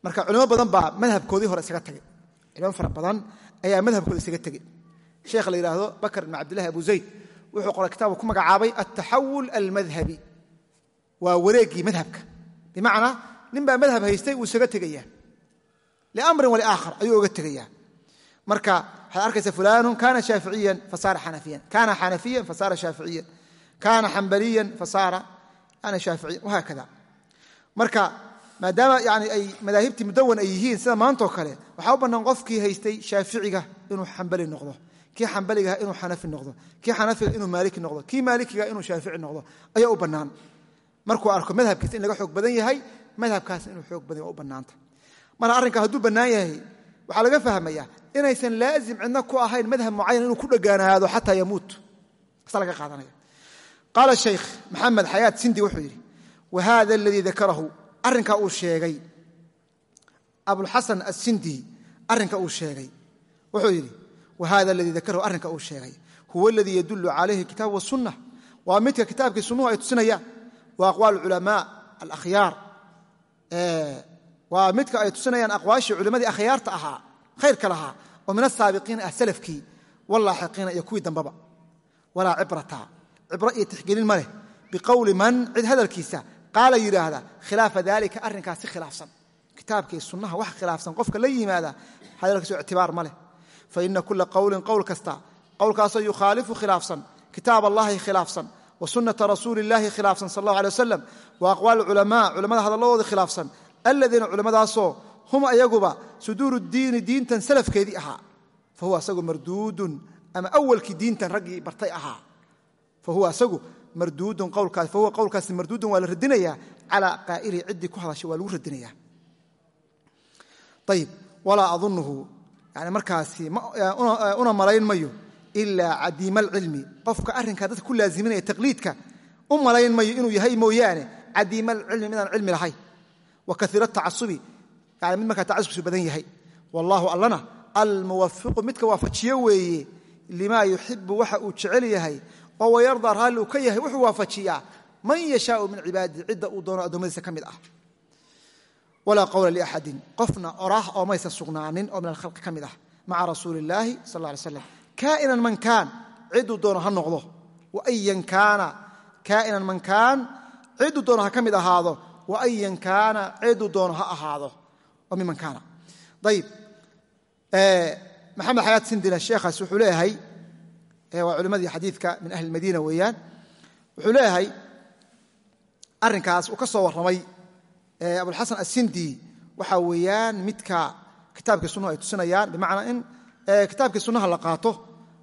marka culimo badan baa madhabkoodii hore isaga tagay culimo fara badan ayaa madhabkooda isaga tegey sheekh la yidhaahdo bakar ibn cabdillahi abu zayd wuxuu qoray kitaabka ku magacaabay altaxawul almadhabi waa wareeggii madhabka. Bimacnaa nin madhab haystay uu isaga tegaya liamrin waliaakhar ayuu oga tegaya marka waxaad arkaysa fulanu kana shaaficiyan fasaara xanafiyan. Kana xanafiyan fasaara shaaficiyan kana xambaliyan fasaara ana shaaficiyan wahaakada marka maadaama yani ay madaahibtii mudawan ay sida maantoo kale waxaa u bannaan qofkii haystay shaaficiga inuu xambali noqdo kii xambaligaha inuu xanafi noqdo kii xanafiga inuu maaliki noqdo kii maalikiga inuu shaafici noqdo ayaa u bannaan. Markuu arko madhabkiisa in laga xoog badan yahay madhabkaas inuu xoog badan u bannaanta. Marka arrinka hadduu bannaan yahay waxaa laga fahmaya inaysan laazim cidna ku ahayn madhab mucayan inuu ku dhagaanaado xataa yamuut. Asa laga qaadanaya qaala shaykh maxamed xayaat sindi wuxuu yidhi wa hada aladii dakarahu arrinka uu sheegay abulxasan asindi arrinka uu sheegay. Wuxuu yidhi wa hada aladii dakarahu arrinka uu sheegay. Huwa aladii yadulu calayhi kitaab wasunna waa midka kitaabkii sunnuhu ay tusinayaan. Wa aqwaal culamaa alakhyaar. Waa midka ay tusinayaan aqwaashii culimmadii akhyaarta ahaa khayrka lahaa oo min asaabiqiina ah salafkii wallaaxiqiina iyo kuwii dambaba. Walaa cibrata cibro iyo tixgelin ma leh. Biqowli man cid hadalkiisa qaala yidhaahda khilaafa dalika arrinkaas si khilaafsan kitaabkii sunnaha wax khilaafsan qofka la yimaada hadalkiisu ictibaar ma leh. Fa ina kula qowlin qowl kasta qowlkaasoo yukhaalifu khilaafsan kitaab allahi khilaafsan wa sunnata rasuuli khilaafsan sal allahu alay wasalam wa aqwaal culamaa culamada hadalladooda khilaafsan aladiina culimmadaasoo hum ayaguba suduuru diini diintan salafkeedii ahaa. Fa huwa asagu marduudun ama awalkii diintan raggii bartay ahaa. Fa huwa asagu marduudun qowlkaas fa huwa qowlkaasi marduudun waa la radinayaa calaa qaa'ilihi ciddii ku hadashay waa lagu radinayaa ayib walaa adunuhu yani markaasi una malayn mayo ilaa cadiima alcilmi qofka arrinkaa dadka ku laaziminaya taqliidka u malayn mayo inuu yahay mooyaane cadiima alcilmi midaan cilmi lahayn wa kaiira tacasubi yani mid markaa tacasubkiisu badan yahay. Wallaahu allana almuwafiqu midka waafajiyo weeye limaa yuxibu waxa uu jecel yahay oo wayardaa raalli uu ka yahay wuxuu waafajiyaa man yashaau min cibaadihi cidda uu doono addoommadiisa ka mid ah walaa qowla liaxadin. Qofna oraah oo maysan sugnaanin oo min alkhalqi ka mid ah maca rasuuli illaahi sal alay slam kaa'inan man kaan cidduu doono ha noqdo. Waayan kaana kaa'inan man kaan cidduu doono ha ka mid ahaado. Waayan kaana cidduu doono ha ahaado. Oo miman kaana. Ayib maxamed xayaat sindina sheekhaas wuxuu leeyahay waa culimmadii xadiidka min ahli madiina weeyaan wuxuu leeyahay arrinkaas uu ka soo warramay abulxasan asindi waxaa weeyaan midka kitaabkii sunnahu ay tusinayaan bimacnaa in kitaabkii sunnaha la qaato.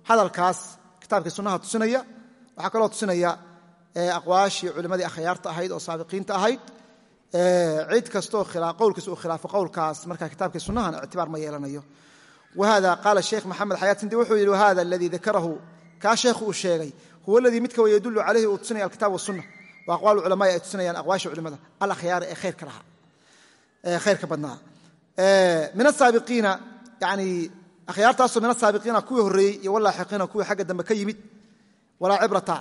Hadalkaas kitaabkii sunnaha tusinaya waxaa kaloo tusinaya aqwaashii culimmadii akhyaarta ahayd oo saabiqiinta ahayd. Cid kastoo qowlkiisa uu khilaafo qowlkaas marka kitaabkii sunnahana ictibaar ma yeelanayo. Wahada qaala sheekh maxamed xayaat sindi wuxuu yidhi wahada aladii dakarahu kaa sheekhu uu sheegay huwa aladii midka wa yadulu calayhi uu tusinaya alkitaab wasunna wa aqwaal culamaai ay tusinayaan aqwaasha culimada alakhyaari ee khayrka badnaa min asaabiqiina yani akhyaartaasoo min asaabiqiina kuwii horreeyey iyo walaaxiqiina kuwii xagga dambe ka yimid walaa cibrata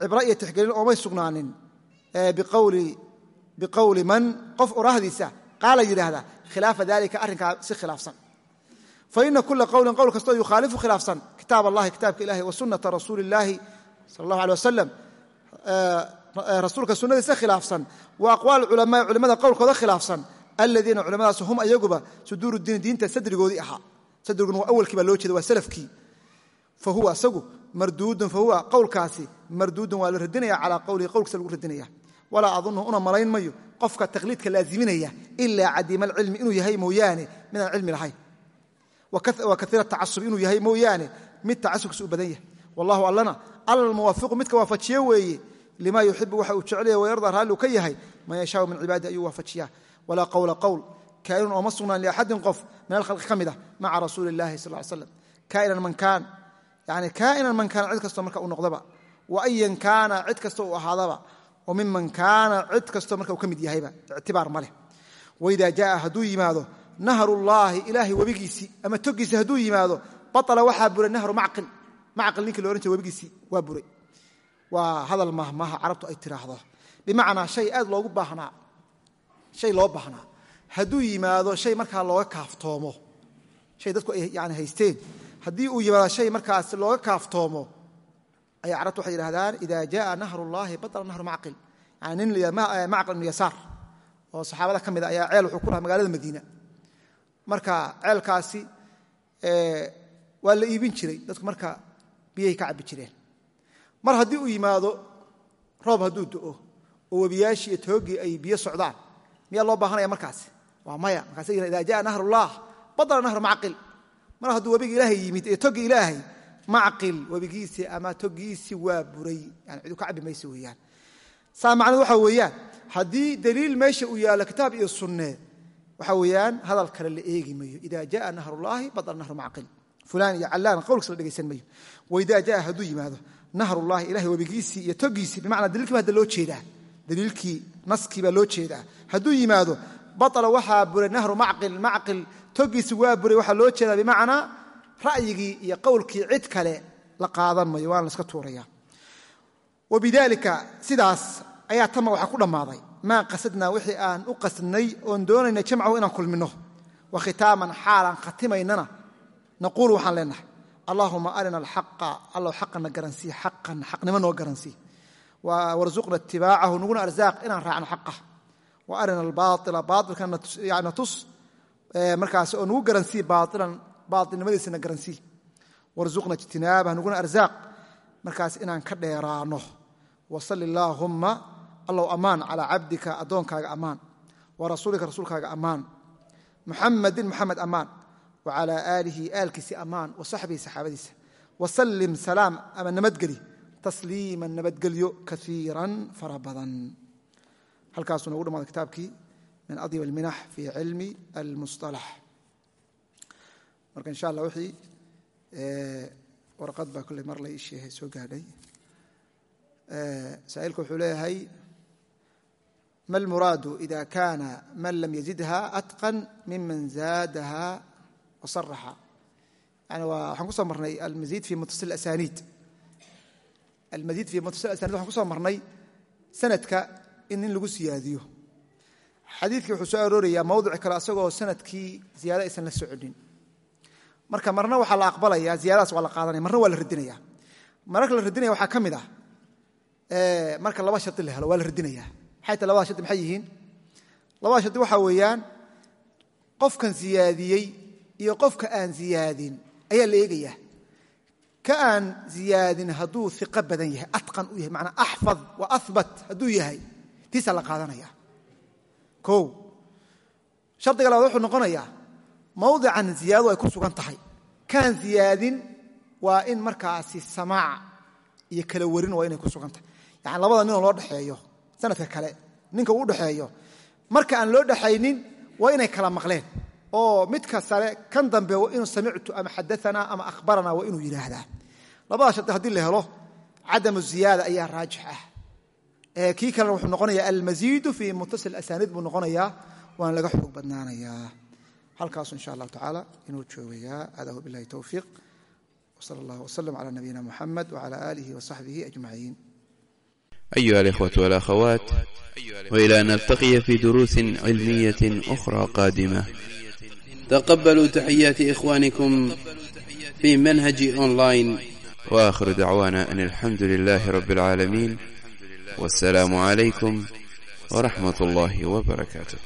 cibro iyo tixgelin oomay sugnaanin biqowli man qof oraahdiisa qaala yidhaahda khilaafa dalika arrinkaa si khilaafsan faina kula qowlin qowl kastoo yukhaalifu khilaafsan kitaab allahi kitaabka ilahi wa sunata rasuuli illaahi sal allahu aleh wasalam rasuulka sunnadiisa khilaafsan. Wa aqwaal culamaai culimmada qowlkooda khilaafsan. Aladiina culamadaas hum ayaguba suduuru diini diinta sadrigoodii ahaa. Sadriguna waa awalkii loo jeeda waa salafkii. Fa huwa asagu marduudun fa huwa qowlkaasi marduudun waa la radinaya calaa qowlihi qowlkiisa lagu radinaya. Walaa adunhu una malayn mayo qofka taqliidka laaziminaya ilaa cadiima alcilmi inuu yahay mooyaane midaan cilmi lahayn. Wa kaiira tacasub inuu yahay mooyaane mid tacasubkiisa u badan yahay. Wallahu allana almuwafiqu midka waafajiye weeye lima yuxibu waxa uu jeclaya wayarda raalli uu ka yahay man yashaau min cibaadi ayuu waafajiyaa walaa qowla qowl kaainun ooma sugnaan liaxadin qof min alkhalqi ka mid ah maca rasuuli sal ly slam kainan man kaan. Yani kaa'inan man kaana cid kastoo marka uu noqdaba. Wa ayan kaana cid kastoo uu ahaadaba. Oo miman kaana cid kastoo marka uu ka mid yahayba. Ictibaar ma leh. Waidaa jaaa hadduu yimaado nahrullaahi ilaahay webigiisii ama togiisii hadduu yimaado baطla waxaa buray nahru macqil macqil ninkii lo webigiisii waa buray waa hadal mahmaaha carabtu ay tiraahdo. Bimacnaa hay aad loogu baahnaa. Hay loo baahnaa. Hadduu yimaado hay markaa looga kaaftoomo. Hay dadku ayani haysteen. Haddii uu yimaado hay markaas looga kaaftoomo ayay carabtu waxay yidhahdaan ida jaaa nahru llaahi badla nahru macqil. Yani nin eh, macqil oo saxaabada ka mid a ayaa ceel wuxuu ku lahaa magaalada madiina. Marka ceelkaasi eh, waa la iibin jiray. Dadku marka biyahay ka cabbi jireen mar haddii uu yimaado roob hadduu do'o oo webiyaashii iyo toogii ay biyo socdaan miyaa loo baahanaya markaasi waa maya. Markaasa ida jaa nahrullaah badala nahru macqil. Mar hadduu webigi ilaahay yimid ee togi ilaahay macqil webigiisii ama togiisii waa buray. Yani cidu ka cabbi maysa weeyaan. Saa macnadu waxaa weeyaan haddii daliil meesha uu yaallo kitaab iyo sunne waxaa weeyaan hadal kale la eegi mayo. Ida jaa nahrullaahi badala nahru macqil. Fulaan iyo callaan qawlkiis la dhegaysan mayo. Waida jaa hadduu yimaado nahrullahi ilahay webigiisii iyo togiisii bimacnaa daliilkii ba hadda loo jeedaa. Daliilkii naskii baa loo jeedaa. Hadduu yimaado baطla waxaa buray nahru macqil macqil togiisi waa buray waxaa loo jeedaa bimacnaa ra'yigii iyo qowlkii cid kale la qaadan mayo waana laska tuuraya wabidalika sidaas ayaa tama waxaa ku dhammaaday. Maa qasadnaa wixii aan u qasdnay oon doonayna jamcahu inaan kulminno. Wa khitaaman xaalaan khatimaynana. Naquulu waxaan leenahay allahuma arina alxaqa allow xaqana garansii xaqan xaqnimo noo garansii warzuqna itibaacahu nuguna arsaaq inaan raacno xaqah wa arina albaaila baailkana tus markaas oo nugu garansii baailan baailnimadiisana garansii warzuqna ijtinaabah nuguna arsaaq markaas inaan ka dheeraano. Wasali allaahumma allow ammaan calaa cabdika addoonkaaga ammaan wa rasuulika rasuulkaaga ammaan muxamadin muxamed ammaan wa calaa aalihi aalkiisi ammaan wa saxbihi saxaabadiisa wasallim salaam ama nabadgeli tasliima nabadgelyo kaiiran fara badan halkaasuu nogu dhamaada kitaabkii min adyab alminax fi cilmi almusطalax marka insha allah wixii warqad baa kolley mar la ii sheegay soo gaadhay saa'ilku wuxuu leeyahay ma almuraadu ida kana man lam yazidha atqan miman zaadaha wasaraxa yani waxaan ku soo marnay almasiid fi mutasil asaniid almasiid fi mutasil asanid waxaan ku soo marnay sanadka in nin lagu siyaadiyo. Xadiidkii wuxuu soo aroorayaa mawdici kale asagoo sannadkii ziyaada aysan la soconin marka marna waxaa la aqbalaya ziyadadaas waa la qaadanaya marna waa la radinaya mararka la radinaya waxaa ka mid ah marka laba shardi la helo waa la radinaya ziyaadiyey iyo qofka aan ziyaadin ayaa la eegayaa ka aan ziyaadin hadduu iqo badan yahay atqan u yahay manaa axfad wa ahbat hadduu yahay tiisaa la qaadanaya. O shardiga labaad wuxuu noqonayaa mawdican ziyaadadu ay ku sugan tahay. Kaan ziyaadin waa in markaasi samaac iyo kala warin waa inay ku sugan tahay. Yani labada ninoo loo dhexeeyo sanadka kale ninka uu dhexeeyo marka aan loo dhexaynin waa inay kala maqleen oo midka sare kan dambe waa inuu samictu ama xadaanaa ama ahbaranaa waa inuu yidhaahdaa labada shardi haddii la helo cadamu ziyaada ayaa raajix ah kii kalena wuxuu noqonayaa almasiidu fii mutasil asaniid buu noqonayaa waana laga xoog badnaanayaa halkaasu insha allahu tacaala inuu joogayaa adahu bilahi towfiiq wsala allah wslm cala nabiyina muxamed wcala aalihi wasaxbihi ajmaciin أيها الإخوة والأخوات وإلى أن نلتقي في دروس علمية أخرى قادمة تقبلوا تحيات إخوانكم في منهج أونلاين وآخر دعوانا أن الحمد لله رب العالمين والسلام عليكم ورحمة الله وبركاته